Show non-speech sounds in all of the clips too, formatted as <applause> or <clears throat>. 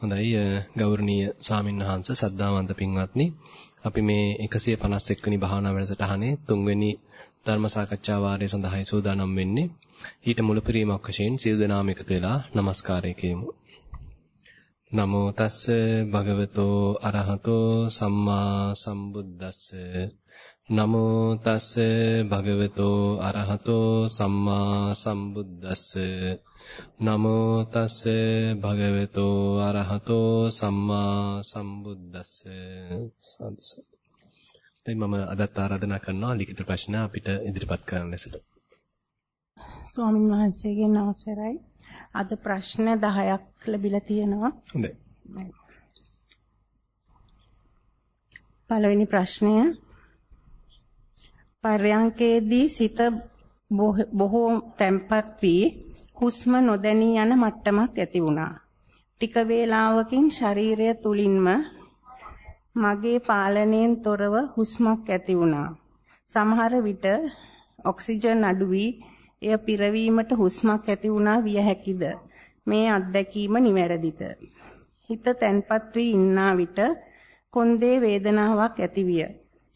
හොඳයි ගෞරවනීය ස්වාමින්වහන්සේ සද්ධාවන්ත පින්වත්නි අපි මේ 151 වෙනි භාවනා වැඩසටහනේ තුන්වෙනි ධර්ම සාකච්ඡා වාරය සඳහායි සූදානම් වෙන්නේ. ඊට මුලපිරීමක් වශයෙන් සියලු දෙනාම එකතු වෙලා নমස්කාරය කියමු. නමෝ තස්ස භගවතෝ අරහතෝ සම්මා සම්බුද්දස්ස නමෝ තස්ස භගවතෝ අරහතෝ සම්මා සම්බුද්දස්ස නමෝ තස්ස භගවතෝ අරහතෝ සම්මා සම්බුද්දස්ස සාදුස. දැන් මම අදත් ආරාධනා කරනවා ලිඛිත ප්‍රශ්න අපිට ඉදිරිපත් කරන්න ලෙසට. ස්වාමින් වහන්සේගෙන් අවසරයි. අද ප්‍රශ්න 10ක් ලැබිලා තියෙනවා. හොඳයි. පළවෙනි ප්‍රශ්නය පර්යංකේදී සිත බොහෝ තැම්පත් වී හුස්ම නොදැනී යන මට්ටමක් ඇති වුණා. ටික වේලාවකින් ශරීරය තුලින්ම මගේ පාලනයෙන් තොරව හුස්මක් ඇති වුණා. සමහර විට ඔක්සිජන් අඩු වී එය පිරවීමට හුස්මක් ඇති වුණා විය හැකිද? මේ අත්දැකීම නිවැරදිද? හිත තැන්පත් වී ඉන්නා විට කොන්දේ වේදනාවක් ඇතිවිය.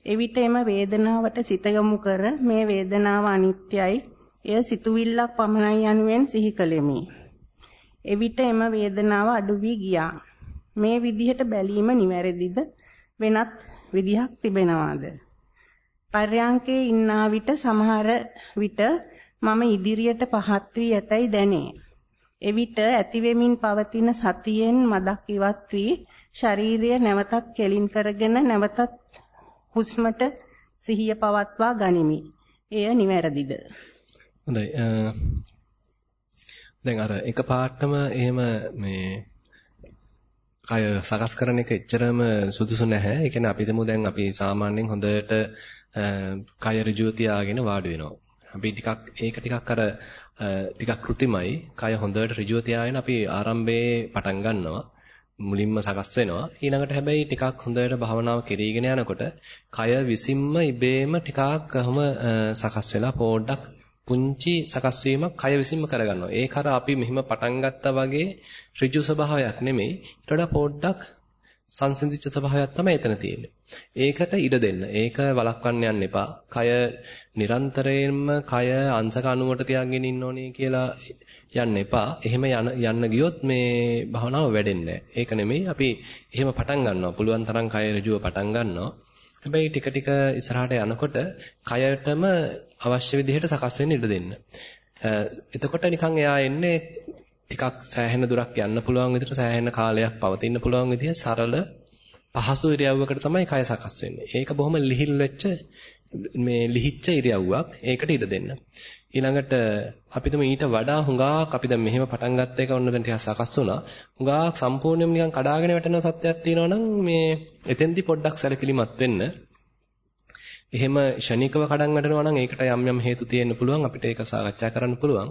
එවිට එම වේදනාවට සිත යොමු කර මේ වේදනාව අනිත්‍යයි එය සිතුවිල්ලක් පමණයි යනුවෙන් සිහි කළෙමි. එවිට එම වේදනාව අඩු වී ගියා. මේ විදිහට බැලීම නිවැරදිද? වෙනත් විදිහක් තිබෙනවාද? පර්යාංකේ ඉන්නා විට සමහර විට මම ඉදිරියට පහත් වී ඇතැයි දැනේ. එවිට ඇතිවෙමින් පවතින සතියෙන් මදක් ඉවත් වී ශරීරය නැවතත් කෙලින් කරගෙන නැවතත් හුස්මට සිහිය පවත්වා ගනිමි. එය නිවැරදිද? හොඳයි. දැන් අර එක පාටම එහෙම මේ කය සකස් කරන එක එච්චරම සුදුසු නැහැ. ඒ කියන්නේ අපි හිතමු දැන් අපි සාමාන්‍යයෙන් හොඳට කය ඍජුව තියාගෙන වාඩි වෙනවා. අපි ටිකක් ඒක ටිකක් අර ටිකක් કૃතිමයි. කය හොඳට ඍජුව තියාගෙන අපි ආරම්භයේ පටන් ගන්නවා. මුලින්ම සකස් වෙනවා. ඊළඟට හැබැයි ටිකක් හොඳට භාවනාව කෙරීගෙන යනකොට කය විසින්ම ඉබේම ටිකක් කොහොම සකස් වෙලා පොඩ්ඩක් පුංචි සකස් වීමක් කය විසින්ම කරගන්නවා. ඒක අර අපි මෙහිම පටන් ගත්තා වගේ ඍජු ස්වභාවයක් නෙමෙයි. ඊට වඩා පොඩ්ඩක් සංසිඳිච්ච ස්වභාවයක් තමයි එතන තියෙන්නේ. ඒකට ඉඩ දෙන්න. ඒක වළක්වන්න යන්න එපා. කය නිරන්තරයෙන්ම කය අංශක අණුවට තියාගෙන ඉන්න ඕනේ කියලා යන්න එපා. එහෙම යන යන්න ගියොත් මේ භවනාව වැඩෙන්නේ ඒක නෙමෙයි. අපි එහෙම පටන් ගන්නවා. පුළුවන් තරම් කය ඍජුව පටන් ගන්නවා. හැබැයි ටික ටික ඉස්සරහට යනකොට කයටම අවශ්‍ය විදිහට සකස් වෙන්න ඉඩ දෙන්න. එතකොට නිකන් එයා එන්නේ ටිකක් සෑහෙන දුරක් යන්න පුළුවන් විදිහට සෑහෙන කාලයක් පවතින්න පුළුවන් විදිහ සරල පහසු ඉරියව්වකට තමයි කය සකස් වෙන්නේ. ඒක බොහොම ලිහිල් වෙච්ච මේ ලිහිච්ච ඉරියව්වක්. ඒකට ඉඩ දෙන්න. ඊළඟට අපිටම ඊට වඩා හුඟක් අපි දැන් මෙහෙම පටන් ගත්ත එක ඔන්න දැන් ටිකක් සකස් වුණා. හුඟක් සම්පූර්ණයෙන්ම නිකන් කඩාගෙන වැටෙන සත්‍යයක් තියෙනවා නම් මේ එතෙන්දි පොඩ්ඩක් සැලකිලිමත් වෙන්න. එහෙම ෂණිකව කඩන් වැටෙනවා නම් ඒකට යම් යම් හේතු තියෙන්න පුළුවන් අපිට ඒක සාකච්ඡා කරන්න පුළුවන්.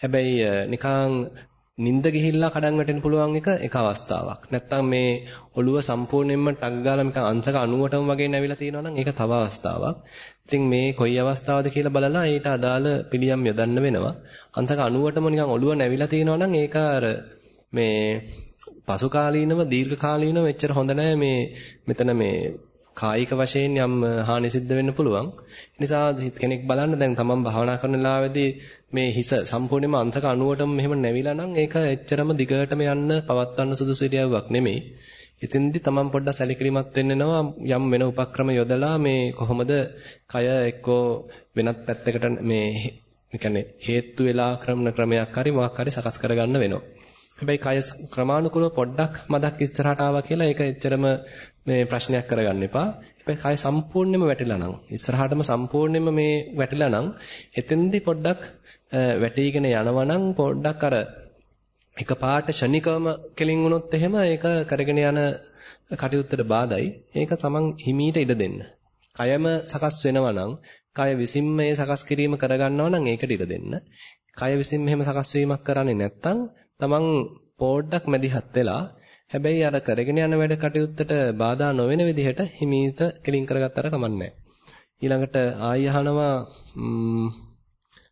හැබැයි නිකං නිින්ද ගිහිල්ලා කඩන් වැටෙන්න පුළුවන් එක එක අවස්ථාවක්. නැත්තම් මේ ඔළුව සම්පූර්ණයෙන්ම ටක් ගාලා නිකන් අංශක 90ටම වගේ නැවිලා තියෙනවා නම් ඒක තව අවස්ථාවක්. ඉතින් මේ කොයි අවස්ථාවද කියලා බලලා ඊට අදාළ පිළියම් යොදන්න වෙනවා. අංශක 90ටම නිකන් ඔළුව නැවිලා තියෙනවා නම් ඒක අර මේ පසු කාලීනව දීර්ඝ කාලීනව එච්චර හොඳ නැහැ මේ මෙතන මේ කායික වශයෙන් යම් හානි සිද්ධ වෙන්න පුළුවන්. නිසා කෙනෙක් බලන්න දැන් තමන් භාවනා කරන ලාවේදී මේ හිස සම්පූර්ණයෙන්ම අන්තක 90ටම මෙහෙම නැවිලා නම් ඒක එච්චරම දිගටම යන්න පවත්වන්න සුදුසු ඉරියව්වක් නෙමෙයි. ඉතින්දි තමන් පොඩ්ඩක් සැලකිලිමත් වෙන්නනවා යම් වෙන උපක්‍රම යොදලා මේ කොහොමද කය එක්කෝ වෙනත් පැත්තකට මේ ඒ හේතු වෙලා ක්‍රමන ක්‍රමයක් හරි මොකක් හරි සකස් කරගන්න වෙනවා. හැබැයි කය ක්‍රමානුකූලව පොඩ්ඩක් මදක් ඉස්සරහට ආවා කියලා ඒක එච්චරම මේ ප්‍රශ්නයක් කරගන්න එපා. හැබැයි කය සම්පූර්ණයෙන්ම වැටිලා නම් ඉස්සරහටම සම්පූර්ණයෙන්ම මේ වැටිලා නම් එතෙන්දී පොඩ්ඩක් වැටිගෙන යනවා නම් පොඩ්ඩක් අර එකපාරට ෂණිකවම කෙලින් වුණොත් එහෙම ඒක කරගෙන යන කටයුත්තට බාධායි. ඒක තමන් හිමීට ඉඩ දෙන්න. කයම සකස් වෙනවා නම් කය විසින්ම මේ සකස් කිරීම කරගන්නවා නම් ඒකට ඉඩ දෙන්න. කය විසින් මෙහෙම සකස් වීමක් කරන්නේ නැත්නම් තමන් පොඩ්ඩක් මැදිහත් වෙලා හැබැයි අර කරගෙන යන වැඩ කටයුත්තට බාධා නොවන විදිහට හිමීට කෙලින් කරගත්තට කමන්නේ ඊළඟට ආයි අහනවා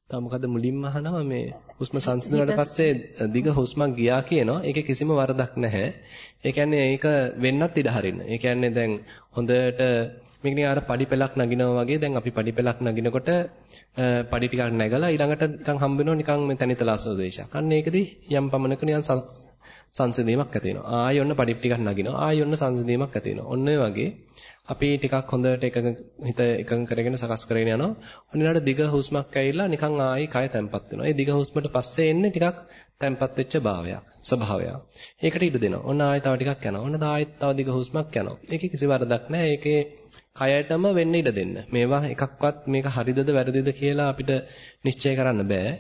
තව මොකද මුලින්ම අහනවා මේ හුස්ම සංසිඳුණාට පස්සේ දිග හුස්මක් ගියා කියනවා. ඒකේ කිසිම වරදක් නැහැ. ඒ කියන්නේ ඒක වෙන්නත් ඉඩ හරින්න. ඒ කියන්නේ දැන් හොඳට මේක නිකන් අර පඩි පෙලක් නගිනවා වගේ දැන් අපි පඩි පෙලක් නගිනකොට පඩි ටිකක් නැගලා ඊළඟට නිකන් හම්බ වෙනවා නිකන් මේ තනිතලා සෝදේශයක්. අන්න ඒකදී යම් පමණක නිකන් සංසිඳීමක් ඇති වෙනවා. ආයෙ ඔන්න පඩි ටිකක් නගිනවා. ආයෙ ඔන්න සංසිඳීමක් ඇති වෙනවා. ඔන්න වගේ අපි ටිකක් හොඳට එකඟ හිත එකඟ කරගෙන සකස් කරගෙන යනවා. ඔන්නලාට දිග හුස්මක් ඇවිල්ලා නිකන් ආයෙ කය තැම්පත් වෙනවා. ඒ දිග හුස්මට පස්සේ එන්නේ ටිකක් තැම්පත් වෙච්ච භාවයක්, ස්වභාවයක්. ඒකට ඉඩ දෙනවා. ඔන්න ආයෙ තව ටිකක් යනවා. ඔන්න ආයෙත් තව දිග හුස්මක් යනවා. ඒකේ කිසි වරදක් නැහැ. ඒකේ කයටම වෙන්න ඉඩ දෙන්න. මේවා එකක්වත් මේක හරිදද වැරදිද කියලා අපිට නිශ්චය කරන්න බෑ.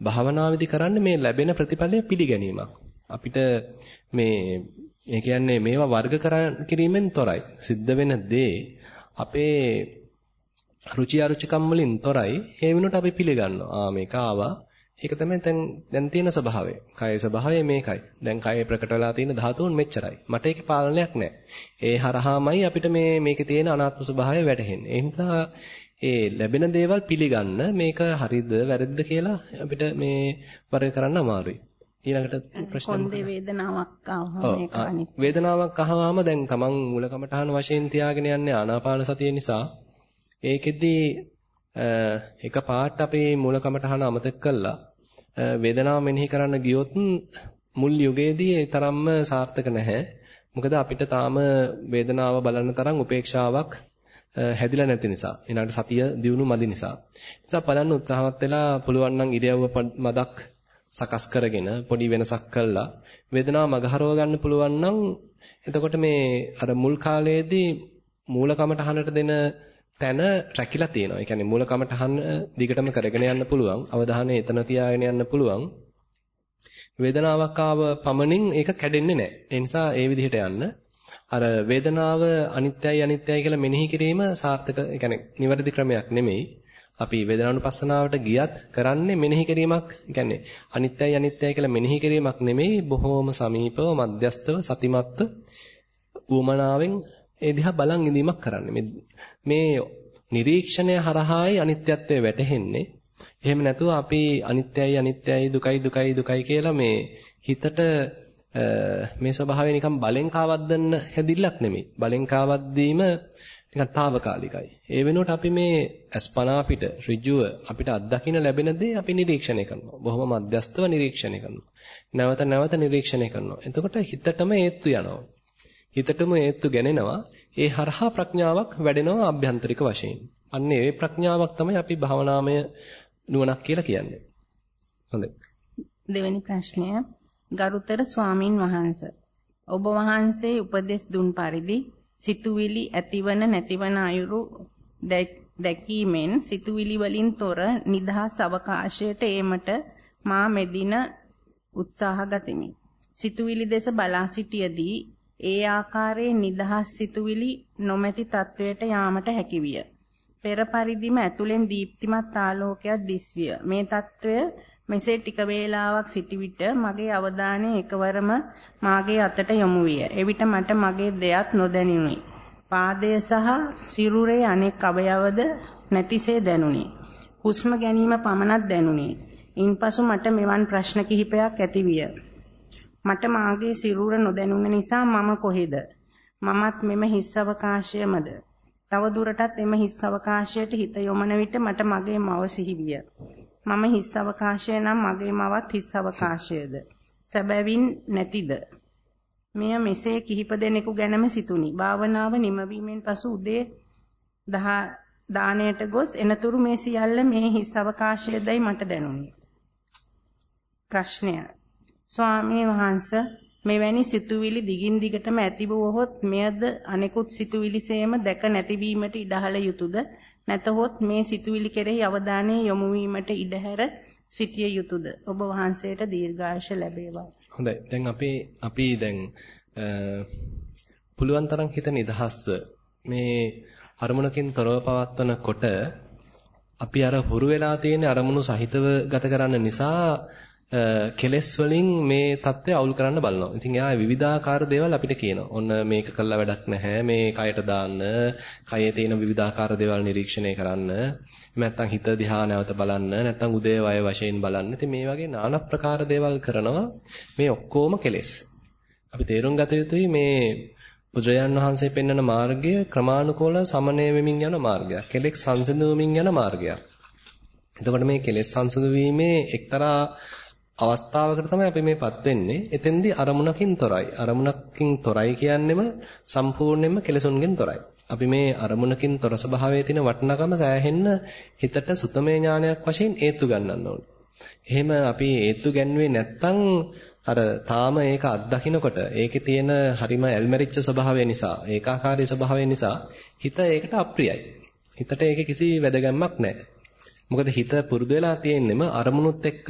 භාවනාවේදී කරන්නේ මේ ලැබෙන ප්‍රතිඵලය පිළිගැනීමක්. අපිට මේ ඒ කියන්නේ මේවා වර්ග කිරීමෙන් තොරයි. සිද්ධ වෙන දේ අපේ රුචි අරුචිකම් වලින් තොරයි. ඒ වෙනුවට අපි පිළිගන්නවා. ආ මේක ආවා. ඒක තමයි දැන් දැන් තියෙන ස්වභාවය. කයේ ස්වභාවය මේකයි. දැන් කයේ ප්‍රකට වෙලා තියෙන ධාතුන් මෙච්චරයි. මට ඒකේ පාලනයක් නැහැ. ඒ හරහාමයි අපිට මේ මේකේ තියෙන අනාත්ම ස්වභාවය වැටහෙන්නේ. ඒ නිසා ඒ ලැබෙන දේවල් පිළිගන්න මේක හරිද වැරදිද කියලා අපිට මේ වර්ග කරන්න අමාරුයි. ඊළඟට ප්‍රශ්න කොන්දේ වේදනාවක් ආවම ඒක අනිත්. වේදනාවක් අහවම දැන් තමන් මූලකමටහන වශයෙන් තියාගෙන යන්නේ ආනාපාන සතිය නිසා. ඒකෙදි එක පාට අපේ මූලකමටහන අමතක කළා. වේදනාව මෙනෙහි කරන්න ගියොත් මුල් යුගයේදී ඒ තරම්ම සාර්ථක නැහැ. මොකද අපිට තාම වේදනාව බලන්න තරම් උපේක්ෂාවක් හැදිලා නැති නිසා. ඊළඟට සතිය දියුණු මදි නිසා. නිසා බලන්න උත්සාහවත් වෙලා පුළුවන් නම් ඉරියව්ව මදක් සකස් කරගෙන පොඩි වෙනසක් කළා වේදනාව මගහරව ගන්න පුළුවන් නම් එතකොට මේ අර මුල් කාලයේදී මූලකමටහනට දෙන තැන රැකිලා තියෙනවා. ඒ කියන්නේ මූලකමටහන දිගටම කරගෙන යන්න පුළුවන්. අවධානය එතන තියාගෙන යන්න පුළුවන්. වේදනාවක් ආව පමණින් ඒක කැඩෙන්නේ නැහැ. ඒ නිසා ඒ විදිහට යන්න. අර වේදනාව අනිත්‍යයි අනිත්‍යයි කියලා මෙනෙහි කිරීම සාර්ථක, ඒ කියන්නේ නිවැරදි ක්‍රමයක් නෙමෙයි. අපි වේදනානුපස්සනාවට ගියත් කරන්නේ මෙනෙහි කිරීමක්, කියන්නේ අනිත්‍යයි අනිත්‍යයි කියලා මෙනෙහි කිරීමක් නෙමෙයි, බොහෝම සමීපව මධ්‍යස්තව සතිමත්ව ඌමනාවෙන් ඒ දිහා බලන් ඉඳීමක් කරන්නේ. මේ නිරීක්ෂණය හරහායි අනිත්‍යත්වය වැටහෙන්නේ. එහෙම නැතුව අපි අනිත්‍යයි අනිත්‍යයි දුකයි දුකයි දුකයි කියලා මේ හිතට මේ ස්වභාවය නිකන් බලෙන් කාවද්දන්න හැදිල්ලක් නෙමෙයි. බලෙන් කාවද්දීම නිකන් తాවකාලිකයි. ඒ වෙනුවට අපි මේ අස්පනා අපිට ඍජුව අපිට අත්දකින්න ලැබෙන දේ අපි නිරීක්ෂණය කරනවා. බොහොම මධ්‍යස්තව නිරීක්ෂණය කරනවා. නැවත නැවත නිරීක්ෂණය කරනවා. එතකොට හිතටම ඒත්තු යනවා. හිතටම ඒත්තු ගැනෙනවා. ඒ හරහා ප්‍රඥාවක් වැඩෙනවා අභ්‍යන්තරික වශයෙන්. අන්න ඒ ප්‍රඥාවක් තමයි අපි භාවනාමය නුවණක් කියලා කියන්නේ. හොඳයි. දෙවෙනි ප්‍රශ්නය ගරුතර ස්වාමින් වහන්සේ ඔබ වහන්සේ උපදෙස් දුන් පරිදි සිතුවිලි ඇතිවන නැතිවන අයුරු දැකීමෙන් සිතුවිලි වලින් තොර නිදහස් අවකාශයට ඒමට මා මෙදින උත්සාහ ගතිමි. සිතුවිලි දෙස බලා සිටියේදී ඒ ආකාරයේ නිදහස් සිතුවිලි නොමැති තත්වයට යාමට හැකිවිය. පෙර පරිදිම ඇතුලෙන් දීප්තිමත් ආලෝකයක් දිස්විය. මේ తත්වය මෙසේ ටික වේලාවක් සිටි විට මගේ අවධානය එකවරම මාගේ අතට යොමු විය. එවිට මට මගේ දෙයක් නොදැනුනි. පාදය සහ සිරුරේ අනෙක් අවයවද නැතිසේ දැනුනි. හුස්ම ගැනීම පමණක් දැනුනි. ඉන්පසු මට මෙවන් ප්‍රශ්න කිහිපයක් ඇති විය. මට මාගේ සිරුර නොදැනුන නිසා මම කොහෙද? මමත් මෙම හිස් අවකාශයමද? තව දුරටත් එම හිස් අවකාශයට හිත යොමන විට මට මගේ මව සිහි විය. මම හිස් අවකාශය නම් මගේ මවත් හිස් අවකාශයද? සැබවින් නැතිද? මෙය මෙසේ කිහිප දෙනෙකු ගැනම සිතුනි. භාවනාව නිමවීමෙන් පසු උදේ දාණයට ගොස් එනතුරු මේ සියල්ල මේ හිස් අවකාශයේදයි මට දැනුනි. ප්‍රශ්නය. ස්වාමී වහන්සේ මෙවැනි සිතුවිලි දිගින් දිගටම ඇති වූහොත් මෙයද අනෙකුත් සිතුවිලිසේම දැක නැතිවීමට ඉඩහළ යුතුයද නැතහොත් මේ සිතුවිලි කෙරෙහි අවධානය යොමු වීමට ඉඩහැර සිටිය යුතුයද ඔබ වහන්සේට දීර්ඝායුෂ ලැබේවා. හොඳයි. දැන් අපි අපි දැන් පුළුවන් තරම් හිත නිදහස්ව මේ අරමුණකින් තොරව පවත්වනකොට අපි අර හුරු වෙලා තියෙන අරමුණු සහිතව ගත කරන්න නිසා කෙලස් වලින් මේ தත්ත්වය අවුල් කරන්න බලනවා. ඉතින් එයා විවිධාකාර දේවල් අපිට කියනවා. ඔන්න මේක කළා වැඩක් නැහැ. මේ කයට දාන්න, කයේ තියෙන විවිධාකාර දේවල් නිරීක්ෂණය කරන්න. නැත්නම් හිත දිහා නැවත බලන්න, නැත්නම් උදේ වය වශයෙන් බලන්න. ඉතින් මේ වගේ নানা ප්‍රකාර දේවල් කරනවා. මේ ඔක්කොම කෙලස්. අපි තේරුම් ගත යුතුයි මේ බුදුරජාන් වහන්සේ පෙන්වන මාර්ගය ක්‍රමානුකූල සමනය වෙමින් යන මාර්ගයක්. කෙලෙක් සංසිඳුවමින් යන මාර්ගයක්. එතකොට මේ කෙලෙස් සංසිඳු වීමේ එක්තරා අවස්ථාවකට තමයි අපි මේපත් වෙන්නේ. එතෙන්දී අරමුණකින් තොරයි. අරමුණකින් තොරයි කියන්නෙම සම්පූර්ණයෙන්ම කෙලෙසුන්ගෙන් තොරයි. අපි මේ අරමුණකින් තොර ස්වභාවයේ තියෙන වටිනකම සෑහෙන්න හිතට සුතමේ ඥානයක් වශයෙන් ඒත්තු ගන්නන්න ඕනේ. එහෙම අපි ඒත්තු ගැන්වේ නැත්තම් අර තාම ඒක අත්දකින්නකොට ඒකේ තියෙන හරිම ඇල්මරිච්ච ස්වභාවය නිසා ඒකාකාරී ස්වභාවය නිසා හිත ඒකට අප්‍රියයි. හිතට ඒකේ කිසි වැදගැම්මක් නැහැ. මොකද හිත පුරුදු වෙලා තියෙන්නෙම අරමුණුත් එක්ක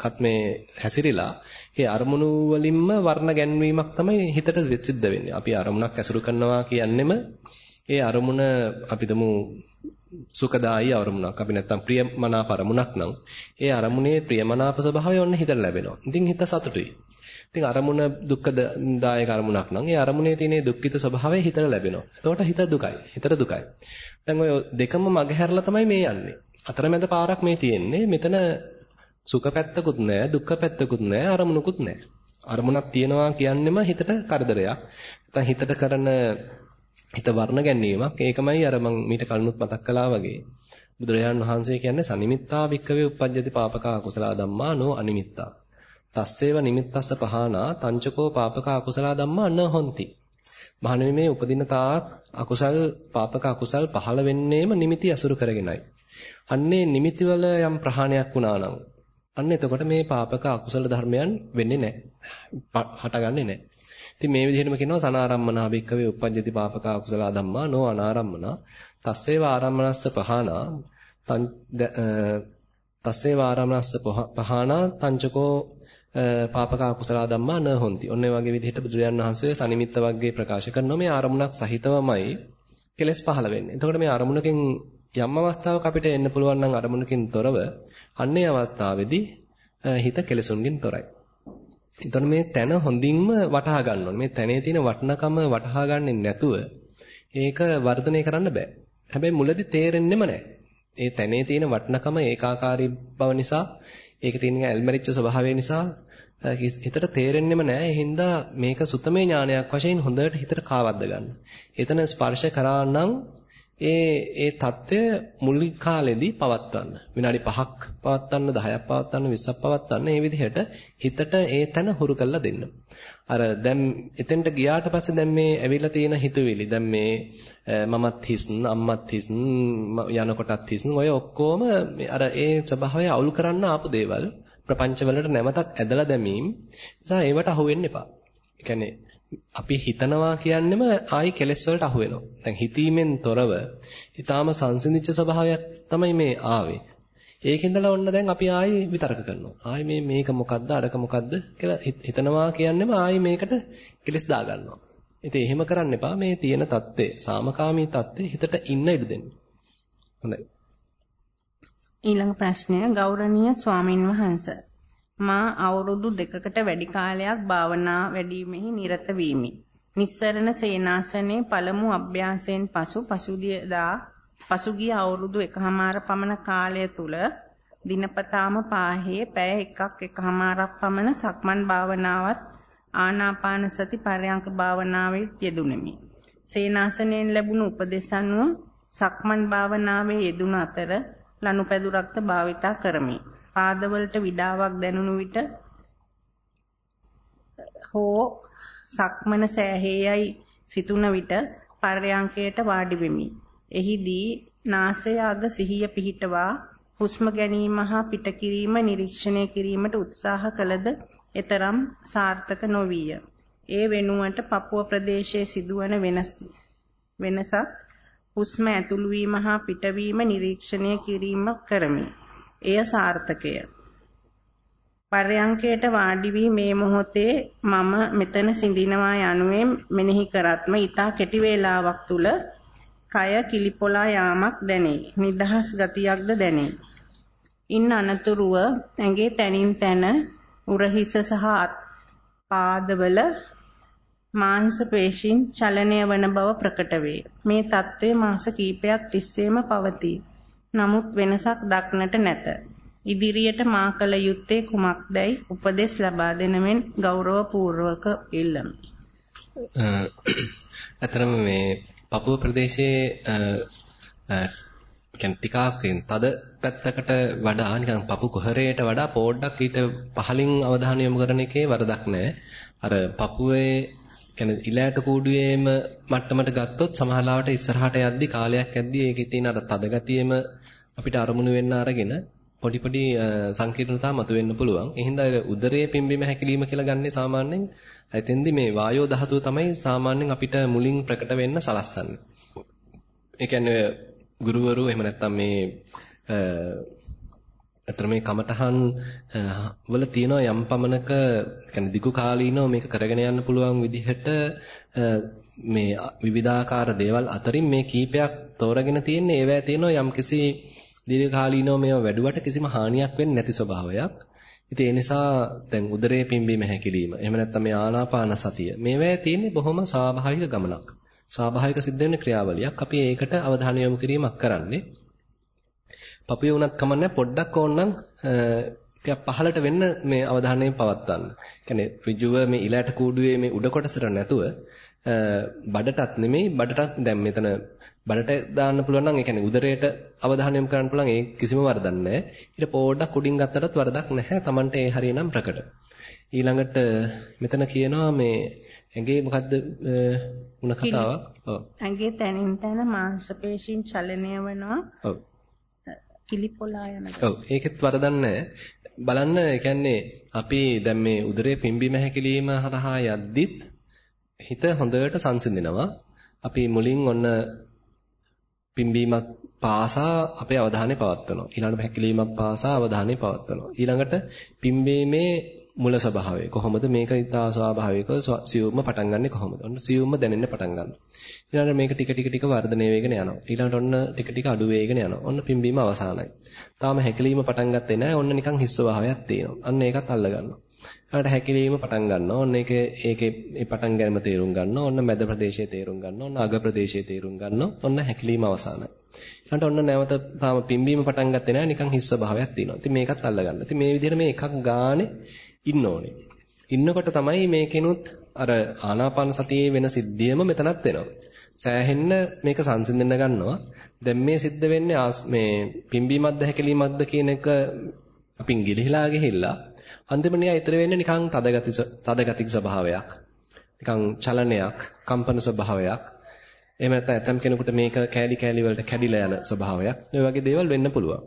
කත් මේ හැසිරිලා ඒ අරමුණු වලින්ම වර්ණ ගැන්වීමක් තමයි හිතට සිද්ධ වෙන්නේ. අපි අරමුණක් ඇසුරු කරනවා කියන්නෙම ඒ අරමුණ අපිටම සුඛදායි අරමුණක්. අපි නැත්තම් ප්‍රියමනාප අරමුණක් නම් ඒ අරමුණේ ප්‍රියමනාප ස්වභාවය ඔන්න හිතට ලැබෙනවා. ඉතින් හිත සතුටුයි. ඉතින් අරමුණ දුක්ඛදායක අරමුණක් නම් ඒ අරමුණේ තියෙන දුක්ඛිත ස්වභාවය හිතට ලැබෙනවා. එතකොට හිත දුකයි. හිතට දුකයි. දැන් ඔය දෙකම මගහැරලා තමයි මේ යන්නේ. අතරමැද පාරක් මේ තියෙන්නේ. මෙතන සුඛ පැත්තකුත් නැහැ, දුක්ඛ පැත්තකුත් නැහැ, අරමුණකුත් නැහැ. අරමුණක් තියනවා කියන්නෙම හිතට කරදරයක්. නැත්නම් හිතට කරන හිත වර්ණ ගැනීමක්. ඒකමයි අර මම මීට කලිනුත් මතක් කළා වගේ. බුදුරජාණන් වහන්සේ කියන්නේ සනිමිත්තා වික්කවේ uppajjati papaka kusala dhamma no animitta. තස්සේව නිමිත්තස්ස පහනා තංචකෝ පාපක අකුසල ධම්මා න හොಂತಿ මහණෙනි මේ උපදින තාක් අකුසල් පාපක අකුසල් පහළ වෙන්නේම නිමිති අසුරු කරගෙනයි. අන්නේ නිමිති වල යම් ප්‍රහාණයක් වුණා නම් අන්න එතකොට මේ පාපක අකුසල ධර්මයන් වෙන්නේ නැහැ. හටගන්නේ නැහැ. ඉතින් මේ විදිහටම කියනවා සනාරම්මනා භික්කවේ uppajjati papaka akusala dhamma no anarammana තස්සේව ආරම්මනස්ස පහනා. තස්සේව ආරම්මනස්ස පහනා. තංචකෝ පාපක අකුසල ධම්මා න හොಂತಿ. ඔන්න වගේ විදිහට බුදුරජාණන් වහන්සේ සනිමිත්ත වර්ගයේ ප්‍රකාශ කරනවා මේ ආරමුණක් සහිතවමයි කෙලස් පහළ වෙන්නේ. එතකොට මේ ආරමුණකින් යම් අවස්ථාවක අපිට එන්න පුළුවන් නම් ආරමුණකින් තොරව අන්නේ අවස්ථාවේදී හිත කෙලසුන්ගෙන් තොරයි. එතකොට මේ තැන හොඳින්ම වටහා ගන්න ඕනේ. මේ තැනේ තියෙන වටිනකම වටහා ගන්නේ නැතුව ඒක වර්ධනය කරන්න බෑ. හැබැයි මුලදී තේරෙන්නෙම නැහැ. ඒ තැනේ තියෙන වටිනකම ඒකාකාරී බව නිසා, ඒකේ තියෙන ඇල්මරිච්ච ස්වභාවය නිසා හිතට තේරෙන්නෙම නැහැ. ඒ හින්දා මේක සුතමේ ඥානයක් වශයෙන් හොඳට හිතට කාවද්ද ගන්න. එතන ස්පර්ශ කරා නම් ඒ ඒ தත්ත්වය මුල් කාලෙදී පවත්වන්න. විනාඩි 5ක් පවත්වන්න 10ක් පවත්වන්න 20ක් පවත්වන්න මේ විදිහට හිතට ඒ තැන හුරු කරලා දෙන්න. අර දැන් එතෙන්ට ගියාට පස්සේ දැන් මේ ඇවිල්ලා තියෙන හිතුවිලි දැන් මේ මමත් හිස් අම්මත් හිස් යනකොටත් හිස් ඔය ඔක්කොම අර ඒ ස්වභාවය අවුල් කරන්න ආපු දේවල් ප්‍රපංච වලට නැවතත් ඇදලා දැමීම නිසා ඒවට අහු වෙන්න එපා. ඒ කියන්නේ අපි හිතනවා කියන්නෙම ආයි කෙලෙස් වලට අහු වෙනවා. දැන් හිතීමෙන් තොරව ඊටාම සංසිඳිච්ච ස්වභාවයක් තමයි මේ ආවේ. ඒකෙන්දලා ඔන්න දැන් අපි ආයි විතර්ක කරනවා. ආයි මේ මේක මොකද්ද අරක මොකද්ද කියලා හිතනවා කියන්නෙම ආයි මේකට කෙලෙස් දාගන්නවා. ඉතින් එහෙම කරන්න එපා. මේ තියෙන தත්ත්වය, සාමකාමී தත්ත්වය හිතට ඉන්න ඉඩ දෙන්න. හොඳයි. ඊළඟ ප්‍රශ්නය ගෞරවනීය ස්වාමින් වහන්සේ මා අවුරුදු දෙකකට වැඩි කාලයක් භාවනා වැඩිමෙහි නිරත වීමි. නිස්සරණ සේනාසනේ පළමු අභ්‍යාසයෙන් පසු පසුදියදා පසුගිය අවුරුදු එකහමාර පමණ කාලය තුල දිනපතාම පාහේ පැය එකක් එකහමාරක් පමණ සක්මන් භාවනාවත් ආනාපාන සති පරයන්ක භාවනාවේ යෙදුණෙමි. සේනාසනෙන් ලැබුණු උපදෙස් අනුව සක්මන් භාවනාවේ යෙදුණ අතර ලනුපැදුරක්ද භාවිතා කරමි. පාදවලට විඩාවක් දැනුණු විට හෝ සක්මන සෑහේයයි සිතුන විට පර්යංකයට වාඩි වෙමි. එහිදී නාසය අග සිහිය පිහිටවා හුස්ම ගැනීම හා පිට කිරීම නිරීක්ෂණය කිරීමට උත්සාහ කළද එතරම් සාර්ථක නොවිය. ඒ වෙනුවට පපුව ප්‍රදේශයේ සිදුවන වෙනස් වෙනසක් හුස්ම ඇතුළු වීම හා පිටවීම නිරීක්ෂණය කිරීම කරමි. එය සාර්ථකය. පර්යංකයට වාඩි වී මේ මොහොතේ මම මෙතන සිඳිනවා යනුවෙන් මෙනෙහි කරත්ම ඊතා කෙටි වේලාවක් තුල කය කිලිපොලා යාමක් දැනේ. නිදහස් ගතියක්ද දැනේ. ඉන් අනතුරුව ඇඟේ තනින් තන උරහිස සහ පාදවල මාංශ පේශීන් චලනය වන බව ප්‍රකට වේ. මේ తත්වය මාස කිහිපයක් තිස්සේම පවතී. නමුත් වෙනසක් දක්නට නැත. ඉදිරියට මා කළ යුත්තේ කුමක්දයි උපදෙස් ලබා දෙන මෙන් ගෞරවපූර්වක ඉල්ලමි. අතරම මේ පපුව ප්‍රදේශයේ කියන්නේ ටිකක් තද පැත්තකට වඩා නිකන් පපු කුහරයට වඩා පොඩ්ඩක් ඊට පහලින් අවධානය යොමු කරන එකේ වරදක් නැහැ. අර පපුවේ කියන්නේ ඉලෑට කූඩුවේම මට්ටමට ගත්තොත් සමහරවට ඉස්සරහට යද්දි කාලයක් යද්දි ඒකේ තියෙන අර තද ගතියෙම අපිට අරමුණු වෙන්න අරගෙන පොඩි පොඩි සංකීර්ණතා මතුවෙන්න පුළුවන්. ඒ හින්දා උදරයේ පිම්බීම හැකිලිම කියලා ගන්නේ සාමාන්‍යයෙන් එතෙන්දි මේ වායෝ ධාතුව තමයි සාමාන්‍යයෙන් අපිට මුලින් ප්‍රකට වෙන්න සලස්සන්නේ. ඒ කියන්නේ ගුරුවරු එහෙම නැත්නම් මේ අතර මේ කමටහන් වල තියෙන යම් පමණක يعني දිගු කාලීනව මේක කරගෙන යන්න පුළුවන් විදිහට මේ විවිධාකාර දේවල් අතරින් මේ කීපයක් තෝරගෙන තියෙන්නේ ඒවැය තියෙන යම්කිසි දීර්ඝ කාලීනව මේවා වැඩුවට කිසිම හානියක් වෙන්නේ නැති ස්වභාවයක්. ඉතින් ඒ නිසා දැන් උදරයේ පිම්බීම හැකිලිම එහෙම නැත්නම් මේ ආනාපාන සතිය මේවැය තියෙන්නේ බොහොම ස්වාභාවික ගමනක්. ස්වාභාවික සිද්ධ වෙන ක්‍රියාවලියක්. අපි ඒකට අවධානය යොමු කිරීමක් කරන්නේ. පපුවේ උනත් කමන්නේ පොඩ්ඩක් ඕනනම් ටිකක් පහලට වෙන්න මේ අවධානය පවත්වන්න. කියන්නේ ඍජුව මේ ඉලට කූඩුවේ මේ උඩ කොටසට නැතුව බඩටත් නෙමෙයි බඩටත් දැන් මෙතන බඩට දාන්න පුළුවන් නම් ඒ කියන්නේ උදරයට අවධානය යොමු කරන්න පුළුවන් ඒ කිසිම වරදක් නැහැ. ඊට පොඩ්ඩක් උඩින් ගත්තටත් වරදක් නැහැ. Tamante ඒ හරියනම් ප්‍රකට. ඊළඟට මෙතන කියනවා මේ ඇඟේ මොකද්ද වුණ කතාවක්? ඔව්. ඇඟේ තනින් තන මාංශ පේශීන් චලනය වෙනවා. ඔව්. කිලිපොලා යන. ඔව්. ඒකෙත් වරදක් නැහැ. බලන්න ඒ කියන්නේ අපි දැන් මේ උදරයේ පිම්බීම හැකිලිම හරහා යද්දිත් හිත හොඳට සංසිඳෙනවා. අපි මුලින් ඔන්න පිම්බීමක් පාසා අපේ අවධානය පවත්වනවා. ඊළඟට හැකිලීමක් පාසා අවධානය පවත්වනවා. ඊළඟට පිම්බීමේ මුල ස්වභාවය කොහොමද මේක ඉතා ස්වාභාවිකව සියුම්ම පටන් ගන්නෙ කොහොමද? ඔන්න සියුම්ම දැනෙන්න පටන් ගන්නවා. ඊළඟට මේක ටික ටික ටික වර්ධනය වෙගෙන යනවා. ඊළඟට ඔන්න ටික ටික අඩු වෙගෙන යනවා. ඔන්න පිම්බීම අවසానයි. තාම හැකිලීම පටන් ගත්තේ නැහැ. ඔන්න නිකන් හිස් ස්වභාවයක් තියෙනවා. අන්න ඒකත් අල්ල ගන්නවා. ඊළඟට හැකිලීම පටන් ගන්නවා. ඔන්න ඒකේ ඒකේ ඒ පටන් ගැනීම තේරුම් ගන්නවා. ඔන්න මැද ප්‍රදේශයේ තේරුම් ගන්නවා. ඔන්න අග ප්‍රදේශයේ තේරුම් ගන්නවා. ඔන්න හැකිලීම අවසానයි. ඊළඟට ඔන්න නැවත තාම පිම්බීම පටන් ගත්තේ නැහැ. නිකන් හිස් ස්වභාවයක් තියෙනවා. ඉතින් මේකත් අල්ල ගන්න. ඉතින් මේ විදිහට මේ එකක් ගානේ ඉන්න ඕනේ. ඉන්නකොට තමයි මේකෙනුත් අර ආනාපාන සතියේ වෙන සිද්ධියම මෙතනත් වෙනවා. සෑහෙන්න මේක සංසිඳෙන්න ගන්නවා. දැන් මේ සිද්ධ වෙන්නේ මේ පිම්බීමක්ද හැකිලීමක්ද කියන එක අපින් ගිලිහිලා ගිහිල්ලා අන්තිමට නිකන් ඉතර වෙන්නේ නිකන් තදගති තදගති ස්වභාවයක්. නිකන් චලනයක්, කම්පන ස්වභාවයක්. එහෙම නැත්නම් ඇතම් කෙනෙකුට මේක කෑලි කෑලි වලට කැඩිලා යන ස්වභාවයක්. මේ වගේ දේවල් වෙන්න පුළුවන්.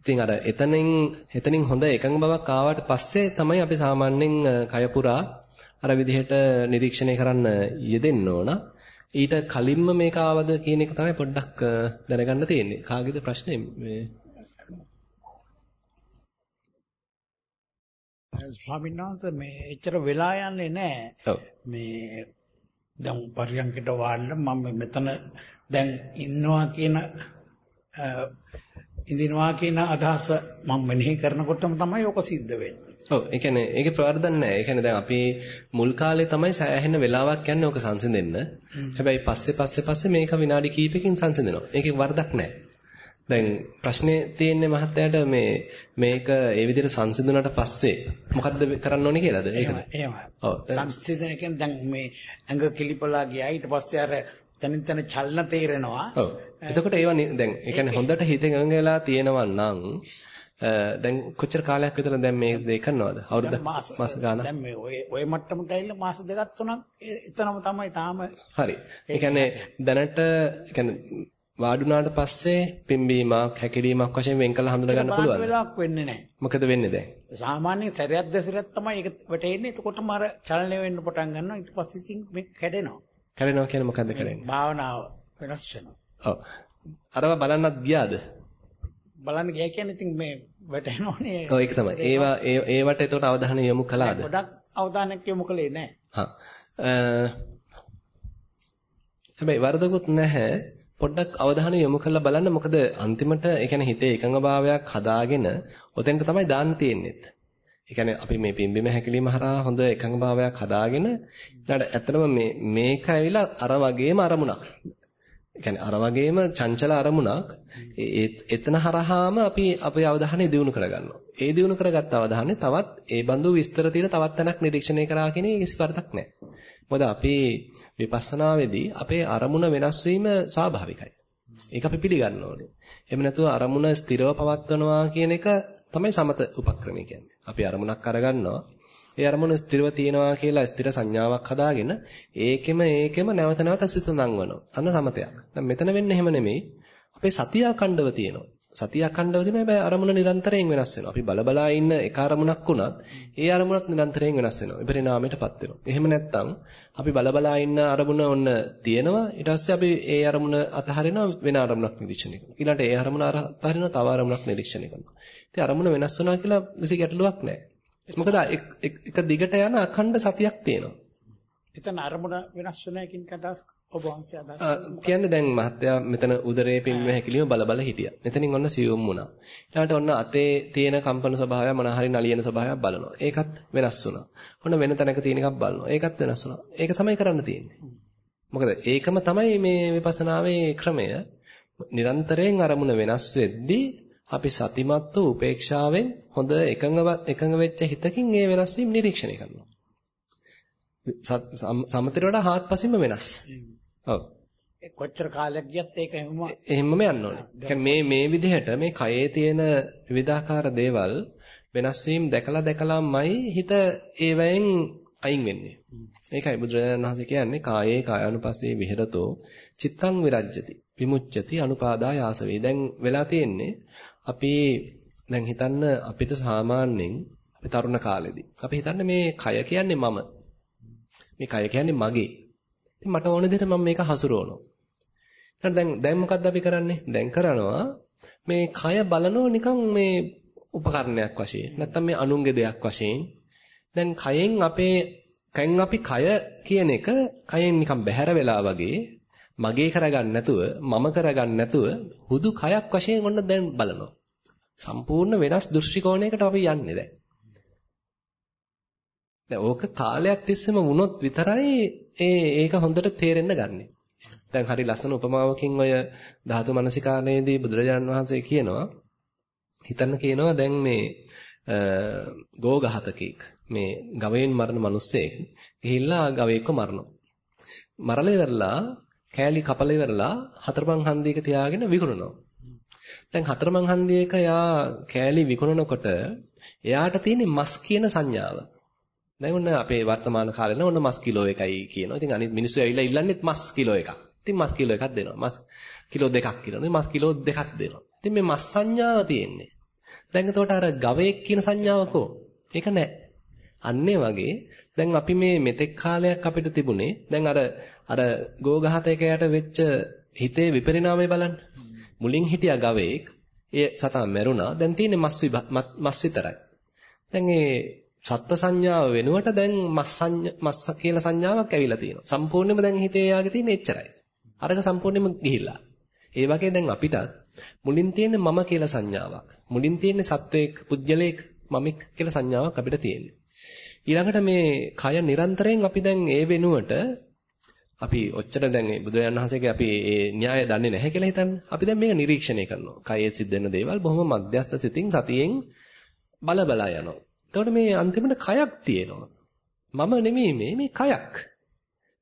ඉතින් අර එතනින් එතනින් හොඳ එකඟ බවක් ආවට පස්සේ තමයි අපි සාමාන්‍යයෙන් කය පුරා අර විදිහට නිරීක්ෂණය කරන්න යෙදෙන්න ඕන. ඊට කලින්ම මේක ආවද කියන එක තමයි පොඩ්ඩක් දැනගන්න තියෙන්නේ. කාගේද ප්‍රශ්නේ මේ ස්වාමීන් වහන්සේ මේ එච්චර වෙලා යන්නේ නැහැ. මේ දැන් පරියන්කට වාඩිලා මම මෙතන දැන් ඉන්නවා කියන ඉඳිනවා කියන අදහස මම මෙනෙහි කරනකොටම තමයි ඔක සිද්ධ වෙන්නේ. ඔව් ඒ කියන්නේ ඒකේ ප්‍රවර්ධන නැහැ. ඒ කියන්නේ දැන් අපි මුල් කාලේ තමයි සෑහෙන වෙලාවක් යන්නේ ඔක සංසිඳෙන්න. හැබැයි පස්සේ පස්සේ පස්සේ මේක විනාඩි කිහිපකින් සංසිඳෙනවා. ඒකේ වරදක් නැහැ. දැන් ප්‍රශ්නේ තියෙන්නේ මහත්තයාට මේ මේක ඒ විදිහට සංසිඳුණාට පස්සේ මොකද්ද කරන්න ඕනේ කියලාද? ඒකද? එහෙමයි. ඔව්. සංසිඳන කියන්නේ දැන් මේ ඇඟ කිලිපලා ගියා ඊට පස්සේ අර තනින් තන චලන තේරෙනවා. ඔව්. එතකොට ඒවා දැන් ඒ කියන්නේ හොඳට හිතෙන් වෙලා තියෙනවා නම් දැන් කොච්චර කාලයක් විතර දැන් මේ දේ කරනවද? අවුරුද්ද මාස ගානක්. දැන් මේ ඔය ඔය මට්ටමට ඇවිල්ලා මාස දෙකක් තුනක් එතනම තමයි තාම. හරි. ඒ කියන්නේ දැනට ඒ කියන්නේ වාඩුණාට පස්සේ පිම්බීමක් හැකිලීමක් වශයෙන් වෙන් කළ හඳුනා ගන්න පුළුවන්. වෙලාවක් වෙන්නේ නැහැ. මොකද වෙන්නේ දැන්? සාමාන්‍යයෙන් සැරයක් දෙසරයක් තමයි ඒක වැටෙන්නේ. එතකොටම අර චලනය වෙන්න පටන් ගන්නවා. ඊට පස්සේ ඉතින් මේක කැඩෙනවා. කැඩෙනවා කියන්නේ මොකද්ද කරන්නේ? භාවනාව වෙනස් වෙනවා. ඔව්. අරව බලන්නත් ගියාද? බලන්න ගියා කියන්නේ ඉතින් මේ වැටෙනවනේ. ඔව් ඒක තමයි. ඒවා ඒවට ඒකට අවධානය යොමු කළාද? ගොඩක් අවධානයක් යොමු කළේ නැහැ. හා. හැබැයි වරදකුත් නැහැ. පොඩ්ඩක් අවධානය යොමු කරලා බලන්න මොකද අන්තිමට ඒ කියන්නේ හිතේ එකඟභාවයක් හදාගෙන ඔතෙන්ට තමයි දාන්න තියෙන්නේ. ඒ කියන්නේ අපි මේ පිම්බිම හැකිලිම හරහා හොඳ එකඟභාවයක් හදාගෙන ඊළඟට ඇත්තටම මේ මේක ඇවිල්ලා අර වගේම අරමුණක්. ඒ කියන්නේ අර වගේම චංචල අරමුණක් එතන හරහාම අපි අපේ අවධානය දියුණු කරගන්නවා. ඒ දියුණු කරගත්ත අවධානය තවත් ඒ බඳු විස්තර තියෙන තවත් තැනක් නිරීක්ෂණය කරා කියන කිසි වරදක් නැහැ. මොකද අපි විපස්සනාවේදී අපේ අරමුණ වෙනස් වීම ස්වාභාවිකයි. ඒක අපි පිළිගන්න ඕනේ. එහෙම නැතුව අරමුණ ස්ථිරව පවත්වනවා කියන එක තමයි සමත උපක්‍රමය කියන්නේ. අපි අරමුණක් අරගන්නවා. ඒ අරමුණ ස්ථිරව තියෙනවා කියලා ස්ථිර සංඥාවක් හදාගෙන ඒකෙම ඒකෙම නැවත නැවත සිත නංවනවා. අන්න සමතයක්. දැන් මෙතන වෙන්නේ එහෙම නෙමෙයි. අපේ සතිය අඛණ්ඩව තියෙනවා. සතිය අඛණ්ඩව තියෙන හැබැයි අරමුණ නිරන්තරයෙන් වෙනස් වෙනවා. අපි බලබලා ඉන්න එක අරමුණක් වුණත් ඒ අරමුණත් නිරන්තරයෙන් වෙනස් වෙනවා. විපරිණාමයටපත් වෙනවා. එහෙම නැත්නම් අපි බලබලා ඉන්න අරමුණ ඔන්න තියෙනවා. ඊට පස්සේ අපි ඒ අරමුණ අතහරිනවා වෙන අරමුණක් නිරීක්ෂණය කරනවා. ඊළඟට ඒ අරමුණ අතහරිනවා තව අරමුණක් නිරීක්ෂණය කරනවා. ඉතින් අරමුණ වෙනස් වෙනවා කියලා කිසි ගැටලුවක් නැහැ. මොකද එක දිගට යන අඛණ්ඩ සතියක් තියෙනවා. එතන අරමුණ වෙනස් වෙන එකකින් අදහස් ඔබ කියන්නේ දැන් මහත්තයා මෙතන උදරයේ පින්ව හැකිලිම බල බල හිටියා. මෙතනින් ඔන්න සියුම් වුණා. ඊළඟට ඔන්න අතේ තියෙන කම්පන ස්වභාවය මොන හරි නලියන ස්වභාවයක් බලනවා. ඒකත් වෙනස් වුණා. ඔන්න වෙන තැනක තියෙන එකක් බලනවා. ඒකත් වෙනස් වුණා. ඒක තමයි කරන්න තියෙන්නේ. මොකද ඒකම තමයි මේ විපස්සනාවේ ක්‍රමය. නිරන්තරයෙන් අරමුණ වෙනස් වෙද්දී අපි සතිමත් වූ උපේක්ෂාවෙන් හොඳ එකඟ එකඟ වෙච්ච හිතකින් ඒ වෙනස් වීම නිරීක්ෂණය කරනවා. සමතර වඩා හාත්පසින්ම වෙනස්. ඔව්. කොච්චර කාලයක් ගියත් ඒක එහෙම එහෙමම යන්න ඕනේ. මේ මේ විදිහට මේ කයේ තියෙන විවිධාකාර දේවල් වෙනස් වීම දැකලා දැකලාමයි හිත ඒවයෙන් අයින් වෙන්නේ. ඒකයි බුදුරජාණන් වහන්සේ කියන්නේ කායේ කායानुපස්සේ විහෙරතෝ චිත්තං විරජ්‍යති විමුච්ඡති අනුපාදා යාසවේ. දැන් වෙලා තියෙන්නේ අපි දැන් හිතන්න අපිට සාමාන්‍යයෙන් අපි තරුණ කාලෙදී අපි හිතන්නේ මේ කය කියන්නේ මම. මේ කය කියන්නේ මගේ. ඉතින් මට ඕන විදිහට මම මේක හසුරවනවා. ඊට දැන් දැන් මොකද්ද අපි කරන්නේ? දැන් කරනවා මේ කය බලනෝ නිකන් මේ උපකරණයක් වශයෙන්. නැත්තම් මේ අනුන්ගේ දෙයක් වශයෙන්. දැන් කයෙන් අපේ කයෙන් අපි කය කියන එක කයෙන් නිකන් බැහැර වෙලා වගේ මගේ කරගන්න නැතුව මම කරගන්න නැතුව හුදු කයක් වශයෙන් ඔන්න දැන් බලනවා. සම්පූර්ණ වෙනස් දෘෂ්ටි කෝණයකට අපි යන්නේ දැන්. දැන් ඕක කාලයක් තිස්සේම වුණොත් විතරයි ඒ ඒක හොඳට තේරෙන්න ගන්නෙ. දැන් හරි ලස්සන උපමාවකින් ඔය ධාතු මනසිකාරයේදී බුදුරජාණන් වහන්සේ කියනවා හිතන්න කියනවා දැන් මේ ගෝඝාතකෙක් මේ ගවයෙන් මරන මිනිස්සෙක් ගිහිල්ලා ගවයෙක්ව මරනවා. මරලා ඉවරලා කෑලි කපලා ඉවරලා හතරපන් හන්දියක තියාගෙන විකුණනවා. දැන් හතරමං හන්දියක යා කෑලි විකුණනකොට එයාට තියෙන මස් කියන සංඥාව. දැන් ඔන්න අපේ වර්තමාන කාලේ නම් ඔන්න මස් කිලෝ එකයි කියනවා. ඉතින් අනිත් මිනිස්සු ඇවිල්ලා ඉල්ලන්නේත් මස් කිලෝ එකක්. ඉතින් මස් කිලෝ එකක් දෙනවා. මස් කිලෝ දෙකක් කියනවා. මස් කිලෝ දෙකක් දෙනවා. ඉතින් මේ මස් සංඥාව තියෙන්නේ. දැන් එතකොට අර ගවයෙක් කියන සංඥාවකෝ? ඒක නැහැ. අන්නේ වගේ දැන් අපි මේ මෙතෙක් කාලයක් අපිට තිබුණේ දැන් අර අර ගෝඝාතයකයට වෙච්ච හිතේ විපරිණාමය බලන්න. මුලින් හිටියා ගවයෙක්. ඒ සතා මැරුණා. දැන් තියෙන්නේ මස් මස් විතරයි. දැන් ඒ සත්ත්ව සංඥාව වෙනුවට දැන් මස් මස් කියලා සංඥාවක් ඇවිල්ලා තියෙනවා. සම්පූර්ණයෙන්ම දැන් හිතේ යාගේ තියෙන්නේ එච්චරයි. අරක සම්පූර්ණයෙන්ම ගිහිල්ලා. ඒ වගේ දැන් අපිටත් මුලින් තියෙන්නේ මම කියලා සංඥාවක්. මුලින් තියෙන්නේ සත්වයක පුජ්‍යලයක මමෙක් කියලා සංඥාවක් අපිට තියෙන්නේ. ඊළඟට මේ කය නිරන්තරයෙන් අපි දැන් ඒ වෙනුවට අපි ඔච්චර දැන් මේ බුදුරජාණන් වහන්සේගේ අපි ඒ න්‍යාය දන්නේ නැහැ කියලා හිතන්න. අපි දැන් මේක නිරීක්ෂණය කරනවා. කයේ සිද්ධ වෙන දේවල් බොහොම මධ්‍යස්ථ සිතින් සතියෙන් බල බලා යනවා. එතකොට මේ අන්තිමට කයක් තියෙනවා. මම නෙමෙයි මේ මේ කයක්.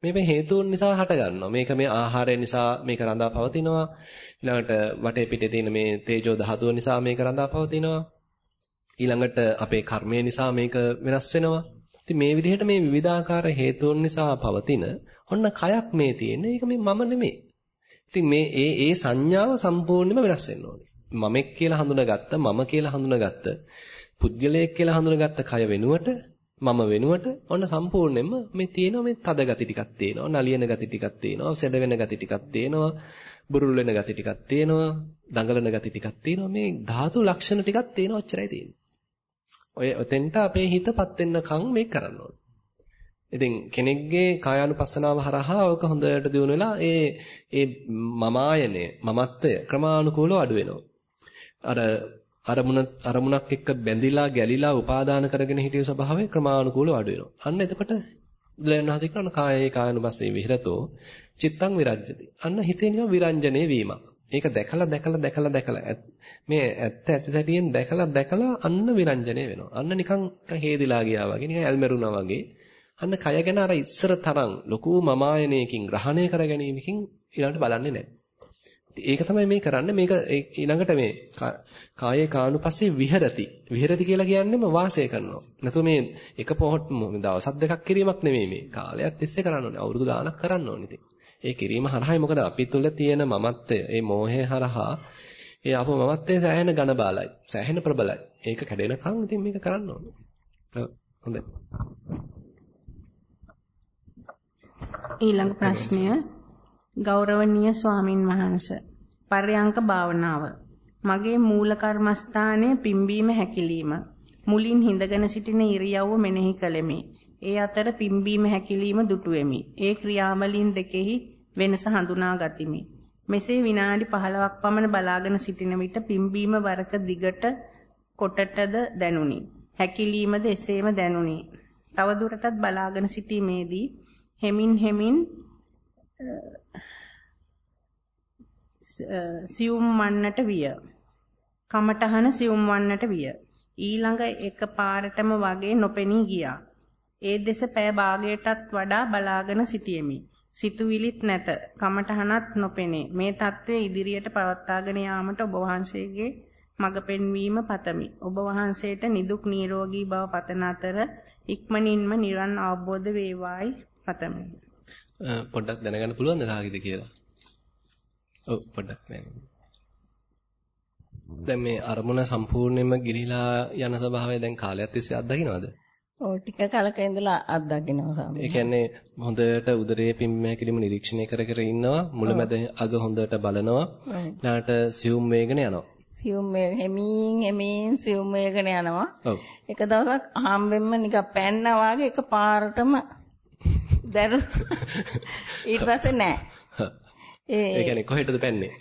මේ මේ හේතුන් නිසා හට ගන්නවා. මේක මේ ආහාරය නිසා මේක රඳා පවතිනවා. ඊළඟට වටේ පිටේ තියෙන මේ තේජෝ ධාතුව නිසා මේක රඳා පවතිනවා. ඊළඟට අපේ කර්මය නිසා මේක වෙනස් වෙනවා. ඉතින් මේ විදිහට මේ විවිධාකාර හේතුන් නිසා පවතින ඔන්න කයක් මේ තියෙන්නේ. ඒක මේ මම නෙමෙයි. ඉතින් මේ ඒ ඒ සංඥාව සම්පූර්ණයෙන්ම වෙනස් වෙන්න ඕනේ. මමෙක් කියලා හඳුනාගත්ත මම කියලා හඳුනාගත්ත පුජ්‍යලයක් කියලා හඳුනාගත්ත කය වෙනුවට මම වෙනුවට ඔන්න සම්පූර්ණයෙන්ම මේ තියෙනවා මේ තද ගති ටිකක් තියෙනවා නලියන ගති ටිකක් තියෙනවා සෙද වෙන ගති ටිකක් තියෙනවා බුරුල් වෙන ගති ටිකක් තියෙනවා දඟලන ගති ටිකක් තියෙනවා. මේ ධාතු ලක්ෂණ ටිකක් තියෙනවා ඔච්චරයි තියෙන්නේ. ඔය ඔතෙන්ට අපේ හිතපත් වෙන්නකම් මේක කරන්න ඕනේ. ඉතින් කෙනෙක්ගේ කායානුපස්සනාව හරහා ඔක හොඳට දිනු වෙලා ඒ ඒ මමායනය මමත්වය ක්‍රමානුකූලව අඩු වෙනවා. අර අරමුණ අරමුණක් එක්ක බැඳිලා ගැලිලා උපාදාන කරගෙන හිටිය ස්වභාවය ක්‍රමානුකූලව අඩු වෙනවා. අන්න එතකොට බුදුරජාණන් වහන්සේ කරන කායේ කායනුපස්සේ විහෙරතෝ චිත්තං විරජ්‍යති. අන්න හිතේ නිකන් විරංජනේ වීමක්. ඒක දැකලා දැකලා දැකලා දැකලා මේ ඇත්ත ඇති සැටියෙන් දැකලා දැකලා අන්න විරංජනේ වෙනවා. අන්න නිකන් හේදිලා ගියා වගේ නිකන් ඇල්මෙරුණා වගේ. අන්න කය ගැන අර ඉස්සර තරම් ලොකු මමායනයකින් ග්‍රහණය කර ගැනීමකින් ඊළඟට බලන්නේ නැහැ. ඒක තමයි මේ කරන්නේ මේක ඊළඟට මේ කායේ කානුපස්සේ විහෙරති. විහෙරති කියලා කියන්නේම වාසය කරනවා. නැතු මේ එක පොහොත් දවස් දෙකක් කිරීමක් නෙමෙයි මේ. කාලයක් තිස්සේ කරන්න ඕනේ. අවුරුදු ගාණක් කරන්න ඕනේ ඉතින්. ඒ කිරීම හරහායි මොකද අපි තුල තියෙන මමත්වය, ඒ මෝහය හරහා ඒ අපෝ මමත්වයේ සෑහෙන ඝන බාලයි. සෑහෙන ප්‍රබලයි. ඒක කැඩෙනකන් ඉතින් මේක කරන්න ඕනේ. හොඳයි. ඊළඟ ප්‍රශ්නය ගෞරවනීය ස්වාමින් වහන්සේ පර්යංක භාවනාව මගේ මූල කර්මස්ථානයේ පිම්බීම හැකිලිම මුලින් හිඳගෙන සිටින ඉරියව්ව මෙනෙහි කළෙමි. ඒ අතර පිම්බීම හැකිලිම දුටුවෙමි. ඒ ක්‍රියාවලින් දෙකෙහි වෙනස හඳුනා ගතිමි. මෙසේ විනාඩි 15ක් පමණ බලාගෙන සිටින විට පිම්බීම වරක දිගට කොටටද දැනුනි. හැකිලීමද එසේම දැනුනි. තවදුරටත් බලාගෙන සිටීමේදී හෙමින් හෙමින් සියුම් වන්නට විය. කමටහන සියුම් වන්නට විය. ඊළඟ එක පාරටම වගේ නොපෙනී ගියා. ඒ දෙස පෑ භාගයටත් වඩා බලාගෙන සිටියෙමි. සිතුවිලිත් නැත. කමටහනත් නොපෙනේ. මේ తත්වයේ ඉදිරියට පවත්වාගෙන යාමට ඔබ වහන්සේගේ මඟ පෙන්වීම පතමි. ඔබ වහන්සේට නිදුක් නිරෝගී බව පතන අතර ඉක්මනින්ම නිවන් අවබෝධ වේවායි පතමි. පොඩ්ඩක් දැනගන්න පුළුවන්ද කාගෙද කියලා? ඔව් පොඩ්ඩක් නෑ. දැන් මේ අරමුණ සම්පූර්ණයෙන්ම ගිලිලා යන ස්වභාවය දැන් කාලයක් තිස්සේ අත්දකින්නවද? ඔව් ටික කලක ඉඳලා අත්දකින්නවා. ඒ කියන්නේ හොඳට උදරයේ පිම්මෑ කිරීම නිරීක්ෂණය කර කර ඉන්නවා මුලමැද අග හොඳට බලනවා. ඊළාට සියුම් වේගන යනවා. සියුම් හෙමින් හෙමින් සියුම් වේගන යනවා. ඔව්. එක දවසක් හාම්බෙන්න නිකන් පැන්නා වාගේ එක පාරටම දැරු <laughs> ඊට පස්සේ නෑ. ඒ කියන්නේ කොහෙටද පැන්නේ?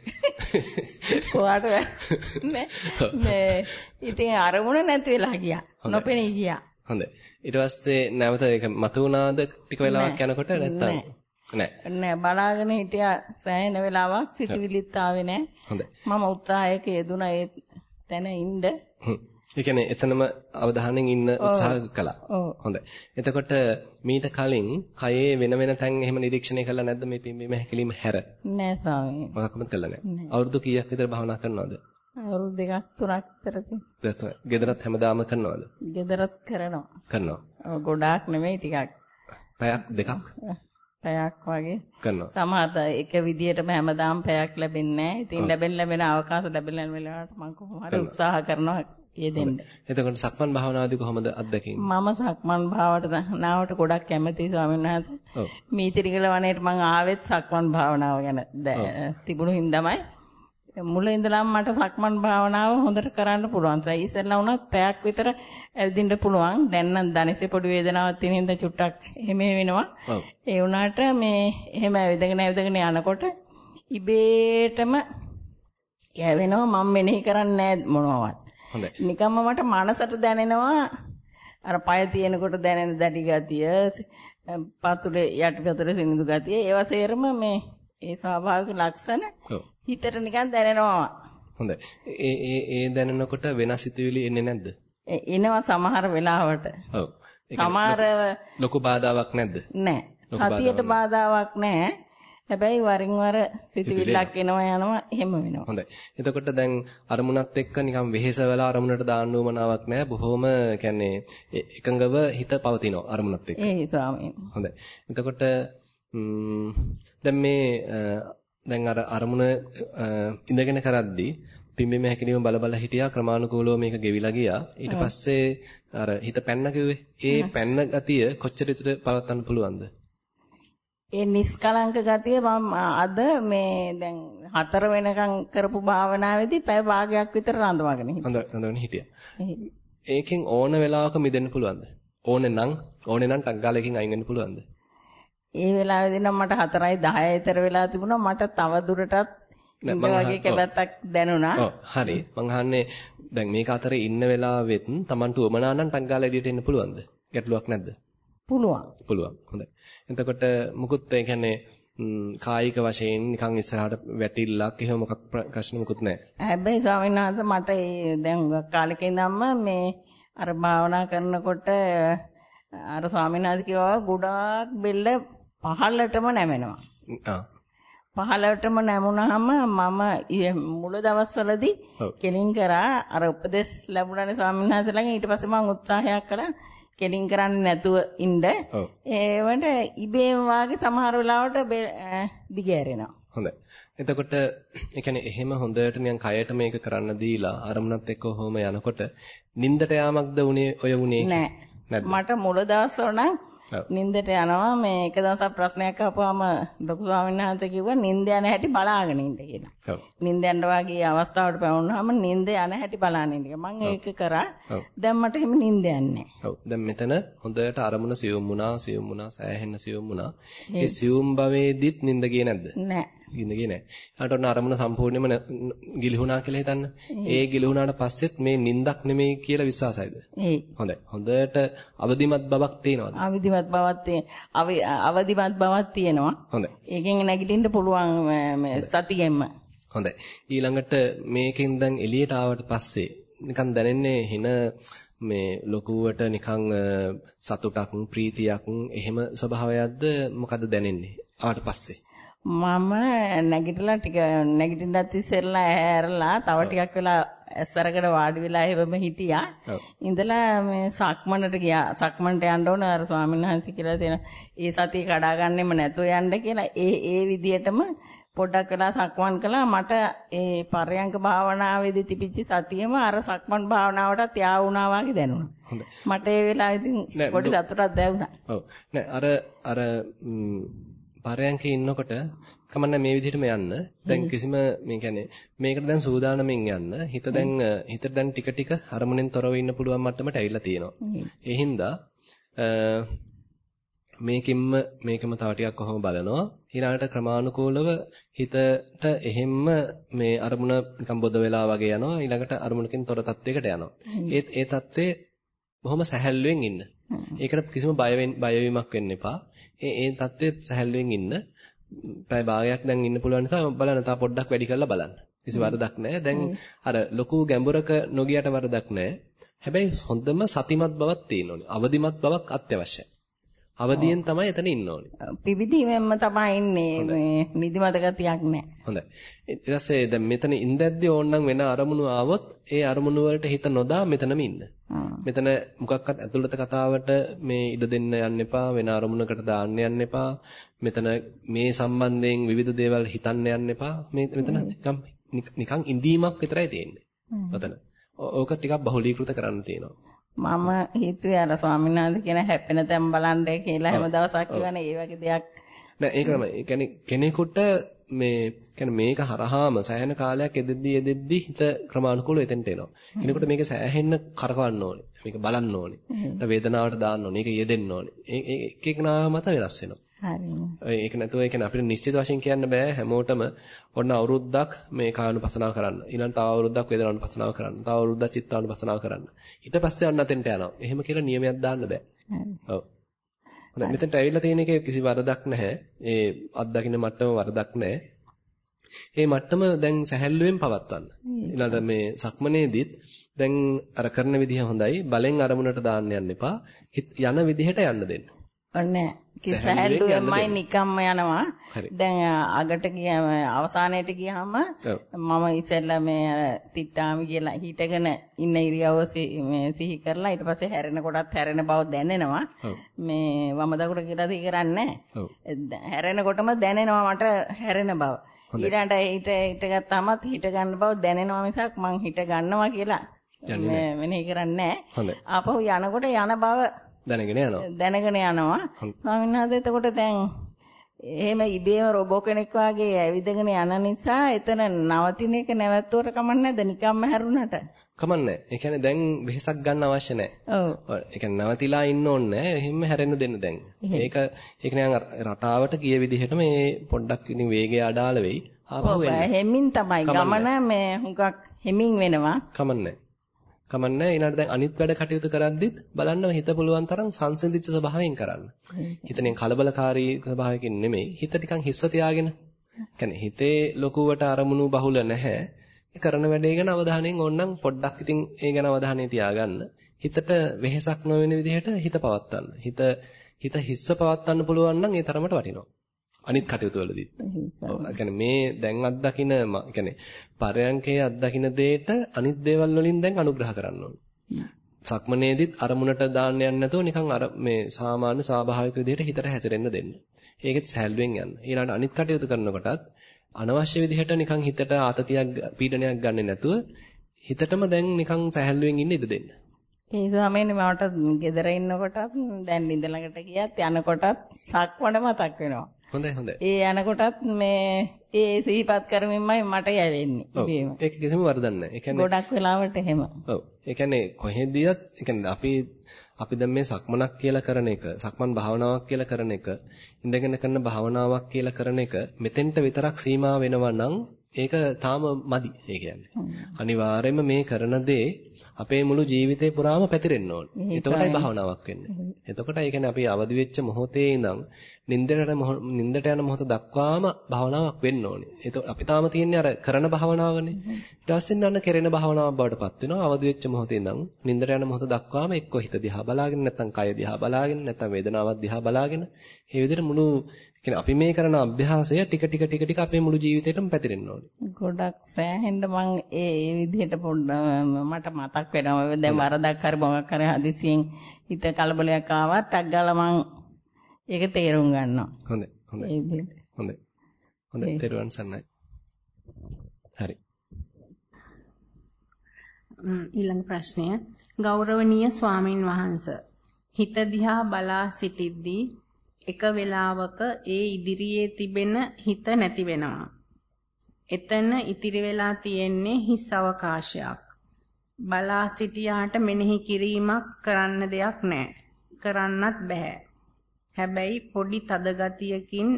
<laughs> කොහාට නෑ. <laughs> මේ ඉතින් අරමුණ නැති වෙලා ගියා. නොපෙනී ගියා. හොඳයි. ඊට පස්සේ නැවත ඒක මතු වුණාද ටික වෙලාවක් යනකොට නැත්තම් නෑ. නෑ බලාගෙන හිටියා සෑහෙන වෙලාවක් සිතවිලිත් ආවේ නෑ. හොඳයි. මම උත්සාහයක යෙදුණා ඒ තැන ඉන්න. ඒ කියන්නේ එතනම අවධානයෙන් ඉන්න උත්සාහ කළා. හොඳයි. එතකොට මීට කලින් කයේ වෙන වෙන තැන් එහෙම නිරීක්ෂණය කළා නැද්ද මේ පිම්බීම හැකිලිම හැර? නෑ ස්වාමී. මොකක්වත් කළා නෑ. අවුරුදු කීයක් විතර භාවනා කරනවද? අවුරුදු දෙකක් තුනක් විතරකින්. දෙතුන. ගෙදරත් හැමදාම කරනවද? ගෙදරත් කරනවා. කරනවා. ගොඩාක් නෙමෙයි ටිකක්. පැයක් දෙකක්. පැයක් වගේ කරනවා. සමහර එක විදියටම හැමදාම පැයක් ලැබෙන්නේ නැහැ. ඉතින් ලැබෙන ලැබෙන අවකාශ ලැබෙන වෙලාවට මම කොහොම හරි උත්සාහ කරනවා යෙදෙන්න. එතකොට සක්මන් භාවනාවේදී කොහොමද අත්දැකීම? මම සක්මන් භාවනාවට ගොඩක් කැමතියි ස්වාමීන් වහන්සේ. ඔව්. මීතිරිගල වනයේට මම ආවෙත් සක්මන් භාවනාව ගැන තිබුණු හින්දාමයි. මුල ඉඳලම මට සක්මන් භාවනාව හොඳට කරන්න පුළුවන්. ඒ ඉස්සෙල්ලා වුණත් පැයක් විතර ඇවිදින්න පුළුවන්. දැන් නම් දණිසේ පොඩි වේදනාවක් තියෙන හින්දා චුට්ටක් එහෙම වෙනවා. ඒ වුණාට මේ එහෙම ඇවිදගෙන ඇවිදගෙන යනකොට ඉබේටම යවෙනවා මම මෙනෙහි කරන්නේ නැහැ මොනවත්. හොඳයි. නිකම්ම මට මනසට දැනෙනවා අර পায় තියෙනකොට දැනෙන දැඩි ගතිය, පතුලේ යටිපතුලේ සිනිඳු ගතිය, ඒවා සේරම මේ ඒ ස්වාභාවික ලක්ෂණ හිතට නිකන් දැනෙනවා. හොඳයි. ඒ ඒ ඒ දැනෙනකොට වෙනස් සිතුවිලි එන්නේ නැද්ද? එනවා සමහර වෙලාවට. ඔව්. සමහර ලොකු බාධාවක් නැද්ද? නැහැ. සතියට බාධාවක් නැහැ. හැබැයි වරින් වර සිතුවිල්ලක් එනවා යනවා එහෙම වෙනවා. හොඳයි. එතකොට දැන් අරමුණත් එක්ක නිකන් වෙහෙසවල අරමුණට දාන්න උවමනාවක් නැහැ. බොහොම කියන්නේ එකඟව හිත පවතිනවා අරමුණත් එක්ක. ඒ ස්වාමීන්. හොඳයි. එතකොට දැන් මේ දැන් අර අරමුණ ඉඳගෙන කරද්දී පිම්බීම හැකිලිම බල බල හිටියා ක්‍රමානුකූලව මේක ගෙවිලා ගියා. ඊට පස්සේ අර හිත පැන්න කිව්වේ. ඒ පැන්න ගතිය කොච්චර විතර පවත්වන්න පුළුවන්ද? ඒ නිස්කලංක ගතිය මම අද මේ දැන් හතර වෙනකන් කරපු භාවනාවේදී පැය භාගයක් විතර රඳවාගෙන හිටියා. රඳවාගෙන හිටියා. ඒකෙන් ඕන වෙලාවක මිදෙන්න පුළුවන්ද? ඕනේ නම් ඕනේ නම් ටක් ගාලා එකකින් අයින් වෙන්න පුළුවන්ද? ඒ වෙලාවේදී නම් මට 4යි 10යි විතර වෙලා තිබුණා මට තව දුරටත් වගේ කැමැත්තක් දැනුණා. ඔව් හරි. මං අහන්නේ දැන් මේක අතරේ ඉන්න වෙලාවෙත් Tamanට උමනා නම් ටක් ගාලා එළියට එන්න පුළුවන්ද? ගැටලුවක් නැද්ද? පුළුවන්. පුළුවන්. හොඳයි. එතකොට මුකුත් ඒ කියන්නේ කායික වශයෙන් නිකන් ඉස්සරහට වැටිල්ලක් එහෙම මොකක් ප්‍රශ්න මුකුත් නැහැ. හැබැයි ස්වාමීන් වහන්සේ මට දැන් කාලෙක ඉඳන්ම මේ අර භාවනා කරනකොට අර ස්වාමීන් වහන්සේ කිව්වා ගොඩාක් බෙල්ල පහළටම නැමෙනවා. ආ. පහළටම නැමුණාම මම මුල දවස්වලදී කෙලින් කරා අර උපදෙස් ලැබුණානේ ස්වාමීන් වහන්සේලාගෙන් ඊට පස්සේ මම උත්සාහයක් කළා කෙලින් කරන්නේ නැතුව ඉන්න. ඒවට ඉබේම වාගේ සමහර වෙලාවට දිගෑරෙනවා. හොඳයි. එතකොට ඒ කියන්නේ එහෙම හොඳට නිකන් කයට මේක කරන්න දීලා අරමුණත් එක්ක කොහොම යනකොට නින්දට යාමක්ද උනේ ඔය උනේ නෑ මට මුල දවස්වල නම් නින්දට යනවා මේ එක දවසක් ප්‍රශ්නයක් අහපුවාම ලොකු ස්වාමීන් වහන්සේ කිව්වා නින්ද යන හැටි බලාගෙන ඉන්න කියලා. ඔව්. නින්ද යන වගේ අවස්ථාවට පැමුණාම නින්ද යන හැටි බලාගෙන ඉන්න. මම ඒක කරා. දැන් මට එහෙම නින්ද යන්නේ ඔව්. දැන් මෙතන හොඳට අරමුණ සියුම් වුණා, සියුම් වුණා, සෑහෙන්න සියුම් වුණා. ඒ සියුම් භවයේදීත් නින්ද ගියේ නැද්ද? නෑ. ගින්දගේ නෑ. ඊට ඔන්න අරමුණ සම්පූර්ණයෙන්ම ගිලිහුණා කියලා හිතන්න. ඒ ගිලිහුණාට පස්සෙත් මේ නින්දක් නෙමෙයි කියලා විශ්වාසයිද? හොඳයි. හොඳට අවදිමත් බවක් තියෙනවද? අවදිමත් බවක් අවදිමත් බවක් තියෙනවා. හොඳයි. ඒකෙන් නැගිටින්න පුළුවන් සතියෙන්ම. හොඳයි. ඊළඟට මේකෙන් දැන් එළියට ආවට පස්සේ නිකන් දැනෙන්නේ හින මේ ලොකුවට නිකන් සතුටක් ප්‍රීතියක් එහෙම ස්වභාවයක්ද මොකද දැනෙන්නේ ආවට පස්සේ මම නැගිටලා ටික නැගිටින්නත් ඉස්සෙල්ලා ඇහැරලා තව ටිකක් වෙලා ඇස්සරකට වාඩි වෙලා එහෙම හිටියා. ඉඳලා මේ සක්මනට ගියා. සක්මනට යන්න ඕන අර ස්වාමීන් වහන්සේ කියලා තියෙන ඒ සතිය කඩා ගන්නෙම නැතුව යන්න කියලා ඒ ඒ විදියටම පොඩ්ඩක් වෙලා සක්මන් කළා මට ඒ පරයන්ක භාවනාවේදී තිබිච්ච සතියම අර සක්මන් භාවනාවටත් යා වුණා වගේ දැනුණා. මට ඒ වෙලාවෙදී පොඩි සතුටක් දැනුණා. ඔව්. නෑ අර අර පරයන්කේ ඉන්නකොට කමන්න මේ විදිහටම යන්න. දැන් කිසිම මේ කියන්නේ මේකට දැන් සූදානමින් යන්න. හිත දැන් හිත දැන් ටික ටික අරමුණෙන් තොරව ඉන්න පුළුවන් මට්ටමට ඇවිල්ලා තියෙනවා. ඒ හින්දා මේකෙම්ම මේකම තව ටිකක් කොහොම බලනවා. ඊළඟට ක්‍රමානුකූලව හිතට එහෙම්ම මේ අරමුණ නිකන් බොද වෙලා වගේ යනවා. ඊළඟට අරමුණකින් තොර තත්වයකට යනවා. ඒ ඒ තත්ත්වේ බොහොම සැහැල්ලුවෙන් ඉන්න. ඒකට කිසිම බය බයවීමක් වෙන්න එපා. ඒ ඒ தත්ත්වෙත් සැහැල්ලුවෙන් ඉන්න. පැය භාගයක් දැන් ඉන්න පුළුවන් නිසා බලන්න තා පොඩ්ඩක් වැඩි කරලා බලන්න. කිසි වරදක් නැහැ. දැන් අර ලොකු ගැඹුරක නොගියට වරදක් නැහැ. හැබැයි හොඳම සතිමත් බවක් තියෙන්න. අවදිමත් බවක් අත්‍යවශ්‍යයි. අවදියෙන් තමයි එතන ඉන්න ඕනේ. පිවිදීමෙන්ම තමයි ඉන්නේ මේ නිදිමත ගතියක් නැහැ. හොඳයි. ඊට පස්සේ දැන් මෙතන ඉඳද්දී ඕනනම් වෙන අරමුණු ආවොත් ඒ අරමුණු වලට හිත නොදා මෙතනම ඉන්න. මෙතන මොකක්වත් ඇතුළත කතාවට මේ ඉඩ දෙන්න යන්න එපා වෙන අරමුණකට දාන්න යන්න එපා. මෙතන මේ සම්බන්ධයෙන් විවිධ දේවල් හිතන්න යන්න එපා. මේ මෙතන නිකන් ඉඳීමක් විතරයි තියෙන්නේ. ඔතන. ඕක ටිකක් බහුලීකృత කරන්න තියෙනවා. මම හිතුවේ අර ස්වාමීන් වහන්සේ කියන හැපෙන තැන් බලන්න කියලා හැම දවසක් කියවනේ ඒ වගේ දෙයක් නෑ ඒක තමයි. ඒ කියන්නේ කෙනෙකුට මේ කියන්නේ මේක හරහාම සෑහෙන කාලයක් එදෙද්දි එදෙද්දි හිත ක්‍රමානුකූලව එතෙන්ට එනවා. කෙනෙකුට මේක සෑහෙන්න කරකවන්න ඕනේ. මේක බලන්න ඕනේ. වේදනාවට දාන්න ඕනේ. ඒක යෙදෙන්න ඕනේ. ඒ එක එක නාම මත වෙනස් වෙනවා. හරියි. ඒක නැතුව ඒ කියන්නේ අපිට නිශ්චිත වශයෙන් කියන්න බෑ හැමෝටම ඔන්න අවුරුද්දක් මේ කායනුපසනාව කරන්න. ඊළඟ තව අවුරුද්දක් වේදනානුපසනාව කරන්න. තව අවුරුද්දක් චිත්තානුපසනාව කරන්න. ඊට පස්සේ අන්න අතෙන්ට යනවා. එහෙම කියලා නියමයක් දාන්න බෑ. ඔව්. හොඳයි. මෙතනට ඇවිල්ලා තියෙන එකේ කිසි වරදක් නැහැ. ඒ අත්දකින්න මට්ටම වරදක් නැහැ. මේ මට්ටම දැන් සැහැල්ලුවෙන් පවත්වන්න. ඊළඟ මේ සක්මනේදීත් දැන් අර කරන විදිහ හොඳයි. බලෙන් අරමුණට දාන්න යන්න එපා. යන විදිහට යන්න දෙන්න. ඔන්නේ කිසහැල්ලුවෙන්මයි නිකම්ම යනවා. දැන් අගට ගියාම අවසානයේට ගියාම මම ඉස්සෙල්ලා මේ තිට්ටාමි කියලා හිටගෙන ඉන්න ඉරියව්ව සිහි කරලා ඊට පස්සේ හැරෙන කොටත් හැරෙන බව දැනෙනවා. මේ වම දකුණ කියලා දී කරන්නේ හැරෙන කොටම දැනෙනවා මට හැරෙන බව. ඊළඟට හිට හිට ගත්තාමත් හිට ගන්න බව දැනෙනවා මිසක් මං හිට ගන්නවා කියලා මෙනෙහි කරන්නේ නැහැ. ආපහු යනකොට යන බව දැනගෙන යනවා. දැනගෙන යනවා. ස්වාමීන් වහන්සේ එතකොට දැන් එහෙම ඉබේම රොබෝ කෙනෙක් වාගේ ඇවිදගෙන යන නිසා එතන නවතින එක නැවැත්තුවට කමක් නැද්ද නිකම්ම හැරුණට? කමන්නේ. ඒ කියන්නේ දැන් වෙහසක් ගන්න අවශ්‍ය නැහැ. ඔව්. ඒ කියන්නේ නවතිලා ඉන්න ඕනේ නැහැ. එහෙම හැරෙන්න දෙන්න දැන්. ඒක ඒක නිකන් රටාවට ගිය විදිහට මේ පොඩ්ඩක් ඉතින් වේගය අඩාල වෙයි. ආපහු එන්න. හෙමින් තමයි ගමන මේ හුඟක් හෙමින් වෙනවා. කමන්නේ. කමන්නේ ඊළඟට දැන් අනිත් වැඩ කටයුතු කරද්දිත් බලන්න හිත පුළුවන් තරම් සංසිඳිච්ච ස්වභාවයෙන් කරන්න. හිතෙන් කලබලකාරී ස්වභාවයකින් නෙමෙයි. හිත නිකන් හිස්ස තියාගෙන. කියන්නේ හිතේ ලොකුවට අරමුණු බහුල නැහැ. කරන වැඩේ ගැන අවධානයෙන් ඕනනම් පොඩ්ඩක් ඉතින් ඒ ගැන අවධානය තියාගන්න. හිතට වෙහෙසක් නොවන විදිහට හිත පවත්වන්න. හිත හිත හිස්ස පවත්වන්න පුළුවන් නම් ඒ තරමට වටිනවා. අනිත් කටයුතු වලදීත්. ඒ මේ දැන් අත්දකින ඒ පරයන්කේ අත්දකින දෙයට අනිත් දේවල් වලින් දැන් අනුග්‍රහ කරන්න ඕනේ. සක්මනේදිත් අරමුණට දාන්න යන්නේ නැතුව නිකන් අර මේ සාමාන්‍ය ස්වාභාවික විදිහට හිතට හැසිරෙන්න දෙන්න. ඒකෙත් සැලුවෙන් යන්න. ඊළඟට අනිත් කටයුතු කරනකොටත් අනවශ්‍ය විදිහට නිකන් හිතට ආතතියක් පීඩනයක් ගන්නෙ නැතුව හිතටම දැන් නිකන් සැහැල්ලුවෙන් ඉන්න ඉඩ දෙන්න. ඒ ස්වාමීනි මට ගෙදර ඉන්නකොටත් දැන් නිඳ ළඟට ගියත් යනකොටත් සක්වණ මතක් වෙනවා. හොඳයි හොඳයි. ඒ යනකොටත් මේ ඒ සිහිපත් කරමින්මයි මට යවෙන්නේ. ඒක කිසිම වරදක් නැහැ. ඒ කියන්නේ ගොඩක් වෙලාවට එහෙම. ඔව්. ඒ කියන්නේ කොහෙදීත් ඒ කියන්නේ අපි අපි දැන් මේ සක්මනක් කියලා කරන එක, සක්මන් භාවනාවක් කියලා කරන එක, ඉඳගෙන කරන භාවනාවක් කියලා කරන එක මෙතෙන්ට විතරක් සීමා වෙනවා නම් ඒක තාම මදි. ඒ කියන්නේ. අනිවාර්යයෙන්ම මේ කරන දේ අපේ මුළු ජීවිතේ පුරාම පැතිරෙන්න ඕනේ. එතකොටයි භාවනාවක් වෙන්නේ. එතකොට ඒ කියන්නේ අපි අවදි වෙච්ච මොහොතේ ඉඳන් නින්දට නින්දට යන මොහොත දක්වාම භාවනාවක් වෙන්න ඕනේ. ඒක අපි තාම තියන්නේ අර කරන භාවනාවනේ. ඊට පස්සේ නන්න කෙරෙන භාවනාවක් බවට පත් වෙනවා. අවදි වෙච්ච මොහොතේ ඉඳන් නින්දට යන මොහොත දක්වාම එක්ක හිත දිහා බලාගෙන නැත්නම් කය දිහා බලාගෙන නැත්නම් වේදනාවක් දිහා බලාගෙන මේ විදිහට මුළු කියන්නේ අපි මේ කරන අභ්‍යාසය ටික ටික ටික ටික අපේ මුළු ජීවිතේටම පැතිරෙන්න ඕනේ. ගොඩක් සෑහෙන්න මං ඒ ඒ විදිහට මට මතක් වෙනවා. දැන් වරදක් හරි මොකක් හරි හදිසියෙන් හිත කලබලයක් ආවත් ටක් ගාලා මං ඒක තේරුම් ගන්නවා. හොඳයි. හොඳයි. හොඳයි. හොඳයි. තේරුවන් සන්නයි. හරි. ඊළඟ ප්‍රශ්නය ගෞරවනීය ස්වාමින් වහන්සේ හිත දිහා බලා සිටිද්දී එක වේලාවක ඒ ඉදිරියේ තිබෙන හිත නැති වෙනවා. එතන ඉතිරි වෙලා තියෙන්නේ හිස් අවකාශයක්. බලා සිටියාට මෙනෙහි කිරීමක් කරන්න දෙයක් නැහැ. කරන්නත් බෑ. හැබැයි පොඩි තද ගතියකින්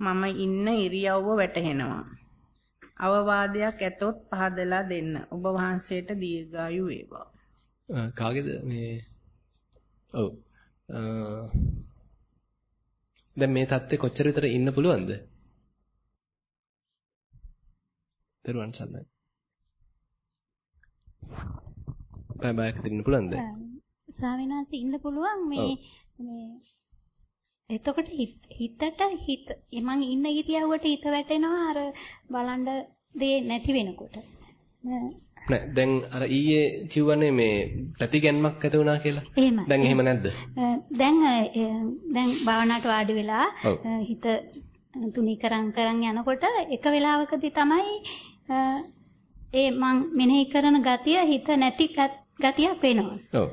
මම ඉන්න ඉරියව්ව වැටහෙනවා. අවවාදයක් ඇතොත් පහදලා දෙන්න. ඔබ වහන්සේට දීර්ඝායු වේවා. කාගේද මේ ඔව් දැන් මේ தත්ත්වේ කොච්චර විතර ඉන්න පුළුවන්ද? දරුවන් සන්නයි. බය බයක් දෙන්න පුළුවන්ද? ස්වාමීනාංශ ඉන්න පුළුවන් මේ මේ එතකොට හිතට හිත මං ඉන්න ඉරියව්වට හිත වැටෙනවා අර බලන්න දේ නැති වෙනකොට. නෑ දැන් අර ඊයේ කිව්වනේ මේ ප්‍රතිගැන්මක් ඇති වුණා කියලා. දැන් එහෙම නැද්ද? දැන් දැන් භාවනාවට වාඩි වෙලා හිත තුනී කරන් කරන් යනකොට එක වෙලාවකදී තමයි ඒ මං මෙනෙහි කරන ගතිය හිත නැති ගතියක් වෙනවා. ඔව්.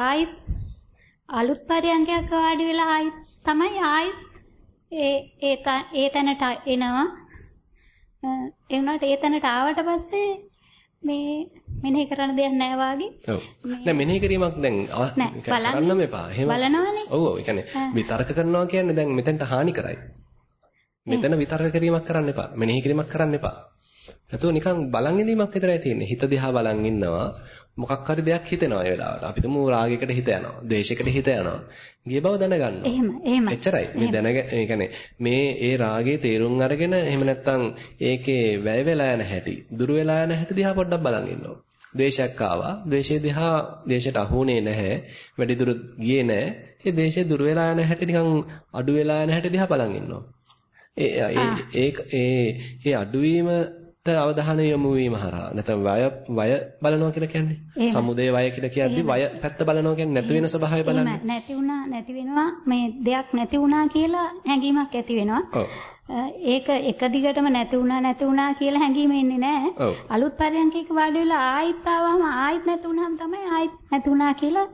ආයිත් අලුත් පරයන්කයක් වාඩි වෙලා ආයිත් තමයි ආයිත් ඒ ඒ ඒ තැනට එනවා. ඒ වුණාට ඒ තැනට ආවට පස්සේ මේ මෙනෙහි කරන්න දෙයක් නැහැ වාගේ. ඔව්. නෑ මෙනෙහි කිරීමක් දැන් කරන්නම එපා. එහෙම. බලනවනේ. ඔව් ඔව්. ඒ කියන්නේ විතර්ක කරනවා කියන්නේ දැන් මෙතෙන්ට හානි කරයි. මෙතන විතර්ක කිරීමක් කරන්න එපා. මෙනෙහි කිරීමක් කරන්න එපා. නැතුව නිකන් බලන් ඉඳීමක් විතරයි තියෙන්නේ. හිත දිහා බලන් ඉන්නවා. මොකක් හරි දෙයක් හිතෙනවා ඒ වෙලාවට. අපි තුමු රාගයකට හිත යනවා, ද්වේෂයකට හිත යනවා. ගිය බව දැනගන්නවා. එහෙම එහෙම. එච්චරයි. මේ දැනග ඒ කියන්නේ මේ ඒ රාගයේ තේරුම් අරගෙන එහෙම නැත්නම් ඒකේ වැය වෙලා යන හැටි, දුර වෙලා යන හැටි දිහා පොඩ්ඩක් බලන් ඉන්නවා. ද්වේෂයක් ආවා. ද්වේෂය දිහා ද්වේෂයට අහුනේ නැහැ. වැඩි දුර ගියේ නැහැ. ඒ ද්වේෂය දුර වෙලා යන හැටි නිකන් අඩු වෙලා යන හැටි දිහා බලන් ඉන්නවා. ඒ ඒ ඒ ඒ අඩුවීම අවධානය යොමු වීම හරහා. නැත්නම් වය වය බලනවා කියලා කියන්නේ. සමුදේ වය කියලා කියද්දි වය පැත්ත බලනවා කියන්නේ නැති වෙන ස්වභාවය බලන්නේ. නැති වුණා නැති වෙනවා මේ දෙයක් නැති වුණා කියලා හැඟීමක් ඇති වෙනවා. ඒක එක දිගටම නැති වුණා නැති වුණා කියලා හැඟීම එන්නේ නැහැ. අලුත් පරයන්කයක වාඩි වෙලා ආයිත් ආවම ආයිත් නැති වුණාම තමයි ආයිත් නැති වුණා කියලා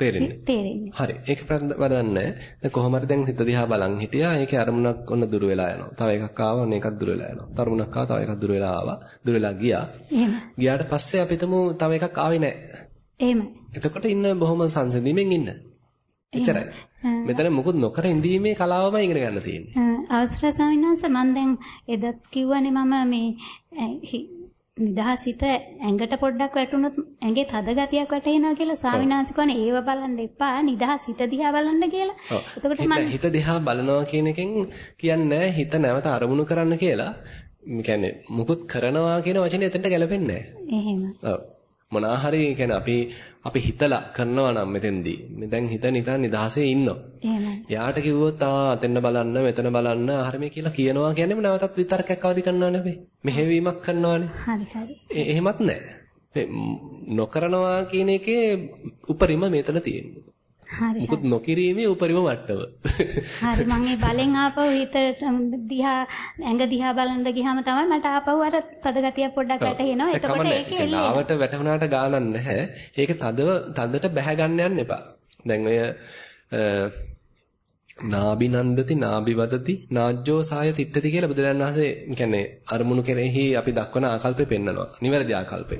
තේරෙන්නේ. තේරෙන්නේ. හරි. ඒක වදන්නේ. දැන් කොහොම හරි දැන් හිත දිහා බලන් හිටියා. ඒකේ අරමුණක් ඔන්න දුර වෙලා යනවා. තව එකක් ආවා. ඔන්න එකක් දුර වෙලා යනවා. තරුණක් ආවා. තව එකක් දුර වෙලා ආවා. දුර වෙලා ගියා. එහෙම. ගියාට පස්සේ අපි හිතමු තව එකක් ආවේ නැහැ. එහෙමයි. එතකොට ඉන්න බොහොම සංසිඳීමෙන් ඉන්න. එච්චරයි. මෙතන මොකුත් නොකර ඉඳීමේ කලාවමයි ඉගෙන ගන්න තියෙන්නේ. අවසර ස්වාමීන් වහන්සේ මම දැන් එදත් කිව්වනේ මම මේ නිදහසිත ඇඟට පොඩ්ඩක් වැටුනොත් ඇඟේ තද ගතියක් වැටෙනවා කියලා ස්වාමීන් වහන්සේ කියන්නේ ඒව බලන්න එපා නිදහසිත දිහා බලන්න කියලා. එතකොට මම හිත දිහා බලනවා කියන එකෙන් කියන්නේ හිත නැවත අරමුණු කරන්න කියලා. කියන්නේ මුකුත් කරනවා කියන වචනේ එතනට ගැලපෙන්නේ නැහැ. එහෙම. ඔව්. මොනවා හරි කියන්නේ අපි අපි හිතලා කරනවා නම් මෙතෙන්දී දැන් හිත නිකන් නිදහසේ ඉන්නවා. එහෙමයි. යාට කිව්වොත් ආ අතෙන්න බලන්න මෙතන බලන්න හරිය කියලා කියනවා කියන්නේම නැවතත් විතරකයක් අවදි කරනවා නෙවෙයි. මෙහෙවීමක් කරනවානේ. හරි හරි. එහෙමත් නැහැ. නොකරනවා කියන එකේ උපරිම මෙතන තියෙන්නේ. හරි. මුකුත් නොකිරීමේ උපරිම මට්ටම. හරි මම ඒ බලෙන් ආපහු හිත දිහා ඇඟ දිහා බලන්න ගියාම තමයි මට ආපහු අර තද ගතිය පොඩ්ඩක් වැටෙනවා. එතකොට ඒකේ ලාවට වැටුණාට ගානක් නැහැ. ඒක තදව තදට බැහැ ගන්න යන්න එපා. දැන් ඔය නාබිනන්දති නාබිවදති නාජ්ජෝ සාය තිට්ඨති කියලා බුදුරජාණන් වහන්සේ කියන්නේ අරමුණු කෙරෙහි අපි දක්වන ආකල්පේ පෙන්නනවා. නිවැරදි ආකල්පේ.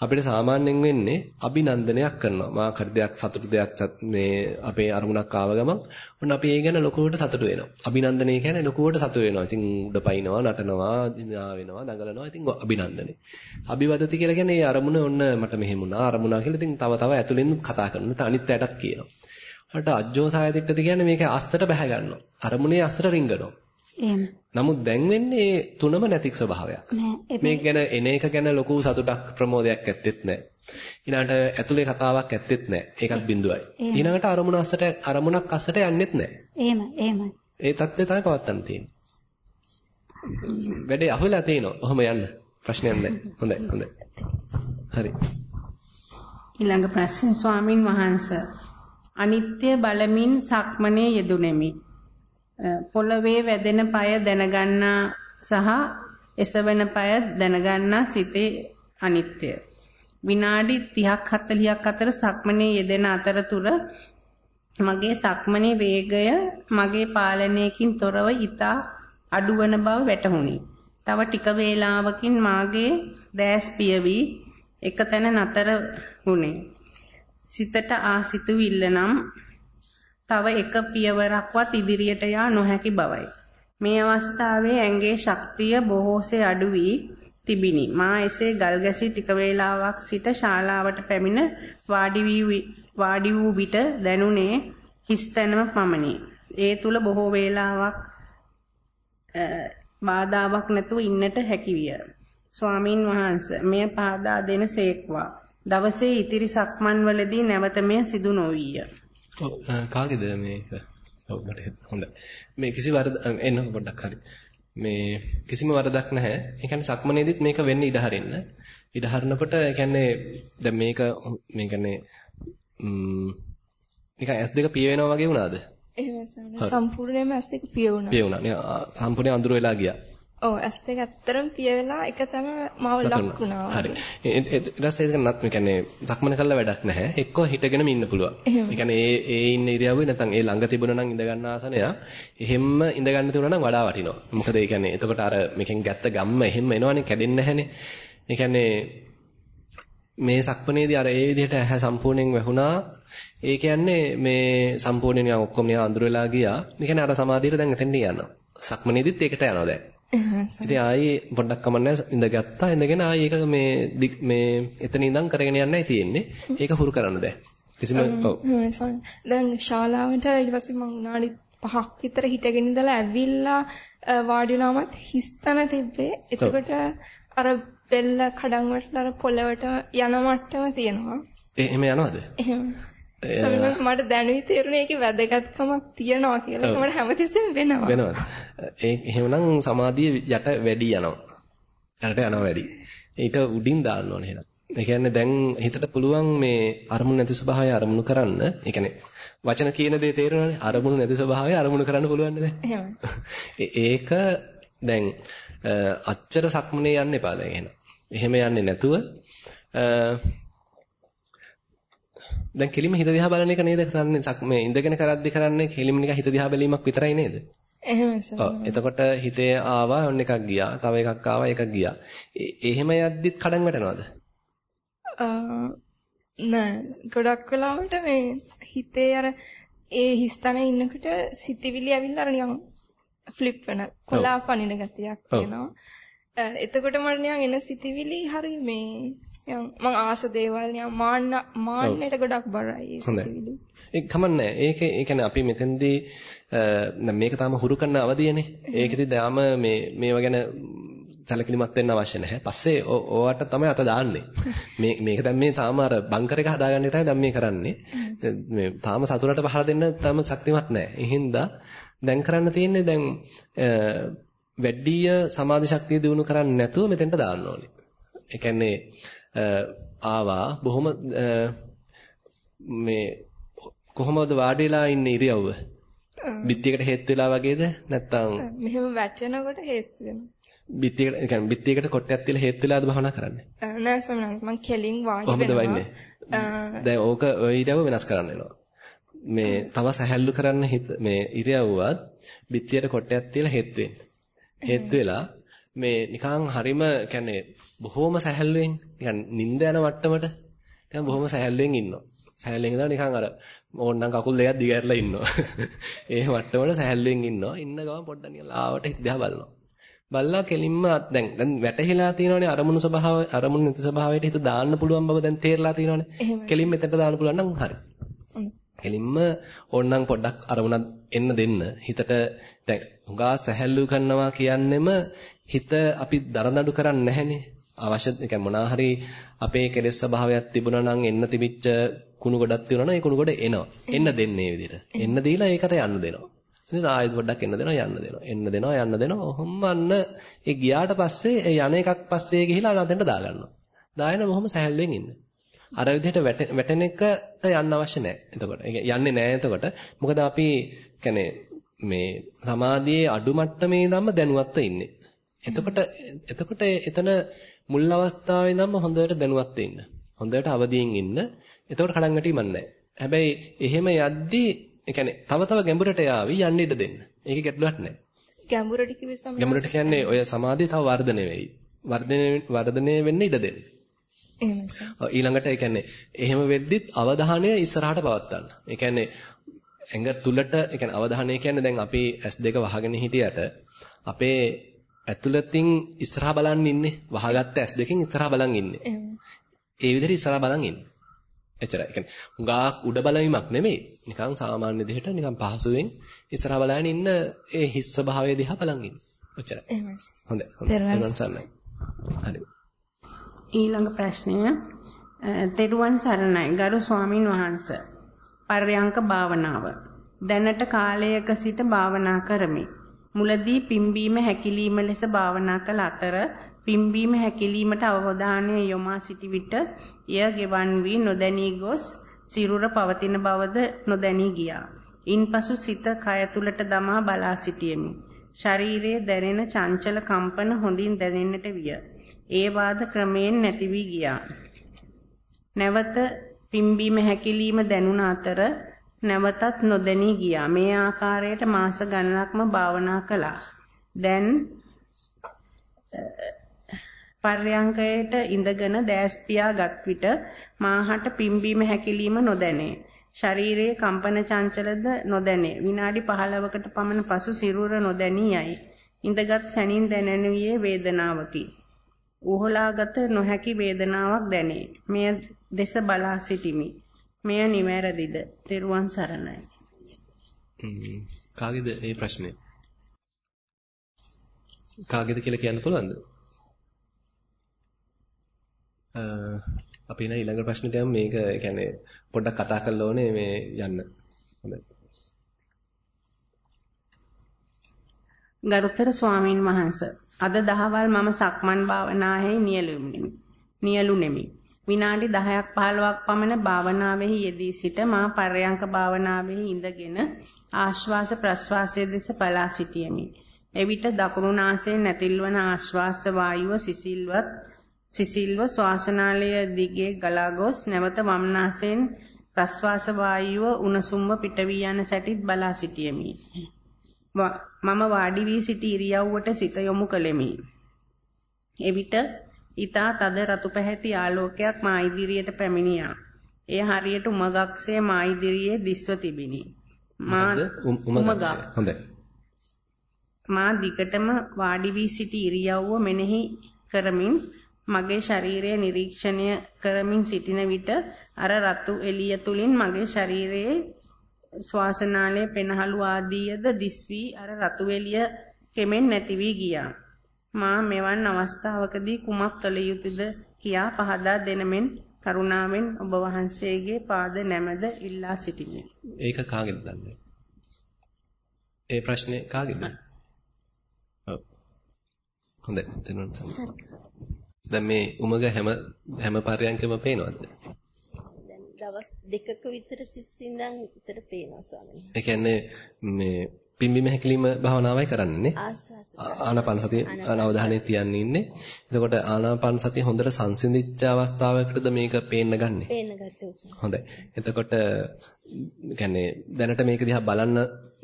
අපිට සාමාන්‍යයෙන් වෙන්නේ අභිනන්දනයක් කරනවා. මා කර දෙයක් සතුටු දෙයක් මේ අපේ අරමුණක් ආව ගමන් ඔන්න අපි ඒ ගැන ලොකුවට සතුටු වෙනවා. අභිනන්දනය කියන්නේ ලොකුවට සතුටු වෙනවා. ඉතින් උඩ පයින්නවා, නටනවා, දිනා වෙනවා, දඟලනවා. ඉතින් අභිනන්දනේ. අභිවදති කියලා කියන්නේ අරමුණ ඔන්න මට මෙහෙම වුණා, අරමුණා කියලා ඉතින් තව තව ඇතුලෙන් කතා කරනවා. අනිත් පැයටත් කියනවා. අට අජ්ජෝ සායතිට්ඨති කියන්නේ මේක අස්තට බැහැ ගන්නවා. අරමුණේ අස්තට රිංගනවා. එහෙම. නමුත් දැන් වෙන්නේ තුනම නැති ස්වභාවයක්. මේක ගැන එන එක ගැන ලොකු සතුටක් ප්‍රමෝදයක් ඇත්තෙත් නැහැ. ඊළඟට ඇතුලේ කතාවක් ඇත්තෙත් නැහැ. ඒකත් බිඳුවයි. ඊළඟට අරමුණ අස්සට අරමුණක් අස්සට යන්නෙත් නැහැ. එහෙම එහෙමයි. ඒ தත්ත්වය තමයි පවත්තන්න තියෙන්නේ. වැඩේ අහුවෙලා තියෙනවා. ඔහොම යන්න. ප්‍රශ්නයක් නැහැ. හොඳයි හොඳයි. හරි. ඊළඟ ප්‍රශ්නේ ස්වාමින් වහන්සේ අනිත්‍ය බලමින් සක්මනේ යෙදුණෙමි. පොළවේ වැදෙන পায় දැනගන්නා සහ එසවෙන পায় දැනගන්නා සිතේ අනිත්‍ය. විනාඩි 30ක් 40ක් අතර සක්මනේ යෙදෙන අතරතුර මගේ සක්මනේ වේගය මගේ පාලනයකින් තොරව ඊතා අඩුවන බව වැටහුණි. තව ටික වේලාවකින් මාගේ දැස් පියවි එකතැන නතර වුණේ. සිතට ආ සිතුවිල්ල නම් තව එක පියවරක්වත් ඉදිරියට යා නොහැකි බවයි. මේ අවස්ථාවේ ඇඟේ ශක්තිය බොහෝසේ අඩු වී තිබිනි. මා එසේ ගල් ගැසී ටික වේලාවක් සිට ශාලාවට පැමිණ වාඩි වී වාඩි වූ විට දැනුනේ හිස්තැනම පමණි. ඒ තුල බොහෝ වේලාවක් බාධාවක් නැතුව ඉන්නට හැකියිය. ස්වාමින් වහන්සේ මෙය පාදා දෙන සේක්වා. දවසේ ඉතිරි සක්මන් වලදී නැවත මෙය සිදු නොවිය. ඔව් කාගේද මේක? ඔව් මට හොඳයි. මේ කිසි වරද එන්න පොඩ්ඩක් හරි. මේ කිසිම වරදක් නැහැ. ඒ කියන්නේ සක්මනේදීත් මේක වෙන්න ඉඩ හරින්න. ඉඩ හරිනකොට ඒ කියන්නේ දැන් මේක මේ කියන්නේ ම්ම් නිකන් S2 පිය වෙනවා වගේ වුණාද? එහෙම සම්පූර්ණයෙන්ම S2 පිය වුණා. පිය වුණා. සම්පූර්ණයෙන් අඳුර වෙලා ගියා. ඔව් ඇස් දෙක ඇත්තරම පිය වෙලා එක තැන මාව ලක් වුණා. හරි. ඊට පස්සේ ඒක නත් කියන්නේ සක්මන කළා වැඩක් නැහැ. එක්ක හිටගෙනම ඉන්න පුළුවන්. ඒ කියන්නේ ඒ ඒ ඉන්න ඉරියව්වේ නැත්නම් ඒ ළඟ තිබුණා නම් ඉඳ ගන්න ආසනය එහෙම්ම ඉඳ ගන්න තිබුණා නම් වඩා වටිනවා. මොකද ඒ කියන්නේ එතකොට අර මේකෙන් ගැත්ත ගම්ම එහෙම්ම එනවනේ කැඩෙන්නේ නැහනේ. ඒ කියන්නේ මේ සක්මනේදී අර ඒ විදිහට ඇහැ සම්පූර්ණයෙන් වැහුණා. ඒ කියන්නේ මේ සම්පූර්ණයෙන් ඔක්කොම නිකන් අඳුර වෙලා ගියා. ඒ කියන්නේ අර සමාධියට දැන් එතෙන්ට යනවා. සක්මනේදීත් ඒකට යනවා දැන්. <laughs> ඉතින් ආයේ පොඩ්ඩක් කමන්නේ ඉඳගත්තා ඉඳගෙන ආයේ ඒක මේ මේ එතන ඉඳන් කරගෙන යන්නයි තියෙන්නේ. ඒක හුරු කරන්න දැන්. කිසිම <laughs> ඔව්. <laughs> දැන් ශාලාවට ඊට පස්සේ මම විනාඩි 5ක් විතර හිටගෙන ඉඳලා ඇවිල්ලා වාඩි වුණාමත් හිස්තන තිබ්බේ. එතකොට අර බෙල්ල කඩන් වලට අර පොළවට යන මට්ටම තියෙනවා. එහෙම යනවද? එහෙම. සමහරවිට මට දැනුයි තේරුනේ ඒකේ වැදගත්කමක් තියනවා කියලා. ඒක මට හැමතිස්සෙම වෙනවා. වෙනවද? ඒ එහෙමනම් සමාධිය යට වැඩි යනවා. යනට යනවා වැඩි. ඊට උඩින් දාන්න ඕනේ එහෙනම්. ඒ කියන්නේ දැන් හිතට පුළුවන් මේ අරමුණු නැති ස්වභාවය අරමුණු කරන්න. ඒ කියන්නේ වචන කියන දේ තේරෙනවනේ. අරමුණු නැති ස්වභාවය අරමුණු කරන්න පුළුවන් නේද? <laughs> ඒක දැන් අච්චර සක්මනේ යන්න එපා දැන් එහෙනම්. එහෙම යන්නේ නැතුව දැන් කෙලිම හිත දිහා බලන එක නේද කරන්නේ මේ ඉඳගෙන කරද්දි කරන්නේ කෙලිම නිකන් හිත දිහා බැලීමක් විතරයි නේද? එහෙමයි සර්. ඔව් එතකොට හිතේ ආවා ඔන්න එකක් ගියා. තව එකක් ආවා එකක් ගියා. එහෙම යද්දිත් කඩන් වැටෙනවද? නෑ ගොඩක් වෙලාවට මේ හිතේ අර ඒ හිස්තන ඉන්නකොට සිතිවිලි ඇවිල්ලා අර නිකන් ෆ්ලිප් වෙන කොලා පනින ගතියක් එනවා. එතකොට මට නිකන් එන සිතිවිලි හරි මේ නිකන් මං ආස දේවල් නිකන් මාන්න මාන්නයට ගොඩක් බරයි සිතිවිලි. ඒක කමන්නේ. ඒක ඒ කියන්නේ අපි මෙතෙන්දී මේක තාම හුරු කරන අවධියනේ. ඒකෙදි දාම මේ මේව ගැන සැලකිලිමත් වෙන්න අවශ්‍ය නැහැ. පස්සේ ඕවට තමයි අත දාන්නේ. <laughs> මේ මේක දැන් මේ තාම අර බංකර් එක හදාගන්න තමයි දැන් මේ කරන්නේ. මේ තාම සතුරට පහර දෙන්න තාම ශක්තිමත් නැහැ. ඒ හින්දා දැන් කරන්න තියෙන්නේ දැන් වැඩිය සමාධි ශක්තිය දිනු කරන්නේ නැතුව මෙතෙන්ට දාන්න ඕනේ. ඒ කියන්නේ ආවා බොහොම මේ කොහොමද වාඩි වෙලා ඉන්නේ ඉරියව්ව? බිත්තියකට හේත් වෙලා වගේද නැත්නම් මෙහෙම වැටෙනකොට හේත් වෙනවා. බිත්තියකට ඒ කියන්නේ බිත්තියකට කොටයක් තියලා හේත් වෙලාද භවනා කරන්නේ? නෑ සමහරවිට මම කෙලින් වාඩි වෙනවා. කොහොමද වෙන්නේ? දැන් ඕක ඉරියව්ව වෙනස් කරන්න වෙනවා. මේ තව සැහැල්ලු කරන්න හිත මේ ඉරියව්වත් බිත්තියට කොටයක් තියලා හේත් වෙන්න. හේත් වෙලා මේ නිකන් හරිම කියන්නේ බොහොම සැහැල්ලුවෙන් නිකන් නිින්ද යන මට්ටමට නිකන් බොහොම සැහැල්ලුවෙන් ඉන්නවා. සැහැල්ලුවෙන් ඉඳලා නිකන් අර ඕන්නම් කකුල් දෙකක් දිගහැරලා ඉන්නවා. <laughs> ඒ මට්ටමට සැහැල්ලුවෙන් ඉන්නවා. ඉන්න ගමන් පොඩ්ඩක් නිකන් ලාවට දිහා බලනවා. බල්ලා කෙලින්ම දැන් දැන් වැටහිලා තියෙනවනේ අරමුණු ස්වභාවය අරමුණු නැති ස්වභාවයට හිත දාන්න පුළුවන් බව දැන් තේරලා තියෙනවනේ. කෙලින්ම එතනට දාන්න පුළුවන් නම් හරි. කෙලින්ම ඕන්නම් පොඩ්ඩක් අරමුණක් එන්න දෙන්න. හිතට දැන් උගා සැහැල්ලු කරනවා කියන්නෙම හිත අපි දරදඬු කරන්නේ නැහනේ. අවශ්‍ය ඒ මොනවා හරි අපේ කෙලෙස් ස්වභාවයක් තිබුණා නම් එන්න තිබිච්ච කුණු ගොඩක් තිබුණා නම් ඒ කුණු ගොඩ එනවා. එන්න දෙන්නේ මේ විදිහට. එන්න දීලා ඒකට යන්න දෙනවා. ඉතින් ආයෙත් පොඩ්ඩක් එන්න දෙනවා යන්න දෙනවා. එන්න දෙනවා යන්න දෙනවා. ඔහොම අන්න ඒ ගියාට පස්සේ ඒ යන එකක් පස්සේ ගිහිලා අනතෙන්ට දාගන්නවා. දායන මොහොම සැහැල්ලුවෙන් ඉන්න. අර විදිහට වැටෙන එකට යන්න අවශ්‍ය නැහැ. එතකොට යන්නේ නැහැ එතකොට. මොකද අපි කියන්නේ මේ සමාධියේ අඩු මට්ටමේ ඉඳන්ම දැනුවත්ව ඉන්නේ. එතකොට එතකොට එතන මුල් අවස්ථාවේ ඉඳන්ම හොඳට දැනුවත් වෙන්න. හොඳට අවදියෙන් ඉන්න. එතකොට කඩන් වැටීමක් නැහැ. හැබැයි එහෙම යද්දී කියන්නේ තව තව ගැඹුරට යාවි යන්න ඉඩ දෙන්න. ඒකේ ගැටලුවක් නැහැ. ගැඹුරට කිව්වේ සමහර ගැඹුරට කියන්නේ ඔය සමාධිය තව වර්ධනය වෙයි. වර්ධනය වර්ධනය වෙන්න ඉඩ දෙන්න. එහෙමයි සර්. ඊළඟට ඒ කියන්නේ එහෙම වෙද්දිත් අවධානය ඉස්සරහට පවත්වන්න. ඒ කියන්නේ ඇඟ තුලට ඒ කියන්නේ අවධානය කියන්නේ දැන් අපි S2 වහගෙන හිටියට අපේ ඇතුළතින් ඉස්සරහා බලන් ඉන්නේ. වහගත්ත S2කින් ඉස්සරහා බලන් ඉන්නේ. ඒ විදිහට ඉස්සරහා බලන් ඉන්නේ. එච්චරයි. ඒ හුඟක් උඩ බලවීමක් නෙමෙයි. නිකන් සාමාන්‍ය දෙයකට නිකන් පහසුවෙන් ඉස්සරහා බලන ඉන්න ඒ හිස් ස්වභාවය දිහා බලන් ඉන්න. ඔච්චරයි. එහෙමයි. හොඳයි. හොඳයි. හරි. ඊළඟ ප්‍රශ්නය තෙරුවන් සරණයි ගරු ස්වාමින් වහන්සේ. පර්යංක භාවනාව. දැනට කාලයක සිට භාවනා කරමි. මුලදී පිම්බීම හැකිලිම ලෙස භාවනා කළ අතර පිම්බීම හැකිලීමට අවධානය යොමා සිටි විට එය ගෙවන් වී නොදැනී ගොස් සිරුර පවතින බවද නොදැනී ගියා. ඉන්පසු සිත කය තුලට දමා බලා සිටියෙමි. ශරීරයේ දැනෙන චංචල කම්පන හොඳින් දැනෙන්නට විය. ඒ වාද ක්‍රමයෙන් නැති වී ගියා. නැවත පිම්බීම හැකිලිම දැනුණ අතර නැවතත් නොදැනී ගියා. මේ ආකාරයට මාස ගණනක්ම භාවනා කළා. දැන් පර්යංකයට ඉඳගෙන දැස් පියාගත් විට මාහට පිම්බීම හැකිලිම නොදැනේ. ශරීරයේ කම්පන චංචලද නොදැනේ. විනාඩි 15කට පමණ පසු සිරුර නොදැනී යයි. ඉඳගත් සැනින් දැනෙනුයේ වේදනාවකි. උහලාගත නොහැකි වේදනාවක් දැනේ. මෙය දෙස බලා සිටිමි. මෙය නිවැරදිද? තෙරුවන් සරණයි. කාගේද මේ ප්‍රශ්නේ? කාගේද කියලා කියන්න පුළුවන්ද? අපි නේ ඊළඟ ප්‍රශ්නෙට යමු මේක يعني පොඩ්ඩක් කතා කරලා ඕනේ මේ යන්න. හොඳයි. ගරුතර ස්වාමින් වහන්සේ අද දහවල් මම සක්මන් භාවනාවේ නියලුම්නෙමි. නියලුනෙමි. විනාඩි 10ක් 15ක් පමණ භාවනාවෙහි යෙදී සිට මා පර්යංක භාවනාවෙහි ඉඳගෙන ආශ්වාස ප්‍රශ්වාසයේ දෙස බලා සිටියෙමි. එවිට දකුණු නාසයෙන් නැතිල්වන ආශ්වාස වායුව සිසිල්වත් සිසිල්ව ශ්වාසනාලය දිගේ ගලා ගොස් නැවත වම් නාසයෙන් ප්‍රස්වාස වායුව උණුසුම්ව පිට වී යන සැටිත් බලා සිටියෙමි. මම වාඩි වී සිටි ඉරියව්වට සිත යොමු කළෙමි. එවිට ඊතා තද රතු පැහැති ආලෝකයක් මා ඉදිරියට පැමිණියා. එය හරියට උමගක්සේ මා ඉදිරියේ දිස්ව තිබිනි. මා උමගක් හොඳයි. මා දිගටම වාඩි වී සිටි ඉරියව්ව මෙනෙහි කරමින් මගේ ශරීරය නිරීක්ෂණය කරමින් සිටින විට අර රතු එළිය තුලින් මගේ ශරීරයේ ශ්වාසනාලයේ පෙනහළු ආදීයද දිස් වී අර රතු එළිය කෙමෙන් නැති වී ගියා. මා මෙවන් අවස්ථාවකදී කුමක් කළ යුතුද කියා පහදා දෙනමෙන් කරුණාවෙන් ඔබ වහන්සේගේ පාද නැමද ඉල්ලා සිටිමි. ඒක කාගෙද දන්නේ? ඒ ප්‍රශ්නේ කාගෙද? ඔව්. හොඳයි. දැන් මේ උමග හැම හැම පරයන්කම පේනවද? දවස් දෙකක විතර තිස්සේ ඉඳන් විතර පේනවා ස්වාමීනි. ඒ කියන්නේ මේ පිම්බිම හැකිලිම භාවනාවයි කරන්නේ ආනාපාන සතිය අවධානය තියන්නේ ඉන්නේ. එතකොට ආනාපාන සතිය හොඳට සංසිඳිච්ච අවස්ථාවකටද මේක පේන්න ගන්නෙ? පේන්න ගත්තේ උසම. හොඳයි. එතකොට කියන්නේ දැනට මේක දිහා බලන්න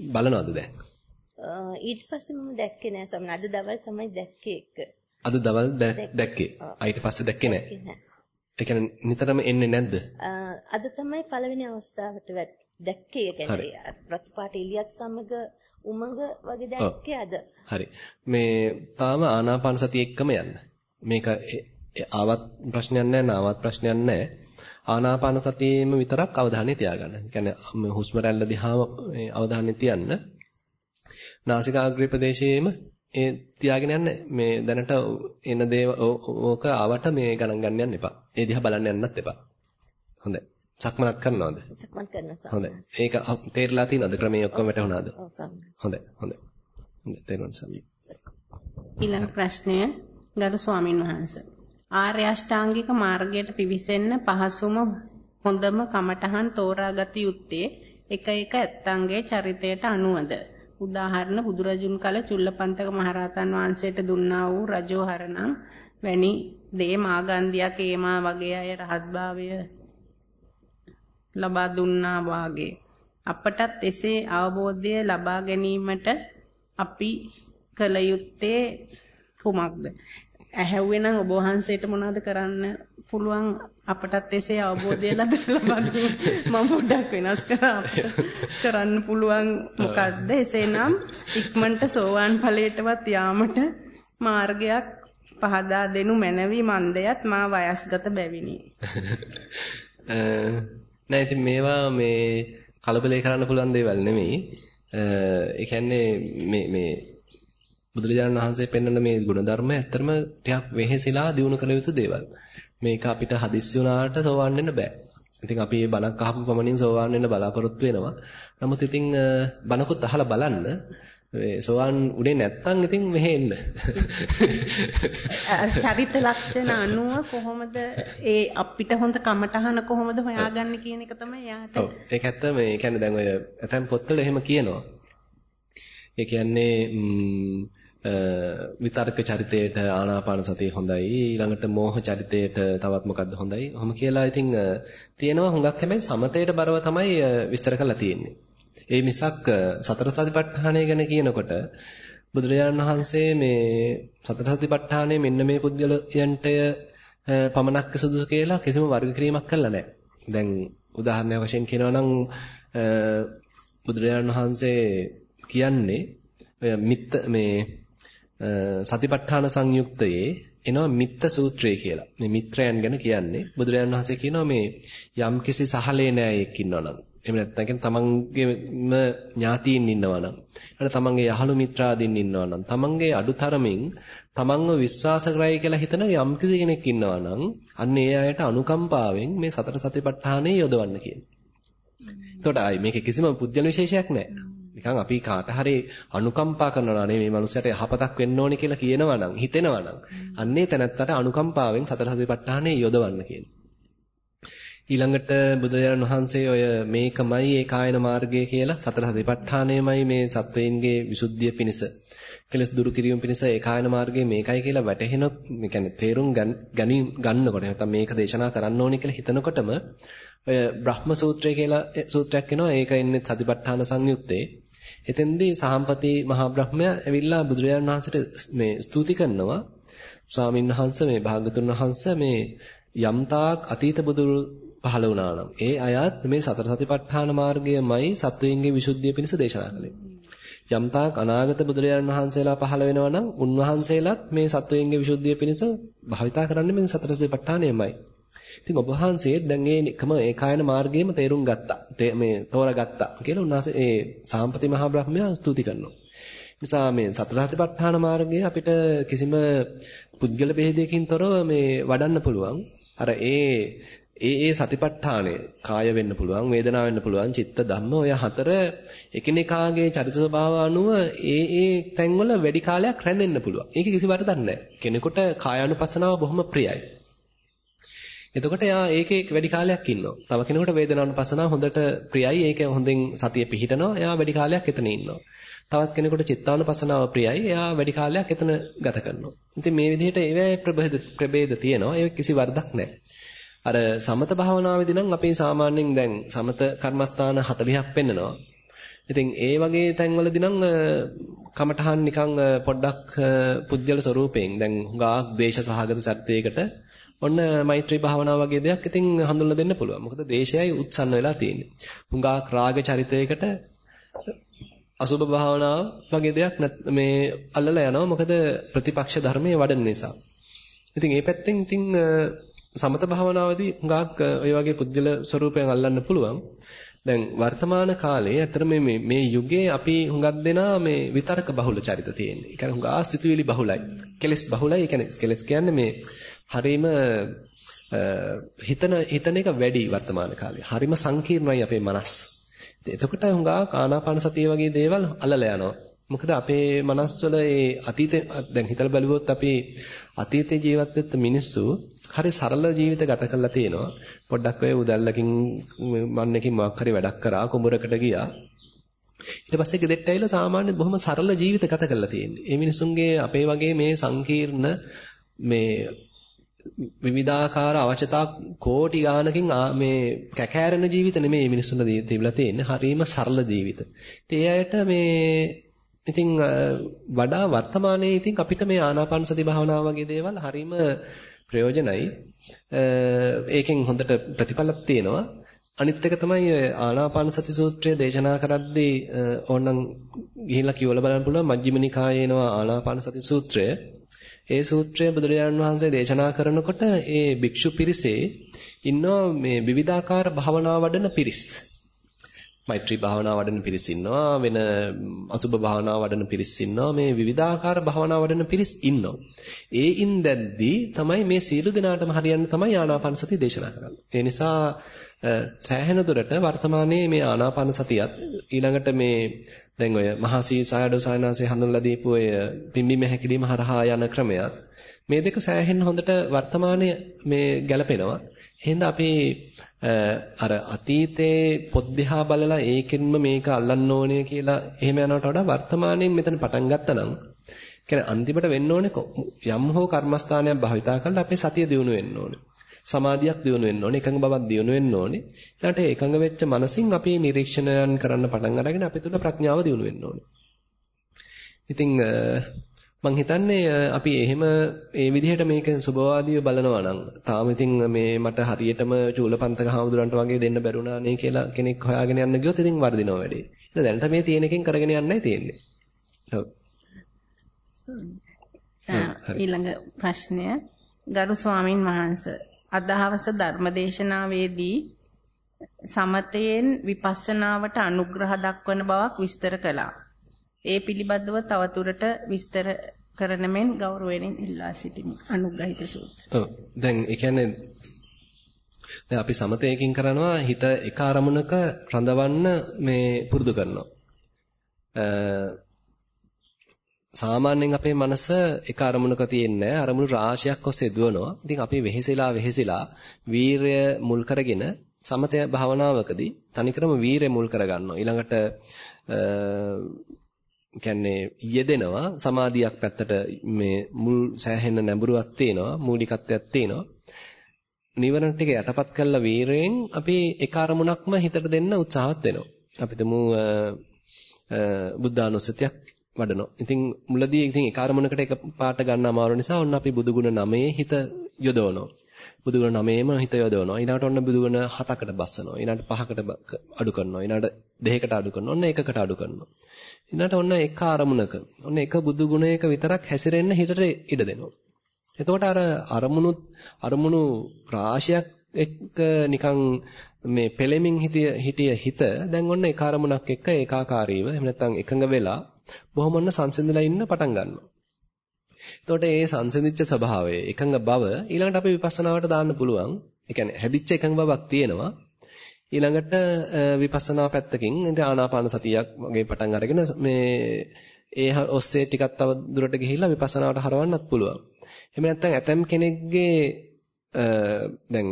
බලනවද දැන්? ඊට පස්සේ මම දැක්කේ නෑ ස්වාමීනි. අද දවල් තමයි දැක්කේ එක. අද දවල් දැක්කේ. ඊට පස්සේ දැක්කේ නෑ. ඒ කියන්නේ නිතරම එන්නේ නැද්ද? අද තමයි පළවෙනි අවස්ථාවට දැක්කේ. ඒ කියන්නේ රත්පාට ඉලියත් සමග උමඟ වගේ දැක්කේ අද. හරි. මේ තාම ආනාපාන සතිය එක්කම යන්න. මේක ආවත් ප්‍රශ්නයක් නැහැ, නාවත් ප්‍රශ්නයක් නැහැ. ආනාපාන සතියේම විතරක් අවධානය තියාගන්න. ඒ කියන්නේ හුස්ම රැල්ල දිහාම අවධානය තියන්න. නාසිකාග්‍රේ ප්‍රදේශයේම ඒ තියාගෙන යන්න මේ දැනට එන දේ ඕක ආවට මේ ගණන් ගන්න යන්න එපා. ඒ දිහා බලන්න යන්නත් එපා. හොඳයි. සක්මනක් කරනවද? සක්මන් කරනවා හොඳයි. ඒක තේරලා තියෙනවද? ක්‍රමයේ ඔක්කොම වැටහුණාද? ඔව් සම්. හොඳයි. හොඳයි. හොඳයි. තේරුම් සම්. ඊළඟ ප්‍රශ්නය ගරු ස්වාමින් වහන්සේ. ආර්ය අෂ්ටාංගික මාර්ගයට පිවිසෙන්න පහසුම හොඳම කමඨහන් තෝරාගත යුත්තේ එක එක ඇත්තන්ගේ චරිතයට අනුවද උදාහරණ බුදුරජුන් කල චුල්ලපන්තක මහරහතන් වහන්සේට දුන්නා වූ රජෝහරණම් වැනි දේ මාගන්ධියක් ඒමා වගේ අය රහත්භාවය ලබා දුන්නා වාගේ. අපටත් එසේ අවබෝධය ලබා ගැනීමට අපි කල යුත්තේ කුමක්ද? ඇහැව්වේ නම් ඔබ වහන්සේට මොනවද කරන්න පුළුවන්? අපටත් එසේ අවබෝධය ලබා මම පොඩ්ඩක් වෙනස් කරා. කරන්න පුළුවන් මොකද්ද? එසේනම් ඉක්මනට සෝවාන් ඵලයටවත් යාමට මාර්ගයක් පහදා දෙනු මැනවි මන්දයත් මා වයස්ගත බැවිනි. <laughs> නෑ ඉතින් මේවා මේ කලබලේ කරන්න පුළුවන් දේවල් නෙමෙයි. ඒ කියන්නේ මේ මේ බුදුරජාණන් වහන්සේ පෙන්වන මේ ಗುಣධර්ම ඇත්තටම ටිකක් වෙහෙසිලා දිනු කළ යුතු දේවල්. මේක අපිට හදිස්සි වුණාට සෝවන් වෙන්න බෑ. ඉතින් අපි මේ බණක් අහපු පමණින් සෝවන් වෙන්න බලාපොරොත්තු වෙනවා. නමුත් ඉතින් බණකුත් අහලා බලන්න සෝවන් උනේ නැත්තම් ඉතින් මෙහෙ එන්න. චරිත ලක්ෂණ අනුව කොහොමද ඒ අපිට හොඳ කමටහන කොහොමද හොයාගන්නේ කියන එක තමයි යාට. ඔව් ඒක ඇත්ත මේ කියන්නේ දැන් ඔය ඇතැම් පොත්වල එහෙම කියනවා. ඒ කියන්නේ විතර්ක චරිතයට ආනාපාන සතිය හොඳයි ඊළඟට මෝහ චරිතයට තවත් මොකද්ද හොඳයි. ඔහොම කියලා ඉතින් තියෙනවා හුඟක් හැබැයි සමතේට බරව තමයි විස්තර කරලා තියෙන්නේ. ඒ මිසක් සතර සතිපට්ඨානය ගැන කියනකොට බුදුරජාණන් වහන්සේ මේ සතර සතිපට්ඨානය මෙන්න මේ පුද්ගලයන්ට පමණක් සුදුසු කියලා කිසිම වර්ග කිරීමක් කළා නැහැ. දැන් උදාහරණයක් වශයෙන් කියනවා නම් බුදුරජාණන් වහන්සේ කියන්නේ ඔය මිත්ත මේ සතිපට්ඨාන සංයුක්තයේ එනවා මිත්ත සූත්‍රය කියලා. මේ මිත්‍රයන් ගැන කියන්නේ බුදුරජාණන් වහන්සේ කියනවා මේ යම්කිසි සහලේ නෑයෙක් ඉන්නවනම් එහෙම නැත්නම් කියන්නේ තමන්ගේම ඥාතීන් ඉන්නවනම් එහෙනම් තමන්ගේ යහළු මිත්‍රාදීන් ඉන්නවනම් තමන්ගේ අඩුතරමින් තමන්ව විශ්වාස කරයි කියලා හිතන යම්කිසි කෙනෙක් ඉන්නවනම් අන්න ඒ අයට අනුකම්පාවෙන් මේ සතර සතිපට්ඨානෙ යොදවන්න කියන්නේ. එතකොට ආයි මේකේ කිසිම පුද්ගල විශේෂයක් නැහැ. නිකන් අපි කාට හරි අනුකම්පා කරනවා නේ මේ මනුස්සයට යහපතක් වෙන්න ඕනේ කියලා කියනවා නම් හිතෙනවා නම් අන්නේ තැනත්තට අනුකම්පාවෙන් සතර සතිපට්ඨානෙ යොදවන්න කියන. ඊළඟට බුදුරජාණන් වහන්සේ ඔය මේකමයි ඒ කායන මාර්ගය කියලා සතර සතිපට්ඨානයමයි මේ සත්වයින්ගේ විසුද්ධිය පිණිස කෙලස් දුරු කිරීම පිණිස ඒකායන මාර්ගයේ මේකයි කියලා වැටහෙන මේ කියන්නේ තේරුම් ගැනීම ගන්නකොට නැත්නම් මේක දේශනා කරන්න ඕනේ කියලා හිතනකොටම ඔය බ්‍රහ්ම සූත්‍රය කියලා සූත්‍රයක් එනවා. ඒක ඉන්නේ සතිපට්ඨාන සංයුත්තේ. එතෙන්දී සහම්පති මහා බ්‍රහ්මයා ඇවිල්ලා බුදුරජාණන් වහන්සේට මේ ස්තුති කරනවා. ස්වාමින් වහන්සේ මේ භාගතුන් වහන්සේ මේ යම්තාක් අතීත බුදුරු පහළ වුණා නම් ඒ අයත් මේ සතර සතිපට්ඨාන මාර්ගයමයි සත්වයන්ගේ විසුද්ධිය පිණිස දේශනා කළේ. යම්තාක් අනාගත බුදුරජාණන් වහන්සේලා පහළ වෙනවා නම් උන්වහන්සේලාත් මේ සත්වයන්ගේ විසුද්ධිය පිණිස භාවිතා කරන්නේ මේ සතර සතිපට්ඨානයමයි. ඉතින් ඔබ වහන්සේ දැන් ඒ එකම ඒකායන මාර්ගයේම තේරුම් ගත්තා. මේ තෝරගත්තා කියලා උන්වහන්සේ ඒ සාම්පති මහා බ්‍රහ්මයා ස්තුති කරනවා. නිසා මේ සතර සතිපට්ඨාන මාර්ගය අපිට කිසිම පුද්ගල බෙහෙදයකින් තොරව මේ වඩන්න පුළුවන්. අර ඒ ඒ ඒ සතිපට්ඨානය කාය වෙන්න පුළුවන් වේදනාව වෙන්න පුළුවන් චිත්ත ධම්ම ඔය හතර එකිනෙකාගේ චරිත ස්වභාව අනුව ඒ ඒ තැන්වල වැඩි කාලයක් රැඳෙන්න පුළුවන්. ඒක කිසි වරදක් නැහැ. කෙනෙකුට කායානුපස්සනාව බොහොම ප්‍රියයි. එතකොට එයා ඒකේ වැඩි කාලයක් ඉන්නවා. තව කෙනෙකුට වේදනානුපස්සනාව හොඳට ප්‍රියයි. ඒක හොඳින් සතිය පිහිටනවා. එයා වැඩි කාලයක් එතන ඉන්නවා. තවත් කෙනෙකුට චිත්තානුපස්සනාව ප්‍රියයි. එයා වැඩි කාලයක් එතන ගත කරනවා. ඉතින් මේ විදිහට ඒවැ ප්‍රභේද ප්‍රභේද තියෙනවා. ඒක කිසි වරදක් නැහැ. අර සමත භාවනාවේදී නම් අපි සාමාන්‍යයෙන් දැන් සමත කර්මස්ථාන 40ක් පෙන්නනවා. ඉතින් ඒ වගේ තැන්වලදී නම් කමඨහන් නිකන් පොඩ්ඩක් පුජ්‍යල ස්වරූපයෙන් දැන් හුඟා දේශ සහගත සත්‍යයකට ඔන්න මෛත්‍රී භාවනාව වගේ දෙයක් ඉතින් හඳුන්වලා දෙන්න පුළුවන්. මොකද දේශයයි උත්සන්න වෙලා තියෙන්නේ. හුඟා රාග චරිතයකට අසුභ භාවනාව වගේ දෙයක් මේ අල්ලලා යනවා. මොකද ප්‍රතිපක්ෂ ධර්මයේ වඩන නිසා. ඉතින් මේ පැත්තෙන් ඉතින් සමත භාවනාවේදී හුඟක් ඔය වගේ පුජ්‍යල ස්වරූපයෙන් අල්ලන්න පුළුවන්. දැන් වර්තමාන කාලේ ඇත්තට මේ මේ යුගයේ අපි හුඟක් දෙනා මේ විතර්ක බහුල චරිත තියෙන්නේ. ඒ කියන්නේ හුඟා සිතුවිලි බහුලයි. කෙලස් බහුලයි. ඒ කියන්නේ කෙලස් කියන්නේ මේ හරීම හිතන හිතන එක වැඩි වර්තමාන කාලේ. හරීම සංකීර්ණයි අපේ මනස්. එතකොට හුඟා ආනාපාන සතිය වගේ දේවල් අල්ලලා යනවා. මොකද අපේ මනස්වල ඒ අතීතේ දැන් හිතලා බලුවොත් අපි අතීතේ ජීවත් වෙච්ච මිනිස්සු හරි සරල ජීවිත ගත කරලා තියෙනවා. පොඩ්ඩක් ඔය උදැල්ලකින් මන්නකින් මොකක් හරි වැඩක් කරා කුඹරකට ගියා. ඊට පස්සේ ගෙදෙට්ට ඇවිල්ලා සාමාන්‍ය බොහොම සරල ජීවිත ගත කරලා තියෙන්නේ. මේ මිනිසුන්ගේ අපේ වගේ මේ සංකීර්ණ මේ විවිධාකාර අවශ්‍යතා කෝටි ගානකින් මේ කැකෑරෙන ජීවිත නෙමෙයි මිනිස්සුන්ට තිබිලා තියෙන්නේ. හරීම සරල ජීවිත. ඉතින් ඒ අයට මේ ඉතින් වඩා වර්තමානයේ ඉතින් අපිට මේ ආනාපාන සති භාවනාව වගේ දේවල් හරීම ප්‍රයෝජනයි. ඒකෙන් හොඳට ප්‍රතිඵලක් තියෙනවා. අනිත් එක තමයි ආනාපාන සති සූත්‍රය දේශනා කරද්දී ඕනනම් ගිහිල්ලා කියවලා බලන්න පුළුවන් මජ්ක්‍ධිම නිකායේ එනවා ආනාපාන සති සූත්‍රය. ඒ සූත්‍රය බුදුරජාණන් වහන්සේ දේශනා කරනකොට ඒ භික්ෂු පිරිසේ ඉන්නවා මේ විවිධාකාර භාවනා වඩන පිරිස්. මෛත්‍රී භාවනා වඩන පිරිස් ඉන්නවා වෙන අසුබ භාවනා වඩන පිරිස් ඉන්නවා මේ විවිධාකාර භාවනා වඩන පිරිස් ඉන්නවා. ඒ ඉඳද්දී තමයි මේ සීල දිනාටම හරියන්න තමයි ආනාපාන සතිය දේශනා කරන්නේ. ඒ නිසා සෑහෙන දුරට වර්තමානයේ මේ ආනාපාන සතියත් ඊළඟට මේ දැන් ඔය මහා සී සායඩෝ සායනාසේ හඳුන්ලා දීපු ඔය පිම්බීම හැකිලිම හරහා යන ක්‍රමයක් මේ දෙක සෑහෙන හොඳට වර්තමානයේ මේ ගැලපෙනවා එහෙනම් අපි අර අතීතේ පොත් දිහා බලලා ඒකෙන්ම මේක අල්ලන්න ඕනේ කියලා එහෙම යනවට වඩා වර්තමානයෙන් මෙතන පටන් ගත්තා නම් කියන්නේ අන්තිමට වෙන්න ඕනේ යම් හෝ කර්මස්ථානයක් භාවිතා කරලා අපේ සතිය දියුණු වෙන්න ඕනේ. සමාධියක් දියුණු වෙන්න ඕනේ, එකඟ බවක් දියුණු වෙන්න ඕනේ. ඊළඟට එකඟ වෙච්ච මනසින් අපි නිරීක්ෂණයන් කරන්න පටන් අරගෙන අපේ තුල ප්‍රඥාව දියුණු වෙන්න ඕනේ. ඉතින් මං හිතන්නේ අපි එහෙම ඒ විදිහට මේක සුබවාදීව බලනවා නම් තාම ඉතින් මේ මට හරියටම චූලපන්තක හාමුදුරන්ට වගේ දෙන්න බැරුණා නේ කියලා කෙනෙක් හොයාගෙන යන්න ගියොත් ඉතින් වර්ධිනව වැඩේ. ඉතින් දැනට මේ තියෙන එකෙන් කරගෙන යන්නයි තියෙන්නේ. ඔව්. ඊළඟ ප්‍රශ්නය ගරු ස්වාමින් වහන්සේ අදහවස ධර්මදේශනාවේදී සමතයෙන් විපස්සනාවට අනුග්‍රහ දක්වන බවක් විස්තර කළා. ඒ පිළිබඳව තවතුරට විස්තර කරන මෙන් ගෞරවයෙන් ඉල්ලා සිටිමි. අනුග්‍රහිත සූත්‍ර. ඔව්. දැන් ඒ කියන්නේ දැන් අපි සමතයකින් කරනවා හිත එක අරමුණක රඳවන්න මේ පුරුදු කරනවා. සාමාන්‍යයෙන් අපේ මනස එක අරමුණක තියෙන්නේ අරමුණු රාශියක් ඔස්සේ දුවනවා. ඉතින් අපි වෙහෙසලා වෙහෙසලා වීරය මුල් කරගෙන සමතය භාවනාවකදී තනිකරම වීරය මුල් කරගන්නවා. ඊළඟට කියන්නේ යෙදෙනවා සමාධියක් පැත්තට මේ මුල් සෑහෙන නැඹුරුවක් තියෙනවා මූලිකත්වයක් තියෙනවා. නිවරණ ටික යටපත් කළා වීරයෙන් අපි එක අරමුණක්ම හිතට දෙන්න උත්සාහවත් වෙනවා. අපි තුමු බුද්ධානුස්සතියක් වඩනවා. ඉතින් මුලදී ඉතින් එක අරමුණකට එක පාට ගන්න අමාරු නිසා ඔන්න අපි බුදුගුණ නමේ හිත යොදවනවා. බුදුගුණ නමේම හිත යොදවනවා. ඊළඟට ඔන්න බුදුගුණ හතකට බස්සනවා. ඊළඟට පහකට අඩු කරනවා. ඊළඟට දෙකකට අඩු කරනවා. ඔන්න එකකට අඩු කරනවා. ඊළඟට ඔන්න එක අරමුණක ඔන්න එක බුදු ගුණයක විතරක් හැසිරෙන්න හිතට ඉඩ දෙනවා. එතකොට අර අරමුණු අරමුණු රාශියක් එක්ක නිකන් මේ පෙලෙමින් හිටිය හිටිය හිත දැන් ඔන්න එක අරමුණක් එක්ක ඒකාකාරීව එහෙම නැත්නම් එකඟ වෙලා බොහොම ඔන්න සංසිඳලා ඉන්න පටන් ගන්නවා. එතකොට මේ සංසිඳිච්ච ස්වභාවය එකඟ බව ඊළඟට අපි විපස්සනාවට දාන්න පුළුවන්. ඒ කියන්නේ හැදිච්ච එකඟ බවක් තියෙනවා. ඊළඟට විපස්සනා පැත්තකින් ඉතින් ආනාපාන සතියක් වගේ පටන් අරගෙන මේ ඒ ඔස්සේ ටිකක් තව දුරට ගිහිල්ලා විපස්සනාවට හරවන්නත් පුළුවන්. එහෙම නැත්නම් ඇතම් කෙනෙක්ගේ දැන්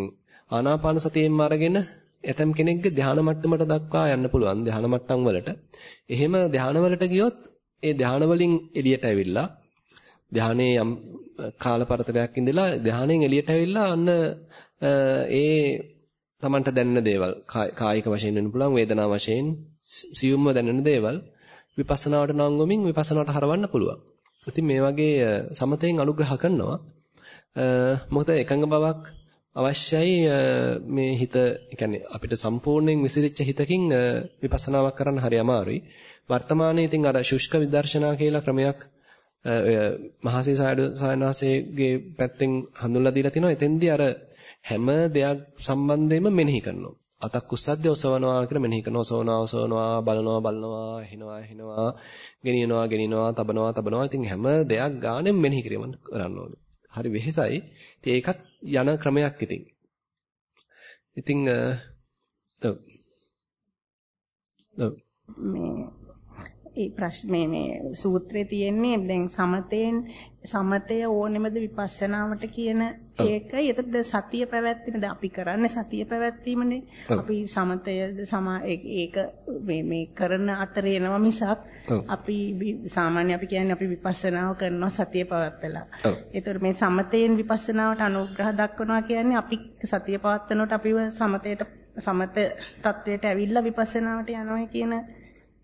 ආනාපාන සතියෙන්ම අරගෙන ඇතම් කෙනෙක්ගේ ධානා මට්ටමට දක්වා යන්න පුළුවන් ධානා මට්ටම් වලට. එහෙම ධානා වලට ගියොත් ඒ ධානා වලින් එළියට ඇවිල්ලා ධානයේ යම් කාලපරතරයක් ඉඳලා ධානයෙන් එළියට ඇවිල්ලා අන්න ඒ Tamanට දැනෙන දේවල් කායික වශයෙන් වෙන්න පුළුවන් වේදනා වශයෙන් සියුම්ව දැනෙන දේවල් විපස්සනාවට නංගොමින් විපස්සනාවට හරවන්න පුළුවන්. ඉතින් මේ වගේ සමතෙන් අනුග්‍රහ කරනවා. මොකද එකඟ බවක් අවශ්‍යයි මේ හිත කියන්නේ අපිට සම්පූර්ණයෙන් විසිරිච්ච හිතකින් විපස්සනාවක් කරන්න හරි අමාරුයි. වර්තමානයේ ඉතින් අර ශුෂ්ක විදර්ශනා කියලා ක්‍රමයක් ඔය මහසී සායනාසේගේ පැත්තෙන් හඳුන්ලා දීලා තිනවා. එතෙන්දී අර හැම දෙයක් සම්බන්ධයෙන්ම මෙනෙහි කරනවා. අතක් උස්සද්දී ඔසවනවා කියලා මෙනෙහි කරනවා. ඔසවනවා ඔසවනවා බලනවා බලනවා ඇහෙනවා ඇහෙනවා ගෙනියනවා ගෙනියනවා තබනවා තබනවා. ඉතින් හැම දෙයක් ගානෙම මෙනෙහි කිරීම කරන්න ඕනේ. හරි වෙහෙසයි. ඉතින් ඒකත් යන ක්‍රමයක් ඉතින්. ඉතින් ඔව්. මේ මේ සූත්‍රයේ තියෙන්නේ දැන් සමතෙන් සමතය ඕනෙමද විපස්සනාවට කියන ඒකයි. එතකොට සතිය පැවැත්වීම අපි කරන්නේ සතිය පැවැත්වීමනේ. අපි සමතයද සමා ඒක මේ මේ කරන අතරේ එනවා මිසක් අපි සාමාන්‍ය අපි කියන්නේ අපි විපස්සනාව කරනවා සතිය පවත්වලා. ඒතර මේ සමතයෙන් විපස්සනාවට අනුග්‍රහ දක්වනවා කියන්නේ අපි සතිය පවත්වනකොට අපිව සමතයට සමත තත්වයට ඇවිල්ලා විපස්සනාවට යනවා කියන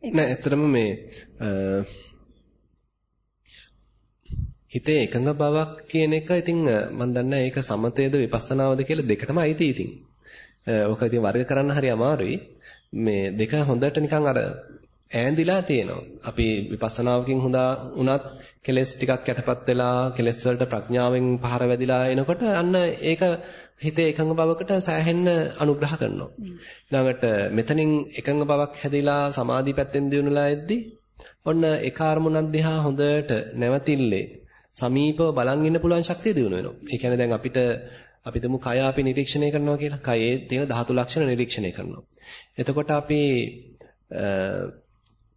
නෑ ඇත්තටම මේ හිතේ එකඟ බවක් කියන එක ඉතින් මම දන්නේ ඒක සමතේද විපස්සනාවද කියලා දෙකටම අයිති ඉතින්. ඕක ඉතින් වර්ග කරන්න හරි අමාරුයි. මේ දෙක හොඳට නිකන් අර ඈඳිලා තියෙනවා. අපි විපස්සනාවකින් හොඳා වුණත් කෙලස් ටිකක් යටපත් වෙලා කෙලස් වලට ප්‍රඥාවෙන් පහර වැදිලා එනකොට අන්න ඒක හිතේ එකඟ බවකට සෑහෙන්න අනුග්‍රහ කරනවා. ඊළඟට මෙතනින් එකඟ බවක් හැදිලා සමාධි පැත්තෙන් දිනුලා එද්දි ඔන්න එක අරමුණක් දිහා හොඳට නැවතිල්ලේ සමීපව බලන් ඉන්න පුළුවන් ශක්තිය දිනු වෙනවා. ඒ කියන්නේ දැන් අපිට අපි තුමු කය අපි නිරීක්ෂණය කරනවා කියලා. කයේ තියෙන ධාතු ලක්ෂණ නිරීක්ෂණය කරනවා. එතකොට අපි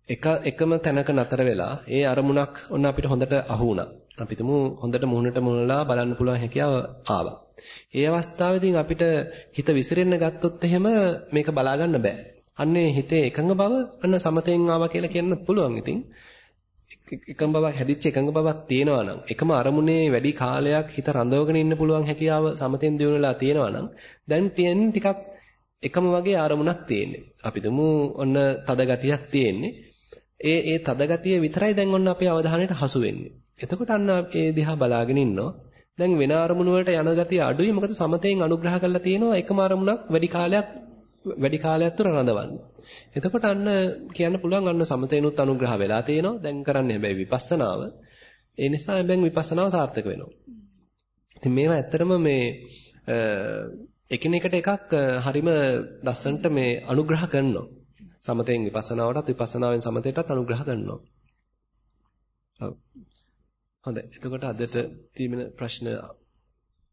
එක එකම තැනක නතර වෙලා ඒ අරමුණක් ඔන්න අපිට හොඳට අහු වුණා. අපි තුමු හොඳට මුහුණට මුහුණලා බලන්න පුළුවන් හැකියාව ආවා. ඒ අවස්ථාවේදී අපිට හිත විසිරෙන්න ගත්තොත් එහෙම මේක බලා ගන්න බෑ. අන්නේ හිතේ එකඟ බව අන්න සමතෙන් ආවා කියලා කියන්න පුළුවන් ඉතින්. එකඟ බවක් හැදිච්ච එකඟ බවක් තියෙනවා නම් එකම අරමුණේ වැඩි කාලයක් හිත රඳවගෙන ඉන්න පුළුවන් හැකියාව සමතෙන් දිනුනලා තියෙනවා නම් දැන් තියෙන ටිකක් එකම වගේ අරමුණක් තියෙන්නේ. අපි තුමු ඔන්න තද ගතියක් තියෙන්නේ. ඒ ඒ තද ගතිය විතරයි දැන් ඔන්න අපේ අවධානයට හසු වෙන්නේ. එතකොට අන්න ඒ දිහා බලාගෙන ඉන්නවා. දැන් වෙන අරමුණු වලට යන ගතිය අඩුයි. මොකද සමතෙන් අනුග්‍රහ කරලා තියෙනවා එකම අරමුණක් වැඩි කාලයක් වැඩි කාලයක් තුර රඳවන්න. එතකොට අන්න කියන්න පුළුවන් අන්න සමතේනුත් අනුග්‍රහ වෙලා තියෙනවා. දැන් කරන්නේ හැබැයි විපස්සනාව. ඒ නිසා දැන් විපස්සනාව සාර්ථක වෙනවා. ඉතින් මේවා ඇත්තටම මේ එකිනෙකට එකක් හරිම ලස්සනට මේ අනුග්‍රහ කරනවා. සමතෙන් විපස්සනාවටත් විපස්සනාවෙන් සමතේටත් අනුග්‍රහ කරනවා. හොඳයි. එතකොට අදට තියෙන ප්‍රශ්න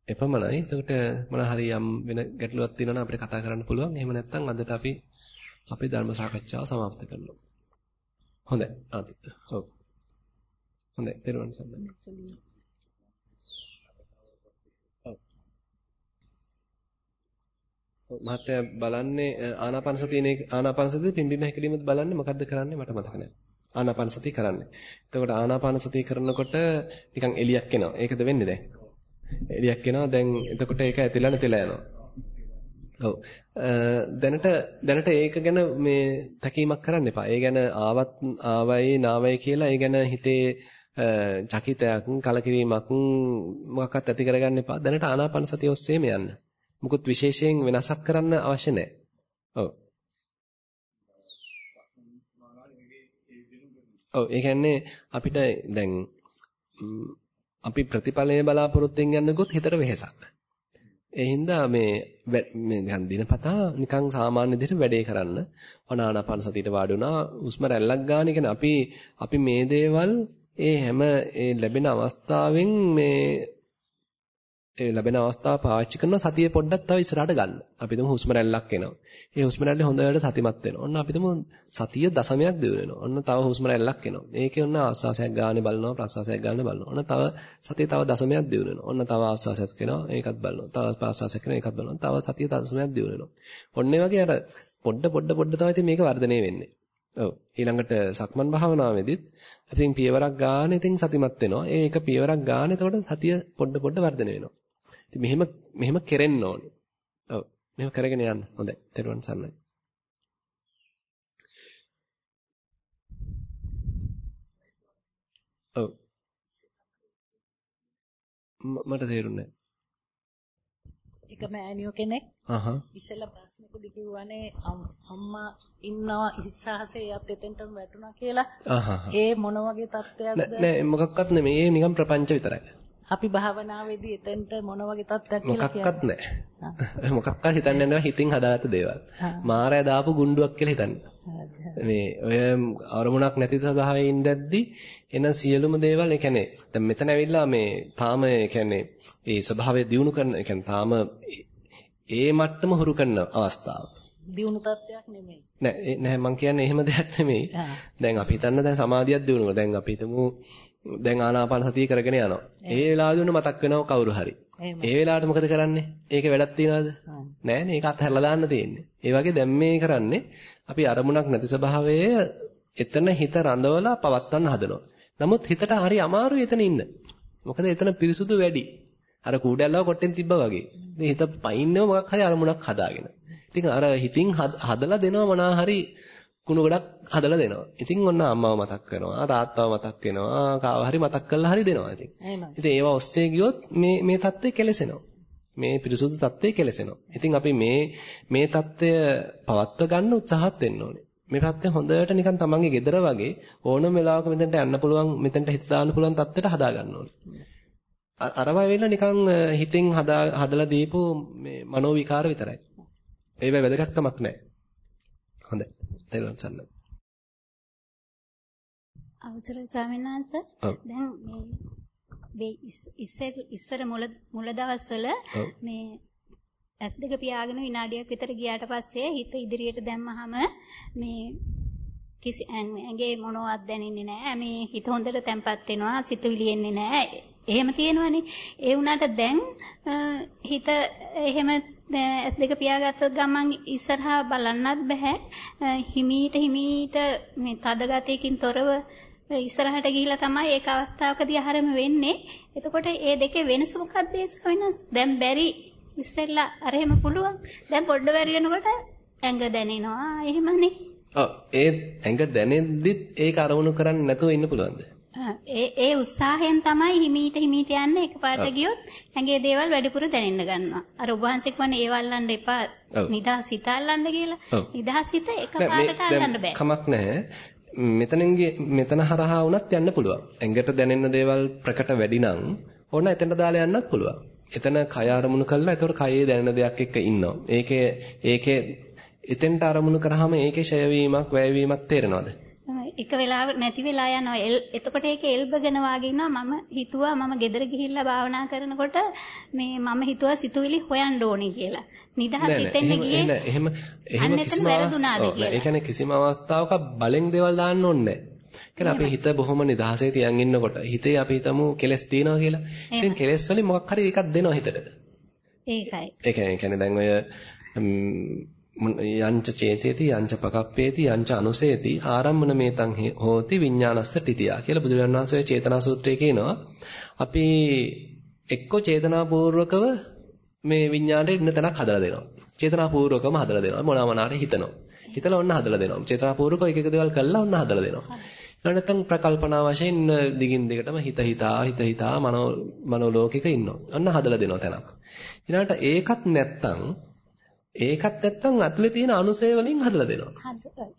එපමණයි. එතකොට මොන හරි යම් වෙන ගැටලුවක් තියෙනවා නම් අපිට කතා කරන්න පුළුවන්. එහෙම නැත්නම් අදට අපි අපේ ධර්ම සාකච්ඡාව සමාප්ත කරනවා. හොඳයි. ආදිත්. ඔව්. හොඳයි. ඊළඟ සම්බන්ධ. මහත්තයා බලන්නේ ආනාපානසතියනේ ආනාපානසතිය පිම්බීම හැකිලිමත් බලන්නේ මොකද්ද කරන්නේ මට මතක නැහැ. ආනාපාන සතිය කරන්නේ. එතකොට ආනාපාන සතිය කරනකොට නිකන් එලියක් එනවා. ඒකද වෙන්නේ දැන්? එලියක් එනවා. දැන් එතකොට ඒක ඇතිලා නැතිලා යනවා. ඔව්. දැනට දැනට ඒක ගැන මේ තැකීමක් කරන්න එපා. ඒ ගැන ආවත් ආවයි නාවයි කියලා ඒ ගැන හිතේ චකිතයක් කලකිරීමක් මොකක්වත් ඇති කරගන්න එපා. දැනට ආනාපාන සතිය ඔස්සේම යන්න. මුකුත් විශේෂයෙන් වෙනසක් කරන්න අවශ්‍ය නැහැ. ඔව්. ඔව් ඒ කියන්නේ අපිට දැන් අපි ප්‍රතිඵලයේ බලාපොරොත්තුෙන් යන්නකොත් හිතට වෙහෙසක්. ඒ හින්දා මේ මේ නිකන් දිනපතා නිකන් සාමාන්‍ය විදිහට වැඩේ කරන්න. වනානාපාන සතියට වාඩි වුණා. හුස්ම රැල්ලක් ගන්න. කියන්නේ අපි අපි මේ දේවල් ඒ හැම ඒ ලැබෙන අවස්ථාවෙන් මේ ඒ ලැබෙන අවස්ථාව පාවිච්චි කරන සතිය පොඩ්ඩක් තව ඉස්සරහට ගන්න. අපි තුමු හුස්ම රැල්ලක් එනවා. ඒ හුස්ම රැල්ලේ හොඳට සතිමත් වෙනවා. ඔන්න අපි තුමු සතිය දශමයක් දිනු වෙනවා. ඔන්න තව හුස්ම රැල්ලක් එනවා. ඒකේ ඔන්න ආස්වාසයක් ගන්න බලනවා ප්‍රාස්වාසයක් ගන්න බලනවා. ඔන්න තව සතිය තව දශමයක් දිනු වෙනවා. ඔන්න තව ආස්වාසයක් එනවා. ඒකත් බලනවා. තව ප්‍රාස්වාසයක් එනවා. ඒකත් බලනවා. තව සතිය දශමයක් දිනු වෙනවා. ඔන්න ඒ වගේ අර පොඩ පොඩ පොඩ තමයි ඉතින් මේක වර්ධනය වෙන්නේ. ඔව්. ඊළඟට සක්මන් භාවනාවේදීත් ඉතින් පියවරක් ගන්න ඉතින් සතිමත් වෙනවා. ඒක පියවරක් ගන්න එතකොට සතිය පොඩ පොඩ වර්ධනය වෙනවා. ඉතින් මෙහෙම මෙහෙම කෙරෙන්න ඕනේ. ඔව්. මෙහෙම කරගෙන යන්න. හොඳයි. තෙරුවන් සරණයි. ඔව්. මට තේරුන්නේ එක මෑනියෝ කෙනෙක් අහහ ඉස්සෙල්ලා ප්‍රශ්නකුඩි කිව්වනේ අම්මා ඉන්නවා ඉස්සහසේ යත් එතෙන්ටම වැටුණා කියලා. අහහ ඒ මොන වගේ තත්ත්වයක්ද? නෑ මොකක්වත් නෙමෙයි. ඒ නිකන් ප්‍රපංච විතරයි. අපි භාවනාවේදී එතෙන්ට මොන වගේ තත්ත්වයක් කියලා මොකක්වත් නැහැ. <laughs> මොකක්වත් හිතන්නේ නැහැ හිතින් හදාගත්ත දේවල්. මාරය දාපු ගුඬුවක් කියලා හිතන්නේ. මේ ඔය අරමුණක් නැති ස්වභාවයේ ඉඳද්දි එන සියලුම දේවල් ඒ කියන්නේ දැන් මෙතන ඇවිල්ලා මේ තාම ඒ කියන්නේ ඒ ස්වභාවය දියුණු කරන ඒ කියන්නේ තාම ඒ මට්ටම හුරු කරන අවස්ථාව. දියුණු තත්ත්වයක් නෙමෙයි. නෑ නෑ මං කියන්නේ එහෙම දෙයක් නෙමෙයි. දැන් අපි හිතන්න දැන් සමාධියක් දියුණුව. දැන් අපි හිතමු දැන් ආනාපාන සතිය කරගෙන යනවා. ඒ වෙලාවෙදී උන මතක් වෙනව කවුරු හරි. ඒ වෙලාවට මොකද කරන්නේ? ඒකේ වැඩක් තියනවද? නෑනේ ඒක අත්හැරලා දාන්න තියෙන්නේ. ඒ වගේ දැන් මේ කරන්නේ අපි අරමුණක් නැති ස්වභාවයේ එතන හිත රඳවලා පවත්වන්න හදනවා. නමුත් හිතට හරි අමාරුයි එතන ඉන්න. මොකද එතන පිරිසුදු වැඩි. අර කූඩැල්ලව කොටෙන් තිබ්බා වගේ. ඉතින් හිත පයින්නව මොකක් හරි අරමුණක් හදාගෙන. ඉතින් අර හිතින් හදලා දෙනවා මොනා හරි කුණු ගොඩක් හදලා දෙනවා. ඉතින් ඔන්න අම්මාව මතක් කරනවා, තාත්තාව මතක් වෙනවා, කාව හරි මතක් කරලා හරි දෙනවා ඉතින්. ඉතින් ඒවා ඔස්සේ ගියොත් මේ මේ தත්ත්වය කෙලසෙනවා. මේ පිරිසුදු தත්ත්වය කෙලසෙනවා. ඉතින් අපි මේ මේ தත්ත්වය පවත්ව ගන්න උත්සාහත් වෙන්න ඕනේ. මේ தත්ත්වය හොඳට නිකන් තමන්ගේ ගෙදර වගේ ඕනම වෙලාවක මෙතෙන්ට යන්න පුළුවන්, මෙතෙන්ට හිත දාන්න පුළුවන් தත්ත්වයට හදා ගන්න ඕනේ. අරවා වෙලා නිකන් හිතෙන් හදා හදලා දීපු මේ මනෝ විකාර විතරයි. ඒවයි වැදගත්කමක් නැහැ. හොඳයි. තේරුම් ගන්න. අවසරයි ස්වාමීන් වහන්සේ. දැන් මේ ඉස්සර ඉස්සර මුල මුල දවස්වල මේ ඇස් දෙක පියාගෙන විනාඩියක් විතර ගියාට පස්සේ හිත ඉදිරියට දැම්මහම මේ කිසි ඇඟේ මොනවත් දැනෙන්නේ නැහැ. මේ හිත හොඳට තැම්පත් වෙනවා. සිතුවිලි එන්නේ නැහැ. එහෙම තියෙනවනේ. ඒ වුණාට දැන් හිත එහෙම ඇස් දෙක පියාගත්ත ගමන් ඉස්සරහා බලන්නත් බෑ. හිමීට හිමීට මේ තද ගතියකින් තොරව ඉස්සරහට ගිහිලා තමයි ඒක අවස්ථාවකදී ආහාරම වෙන්නේ. එතකොට ඒ දෙකේ වෙනස මොකක්ද වෙනස්? දැන් බැරි ඉස්සෙල්ලා අර එහෙම පුළුවන්. දැන් පොඩ්ඩ බැරි වෙනකොට ඇඟ දැනෙනවා. එහෙමනේ. ඔව් ඒ ඇඟ දැනෙද්දිත් ඒක අරමුණු කරන්නේ නැතුව ඉන්න පුළුවන්ද? ඒ ඒ උත්සාහයෙන් තමයි හිමීට හිමීට යන්නේ එකපාරට ගියොත් ඇඟේ දේවල් වැඩිපුර දැනෙන්න ගන්නවා. අර ඔබ වහන්සේ කියන්නේ ඒව අල්ලන්න එපා. නිදහස් හිත අල්ලන්න කියලා. නිදහස් හිත එකපාරට අල්ලන්න බෑ. කමක් නැහැ. මෙතනින්ගේ මෙතන හරහා වුණත් යන්න පුළුවන්. ඇඟට දැනෙන දේවල් ප්‍රකට වැඩි නම් ඕන එතනට දාලා යන්නත් පුළුවන්. එතන කය අරමුණු කළා. ඒතකොට කයේ දැනෙන දෙයක් එක්ක ඉන්නවා. ඒකේ ඒකේ එතෙන්ට අරමුණු කරාම ඒකේ ෂය වීමක්, වැය වීමක් තේරෙනවද? එක වෙලාව නැති වෙලා යනවා. එතකොට ඒක එල්බගෙන වාගේ ඉන්නවා. මම හිතුවා මම ගෙදර ගිහිල්ලා භාවනා කරනකොට මේ මම හිතුවා සිතුවිලි හොයන්න ඕනේ කියලා. නිදහස් හිතෙන්න ගියේ. නෑ එහෙම එහෙම කිසිම අවස්ථාවක් ඒ කියන්නේ කිසිම අවස්ථාවක බලෙන් දේවල් දාන්න ඕනේ නෑ. අපි හිත බොහොම නිදහසේ තියන් ඉන්නකොට හිතේ අපි හිතමු කෙලස් තියනවා කියලා. ඉතින් කෙලස් වලින් මොකක් හරි එකක් දෙනවා හිතට. ඒකයි. ඒ කියන්නේ දැන් ඔය යංච චේතේති යංච පකප්පේති යංච අනුසේති ආරම්මන මේතං හෝති විඥානස්ස තිතියා කියලා බුදුරජාණන් වහන්සේ චේතනා සූත්‍රයේ කියනවා අපි එක්ක චේතනාපූර්වකව මේ විඥාණයට ඉන්න තැනක් හදලා දෙනවා. චේතනාපූර්වකවම හදලා දෙනවා. මොනවා මොනාට හිතනවා. හිතලා ඔන්න හදලා දෙනවා. චේතනාපූර්වකව එක එක දේවල් කළා ඔන්න හදලා දෙනවා. ඊළඟ නැත්නම් ප්‍රකල්පනා වශයෙන් දිගින් දිගටම හිත හිතා හිත හිතා මනෝ මනෝලෝකික ඉන්නවා. ඔන්න හදලා දෙනවා තැනක්. ඊළඟට ඒකත් නැත්තම් ඒකත් නැත්තම් අතුලේ තියෙන අනුසය වලින් හදලා දෙනවා.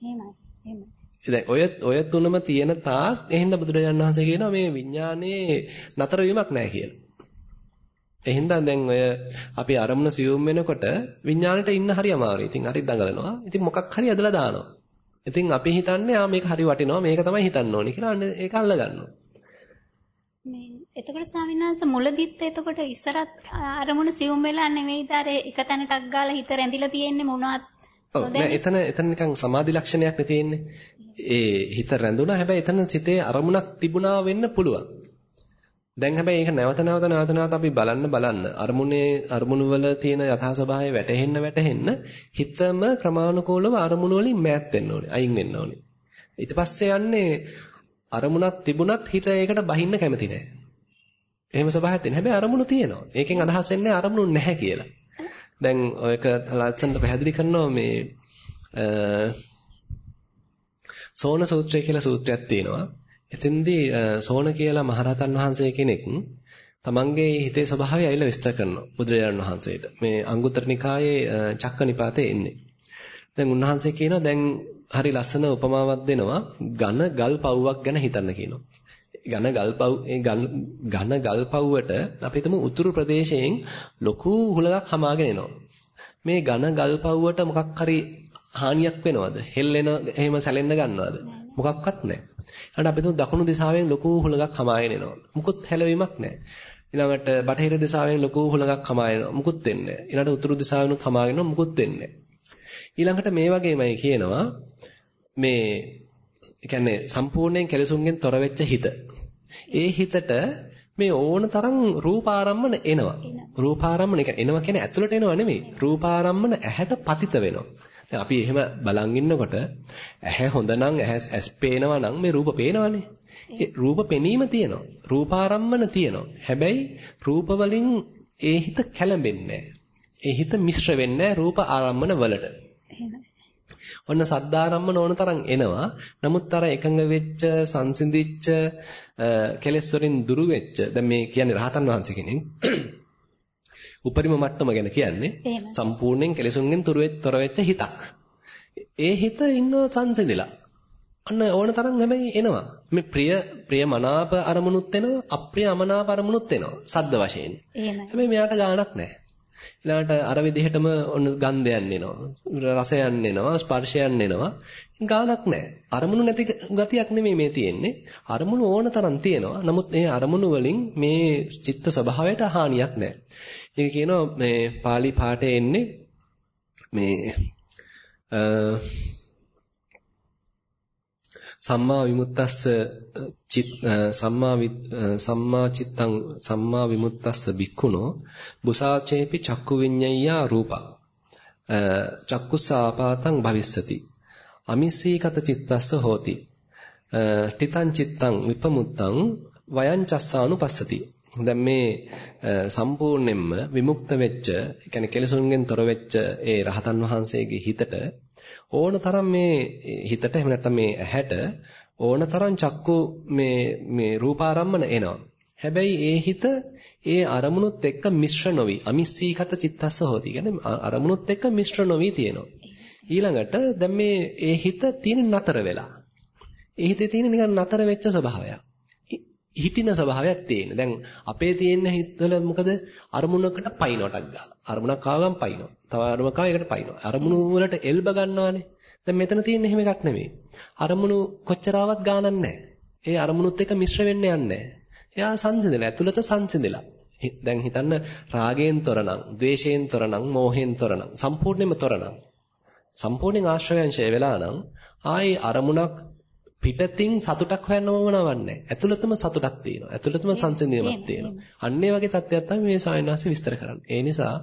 එහෙමයි. එහෙමයි. දැන් ඔය ඔය තුනම තියෙන තාක් එහෙනම් බුදුරජාණන් වහන්සේ කියනවා මේ විඥානයේ නතර වීමක් නැහැ කියලා. එහෙනම් දැන් ඔය අපි අරමුණ සියුම් වෙනකොට විඥාණයට ඉන්න හරි අමාරුයි. ඉතින් හරි දඟලනවා. ඉතින් මොකක් හරි ඇදලා දානවා. ඉතින් අපි හිතන්නේ ආ මේක හරි වටිනවා මේක තමයි හිතන්න ඕනේ කියලා අන්න ඒක අල්ල ගන්නවා. එතකොට ස්වාමීන් වහන්සේ මුලදිත් එතකොට ඉස්සරත් අරමුණ සියුම් වෙලා නෙවෙයිද අර එක තැනටක් ගාලා හිත රැඳිලා තියෙන්නේ මොනවත් ඔව් නෑ එතන එතන නිකන් සමාධි ලක්ෂණයක් නේ තියෙන්නේ. ඒ හිත රැඳුණා හැබැයි එතන සිතේ අරමුණක් තිබුණා වෙන්න පුළුවන්. දැන් හැබැයි ඒක නැවත නැවත නැවත නැවත අපි බලන්න බලන්න අරමුණේ අරමුණු වල තියෙන යථා ස්වභාවය වැටහෙන්න වැටහෙන්න හිතම ක්‍රමානුකූලව අරමුණු වලින් මෑත් වෙන්න ඕනේ අයින් වෙන්න ඕනේ ඊට පස්සේ යන්නේ අරමුණක් තිබුණත් හිත ඒකට බහින්න කැමති නැහැ එහෙම ස්වභාවයක් තියෙන හැබැයි අරමුණු තියෙනවා ඒකෙන් අදහස් වෙන්නේ අරමුණු නැහැ කියලා දැන් ඔයක ලස්සනට පැහැදිලි කරනවා මේ සෝන සූත්‍රය කියලා සූත්‍රයක් තියෙනවා එතෙන්දී සෝන කියලා මහරහතන් වහන්සේ කෙනෙක් තමන්ගේ හිතේ ස්වභාවය ඇවිල්ලා විස්තර කරනවා බුදුරජාණන් වහන්සේට. මේ අංගුත්තර නිකායේ චක්කනිපාතේ එන්නේ. දැන් උන්වහන්සේ කියනවා දැන් හරි ලස්සන උපමාවක් දෙනවා ඝන ගල් පව්වක් ගැන හිතන්න කියනවා. ඝන ගල් පව් ඒ ඝන ගල් පව්වට අපි හිතමු උතුරු ප්‍රදේශයෙන් ලොකු හුලඟක් හමාගෙන එනවා. මේ ඝන ගල් පව්වට මොකක් හරි හානියක් වෙනවද? හෙල්ලෙන එහෙම සැලෙන්න ගන්නවද? මොකක්වත් නැහැ. ඊළඟට අපි දකුණු දිශාවෙන් ලොකු හුලඟක් හමාගෙන එනවා. මුකුත් හැලවීමක් නැහැ. ඊළඟට බටහිර දිශාවෙන් ලොකු හුලඟක් හමාගෙන එනවා. මුකුත් වෙන්නේ නැහැ. ඊළඟට උතුරු දිශාවෙනුත් හමාගෙන එනවා. මුකුත් වෙන්නේ ඊළඟට මේ වගේමයි කියනවා මේ කියන්නේ සම්පූර්ණයෙන් කෙලසුන්ගෙන් තොර වෙච්ච හිත. ඒ හිතට මේ ඕන තරම් රූපාරම්මන එනවා. රූපාරම්මන එනවා කියන්නේ ඇතුළට එනවා නෙමෙයි. රූපාරම්මන ඇහැට පතිත වෙනවා. දැන් අපි එහෙම බලන් ඉන්නකොට ඇහැ හොඳ නම් ඇස් පේනවා නම් මේ රූප පේනවනේ. ඒ රූප පෙනීම තියෙනවා. රූපාරම්මන තියෙනවා. හැබැයි රූප වලින් ඒ හිත කැළඹෙන්නේ ඒ හිත මිශ්‍ර වෙන්නේ රූප ආරම්මන වලට. ඔන්න සද්දාරම්මන ඕන තරම් එනවා. නමුත් අර එකඟ වෙච්ච, සංසිඳිච්ච, කෙලෙස් වලින් දුරු වෙච්ච දැන් මේ කියන්නේ රහතන් වහන්සේ කෙනෙක්. <clears throat> උපරිම මට්ටම ගැන කියන්නේ සම්පූර්ණයෙන් කෙලෙසුන්ගෙන් තොර වෙච්ච හිතක්. ඒ හිත ඉන්න සංසිඳිලා. අන්න ඕන තරම් හැබැයි එනවා. මේ ප්‍රිය ප්‍රිය මනාප අරමුණුත් එනවා, අප්‍රිය අමනාප අරමුණුත් එනවා. සද්ද වශයෙන්. හැබැයි මෙයාට ගාණක් නැහැ. ඊළඟට අර විදිහටම ඔන්න ගන්ධයන් එනවා. රසයන් එනවා, ස්පර්ශයන් එනවා. ගාණක් නැහැ. අරමුණු නැති ගතියක් නෙමෙයි මේ තියෙන්නේ. අරමුණු ඕන තරම් තියෙනවා. නමුත් මේ අරමුණු වලින් මේ චිත්ත ස්වභාවයට හානියක් නැහැ. ඒක කියනවා මේ pāli පාඨයේ එන්නේ මේ සම්මා විමුක්තස්ස චිත් සම්මා සම්මා චිත්තං සම්මා විමුක්තස්ස බික්ඛුනෝ බුසාචේපි චක්කු විඤ්ඤයා රූපා. චක්කුසාපාතං භවිස්සති. අමිස්සීකත චිත්තස්ස හෝති. තිතං චිත්තං විපමුත්තං වයං චස්සානුපස්සති. දැන් මේ සම්පූර්ණයෙන්ම විමුක්ත වෙච්ච, ඒ කියන්නේ කෙලසුන්ගෙන් තොර වෙච්ච ඒ රහතන් වහන්සේගේ හිතට ඕන තරම් මේ හිතට එහෙම නැත්නම් මේ ඇහැට ඕන තරම් චක්කු මේ මේ රූපාරම්මන එනවා. හැබැයි ඒ හිත ඒ අරමුණුත් එක්ක මිශ්‍ර නොවි අමිස්සීකත චිත්තස්ස හොති. කියන්නේ අරමුණුත් එක්ක මිශ්‍ර නොවි තියෙනවා. ඊළඟට දැන් මේ ඒ හිත තියෙන නතර වෙලා. ඒ හිතේ තියෙන නිකන් නතර වෙච්ච ස්වභාවයක්. හිටින ස්වභාවයක් තියෙන. දැන් අපේ තියෙන හිතවල මොකද අරමුණකට පයින්නටක් ගාලා. අරමුණක් ආවම පයින්නවා. තව අරමුණක් ආව ඒකට පයින්නවා. අරමුණු වලට එල්බ ගන්නවානේ. දැන් මෙතන තියෙන එහෙම එකක් නෙමෙයි. අරමුණු කොච්චරවත් ගානක් නැහැ. ඒ අරමුණුත් එක්ක මිශ්‍ර වෙන්න යන්නේ නැහැ. එයා සංසිඳලා ඇතුළත සංසිඳලා. දැන් හිතන්න රාගයෙන් තොරනම්, ද්වේෂයෙන් තොරනම්, මෝහයෙන් තොරනම්, සම්පූර්ණයෙන්ම තොරනම්. සම්පූර්ණයෙන් ආශ්‍රයයන් ෂේ වෙලා නම් ආයේ අරමුණක් පිටතින් සතුටක් හොයන්න ඕනවක් නැහැ. ඇතුළතම සතුටක් තියෙනවා. ඇතුළතම සංසිඳීමක් තියෙනවා. අන්න ඒ වගේ තත්ත්වයක් තමයි මේ සායනාසි විස්තර කරන්නේ. ඒ නිසා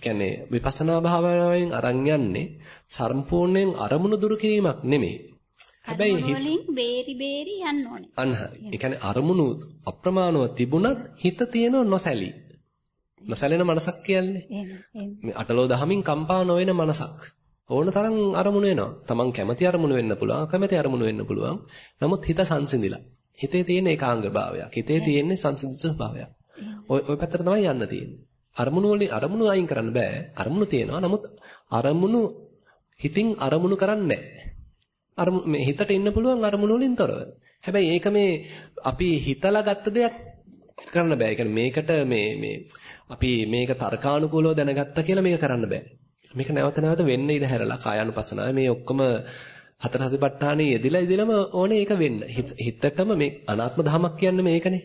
කියන්නේ විපස්සනා භාවනාවෙන් අරන් යන්නේ සම්පූර්ණයෙන් අරමුණු දුරු කිරීමක් නෙමෙයි. හැබැයි වලින් බේරි බේරි යන්න ඕනේ. අන්න හරි. ඒ කියන්නේ අරමුණු අප්‍රමාණව තිබුණත් හිත තියෙන නොසැලී. නොසැලෙන මනසක් කියන්නේ. මේ අටලෝ දහමින් කම්පා නොවන මනසක්. ඕන තරම් අරමුණු වෙනවා. Taman කැමති අරමුණු වෙන්න පුළුවන්, කැමති අරමුණු වෙන්න පුළුවන්. නමුත් හිත සංසිඳිලා. හිතේ තියෙන ඒකාංග භාවයක්. හිතේ තියෙන සංසිඳිච්ච භාවයක්. ඔය ඔය පැත්තට තමයි යන්න තියෙන්නේ. අරමුණු වලින් අරමුණු අයින් කරන්න බෑ. අරමුණු තියෙනවා. නමුත් අරමුණු හිතින් අරමුණු කරන්නේ නැහැ. මේ හිතට ඉන්න පුළුවන් අරමුණු වලින් තොරව. හැබැයි ඒක මේ අපි හිතලා ගත්ත දෙයක් කරන්න බෑ. ඒ මේකට මේ මේ අපි මේක තර්කානුකූලව දැනගත්තා කියලා මේක කරන්න බෑ. මේක නැවත නැවත වෙන්න ඉඩ හැරලා කායानुපසනාවේ මේ ඔක්කොම හතර සතිපට්ඨානෙ යෙදිලා ඉදලම ඕනේ ඒක වෙන්න. හිතටම මේ අනාත්ම ධමයක් කියන්නේ මේකනේ.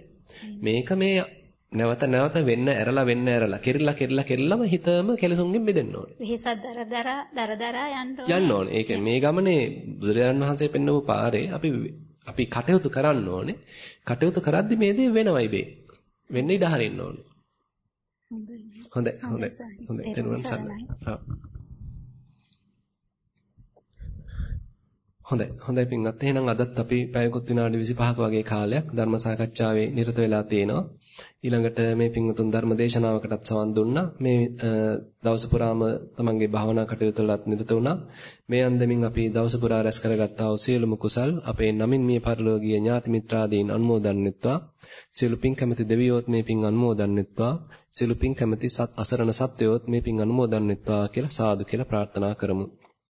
මේක මේ නැවත නැවත වෙන්න ඇරලා වෙන්න ඇරලා කෙරිලා කෙරිලා කෙරිලම හිතම කෙලසුන්ගෙන් මිදෙන්න ඕනේ. වෙහසක් දරදර දරදර යන්න ඕනේ. යන්න ඕනේ. ඒක මේ ගමනේ බුදුරජාණන් වහන්සේ පෙන්වපු පාරේ අපි අපි කටයුතු කරන්න ඕනේ. කටයුතු කරද්දි මේ දේ වෙනවයි බේ. වෙන්න ඉඩ හරින්න ඕනේ. හොඳයි. හොඳයි. හොඳයි. එතන සරණයි. හොඳයි. හොඳයි පින්වත්. එහෙනම් අදත් අපි පැයකොත් විනාඩි 25ක වගේ කාලයක් ධර්ම සාකච්ඡාවේ නිරත වෙලා තියෙනවා. ඊළඟට මේ පින්වතුන් ධර්ම දේශනාවකටත් සවන් දුන්නා. මේ දවස පුරාම තමන්ගේ භාවනා කටයුතු වලත් නිරත වුණා. මේ අන්දමින් අපි දවස පුරා රැස් කරගත්තා වූ සියලුම කුසල් අපේ නමින් මේ පරිලෝකීය ඥාති මිත්‍රාදීන් අනුමෝදන්නෙත්වා. සියලු පින් කැමති දෙවියෝත් මේ පින් අනුමෝදන්නෙත්වා. සියලු පින් කැමති සත් අසරණ සත්වයෝත් මේ පින් අනුමෝදන්නෙත්වා කියලා සාදු කියලා ප්‍රාර්ථනා කරමු.